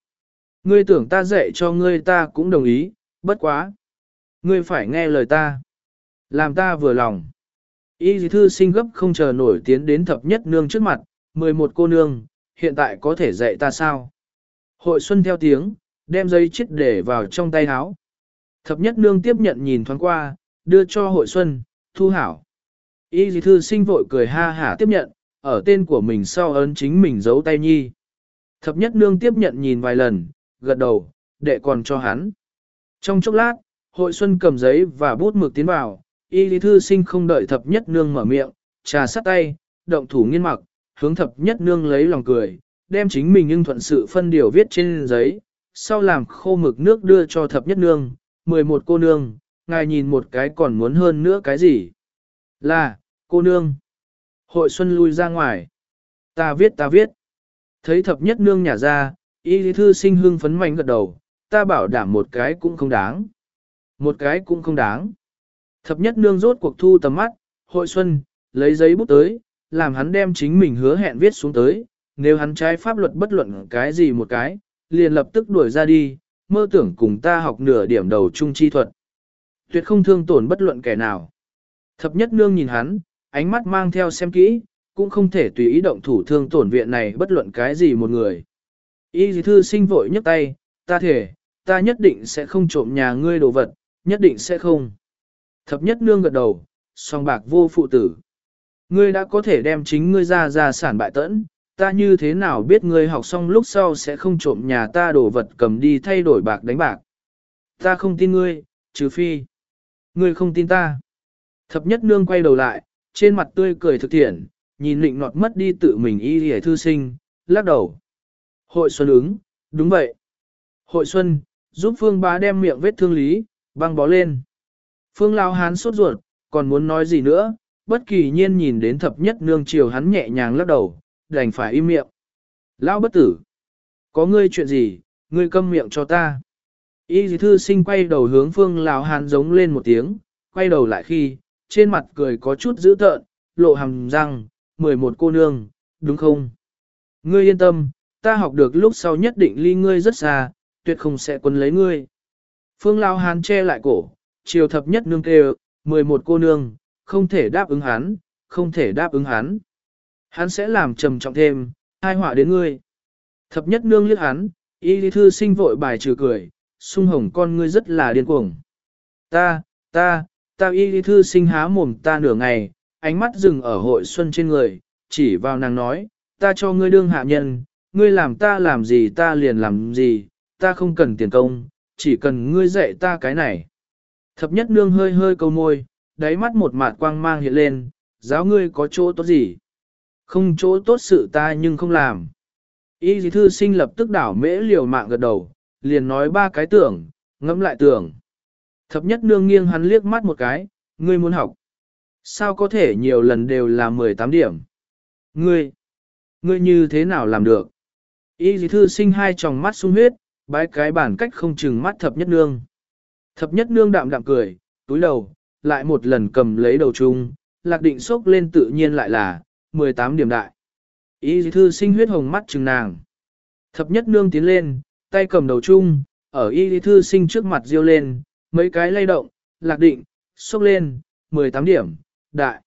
Ngươi tưởng ta dạy cho ngươi ta cũng đồng ý, bất quá. Ngươi phải nghe lời ta. Làm ta vừa lòng. Y dì thư sinh gấp không chờ nổi tiến đến thập nhất nương trước mặt, 11 cô nương, hiện tại có thể dạy ta sao? Hội xuân theo tiếng, đem giấy chết để vào trong tay áo. Thập nhất nương tiếp nhận nhìn thoáng qua, đưa cho hội xuân, thu hảo. Y dì thư sinh vội cười ha hả tiếp nhận, ở tên của mình sau ấn chính mình giấu tay nhi. Thập nhất nương tiếp nhận nhìn vài lần, gật đầu, đệ còn cho hắn. Trong chốc lát, hội xuân cầm giấy và bút mực tiến vào, y lý thư sinh không đợi thập nhất nương mở miệng, trà sắt tay, động thủ nghiên mặc, hướng thập nhất nương lấy lòng cười, đem chính mình nhưng thuận sự phân điều viết trên giấy, sau làm khô mực nước đưa cho thập nhất nương, 11 cô nương, ngài nhìn một cái còn muốn hơn nữa cái gì? Là, cô nương. Hội xuân lui ra ngoài. Ta viết ta viết. Thấy thập nhất nương nhả ra, y lý thư sinh hưng phấn mạnh gật đầu, ta bảo đảm một cái cũng không đáng. Một cái cũng không đáng. Thập nhất nương rốt cuộc thu tầm mắt, hội xuân, lấy giấy bút tới, làm hắn đem chính mình hứa hẹn viết xuống tới, nếu hắn trái pháp luật bất luận cái gì một cái, liền lập tức đuổi ra đi, mơ tưởng cùng ta học nửa điểm đầu trung chi thuật. Tuyệt không thương tổn bất luận kẻ nào. Thập nhất nương nhìn hắn, ánh mắt mang theo xem kỹ, cũng không thể tùy ý động thủ thương tổn viện này bất luận cái gì một người. Y dì thư sinh vội nhấc tay, ta thể, ta nhất định sẽ không trộm nhà ngươi đồ vật, nhất định sẽ không. Thập nhất nương gật đầu, song bạc vô phụ tử. Ngươi đã có thể đem chính ngươi ra ra sản bại tẫn, ta như thế nào biết ngươi học xong lúc sau sẽ không trộm nhà ta đồ vật cầm đi thay đổi bạc đánh bạc. Ta không tin ngươi, trừ phi. Ngươi không tin ta. Thập nhất nương quay đầu lại, trên mặt tươi cười thực thiện, nhìn lịnh nọt mất đi tự mình y hề thư sinh, lắc đầu. Hội Xuân ứng, đúng vậy. Hội Xuân, giúp Phương bá đem miệng vết thương lý, băng bó lên. Phương Lao Hán sốt ruột, còn muốn nói gì nữa, bất kỳ nhiên nhìn đến thập nhất nương chiều hắn nhẹ nhàng lắc đầu, đành phải im miệng. Lão bất tử, có ngươi chuyện gì, ngươi câm miệng cho ta. Y dì thư sinh quay đầu hướng Phương Lão Hán giống lên một tiếng, quay đầu lại khi, trên mặt cười có chút dữ tợn, lộ hàm răng, mười một cô nương, đúng không? Ngươi yên tâm, ta học được lúc sau nhất định ly ngươi rất xa, tuyệt không sẽ quân lấy ngươi. Phương Lao Hán che lại cổ, chiều thập nhất nương kêu, 11 cô nương, không thể đáp ứng hắn, không thể đáp ứng hắn. Hắn sẽ làm trầm trọng thêm, hai họa đến ngươi. Thập nhất nương liếc hắn, y lý thư sinh vội bài trừ cười, sung hồng con ngươi rất là điên cuồng. Ta, ta, ta y lý thư sinh há mồm ta nửa ngày, ánh mắt dừng ở hội xuân trên người, chỉ vào nàng nói, ta cho ngươi đương hạ nhân, ngươi làm ta làm gì ta liền làm gì, ta không cần tiền công, chỉ cần ngươi dạy ta cái này. Thập nhất nương hơi hơi câu môi, đáy mắt một mạt quang mang hiện lên, giáo ngươi có chỗ tốt gì? Không chỗ tốt sự ta nhưng không làm. Y dì thư sinh lập tức đảo mễ liều mạng gật đầu, liền nói ba cái tưởng, ngẫm lại tưởng. Thập nhất nương nghiêng hắn liếc mắt một cái, ngươi muốn học. Sao có thể nhiều lần đều là 18 điểm? Ngươi, ngươi như thế nào làm được? Y dì thư sinh hai tròng mắt sung huyết, bái cái bản cách không chừng mắt thập nhất nương. Thập nhất nương đạm đạm cười, túi đầu, lại một lần cầm lấy đầu chung, lạc định sốc lên tự nhiên lại là, 18 điểm đại. Y thư sinh huyết hồng mắt chừng nàng. Thập nhất nương tiến lên, tay cầm đầu chung, ở y thư sinh trước mặt riêu lên, mấy cái lay động, lạc định, sốc lên, 18 điểm, đại.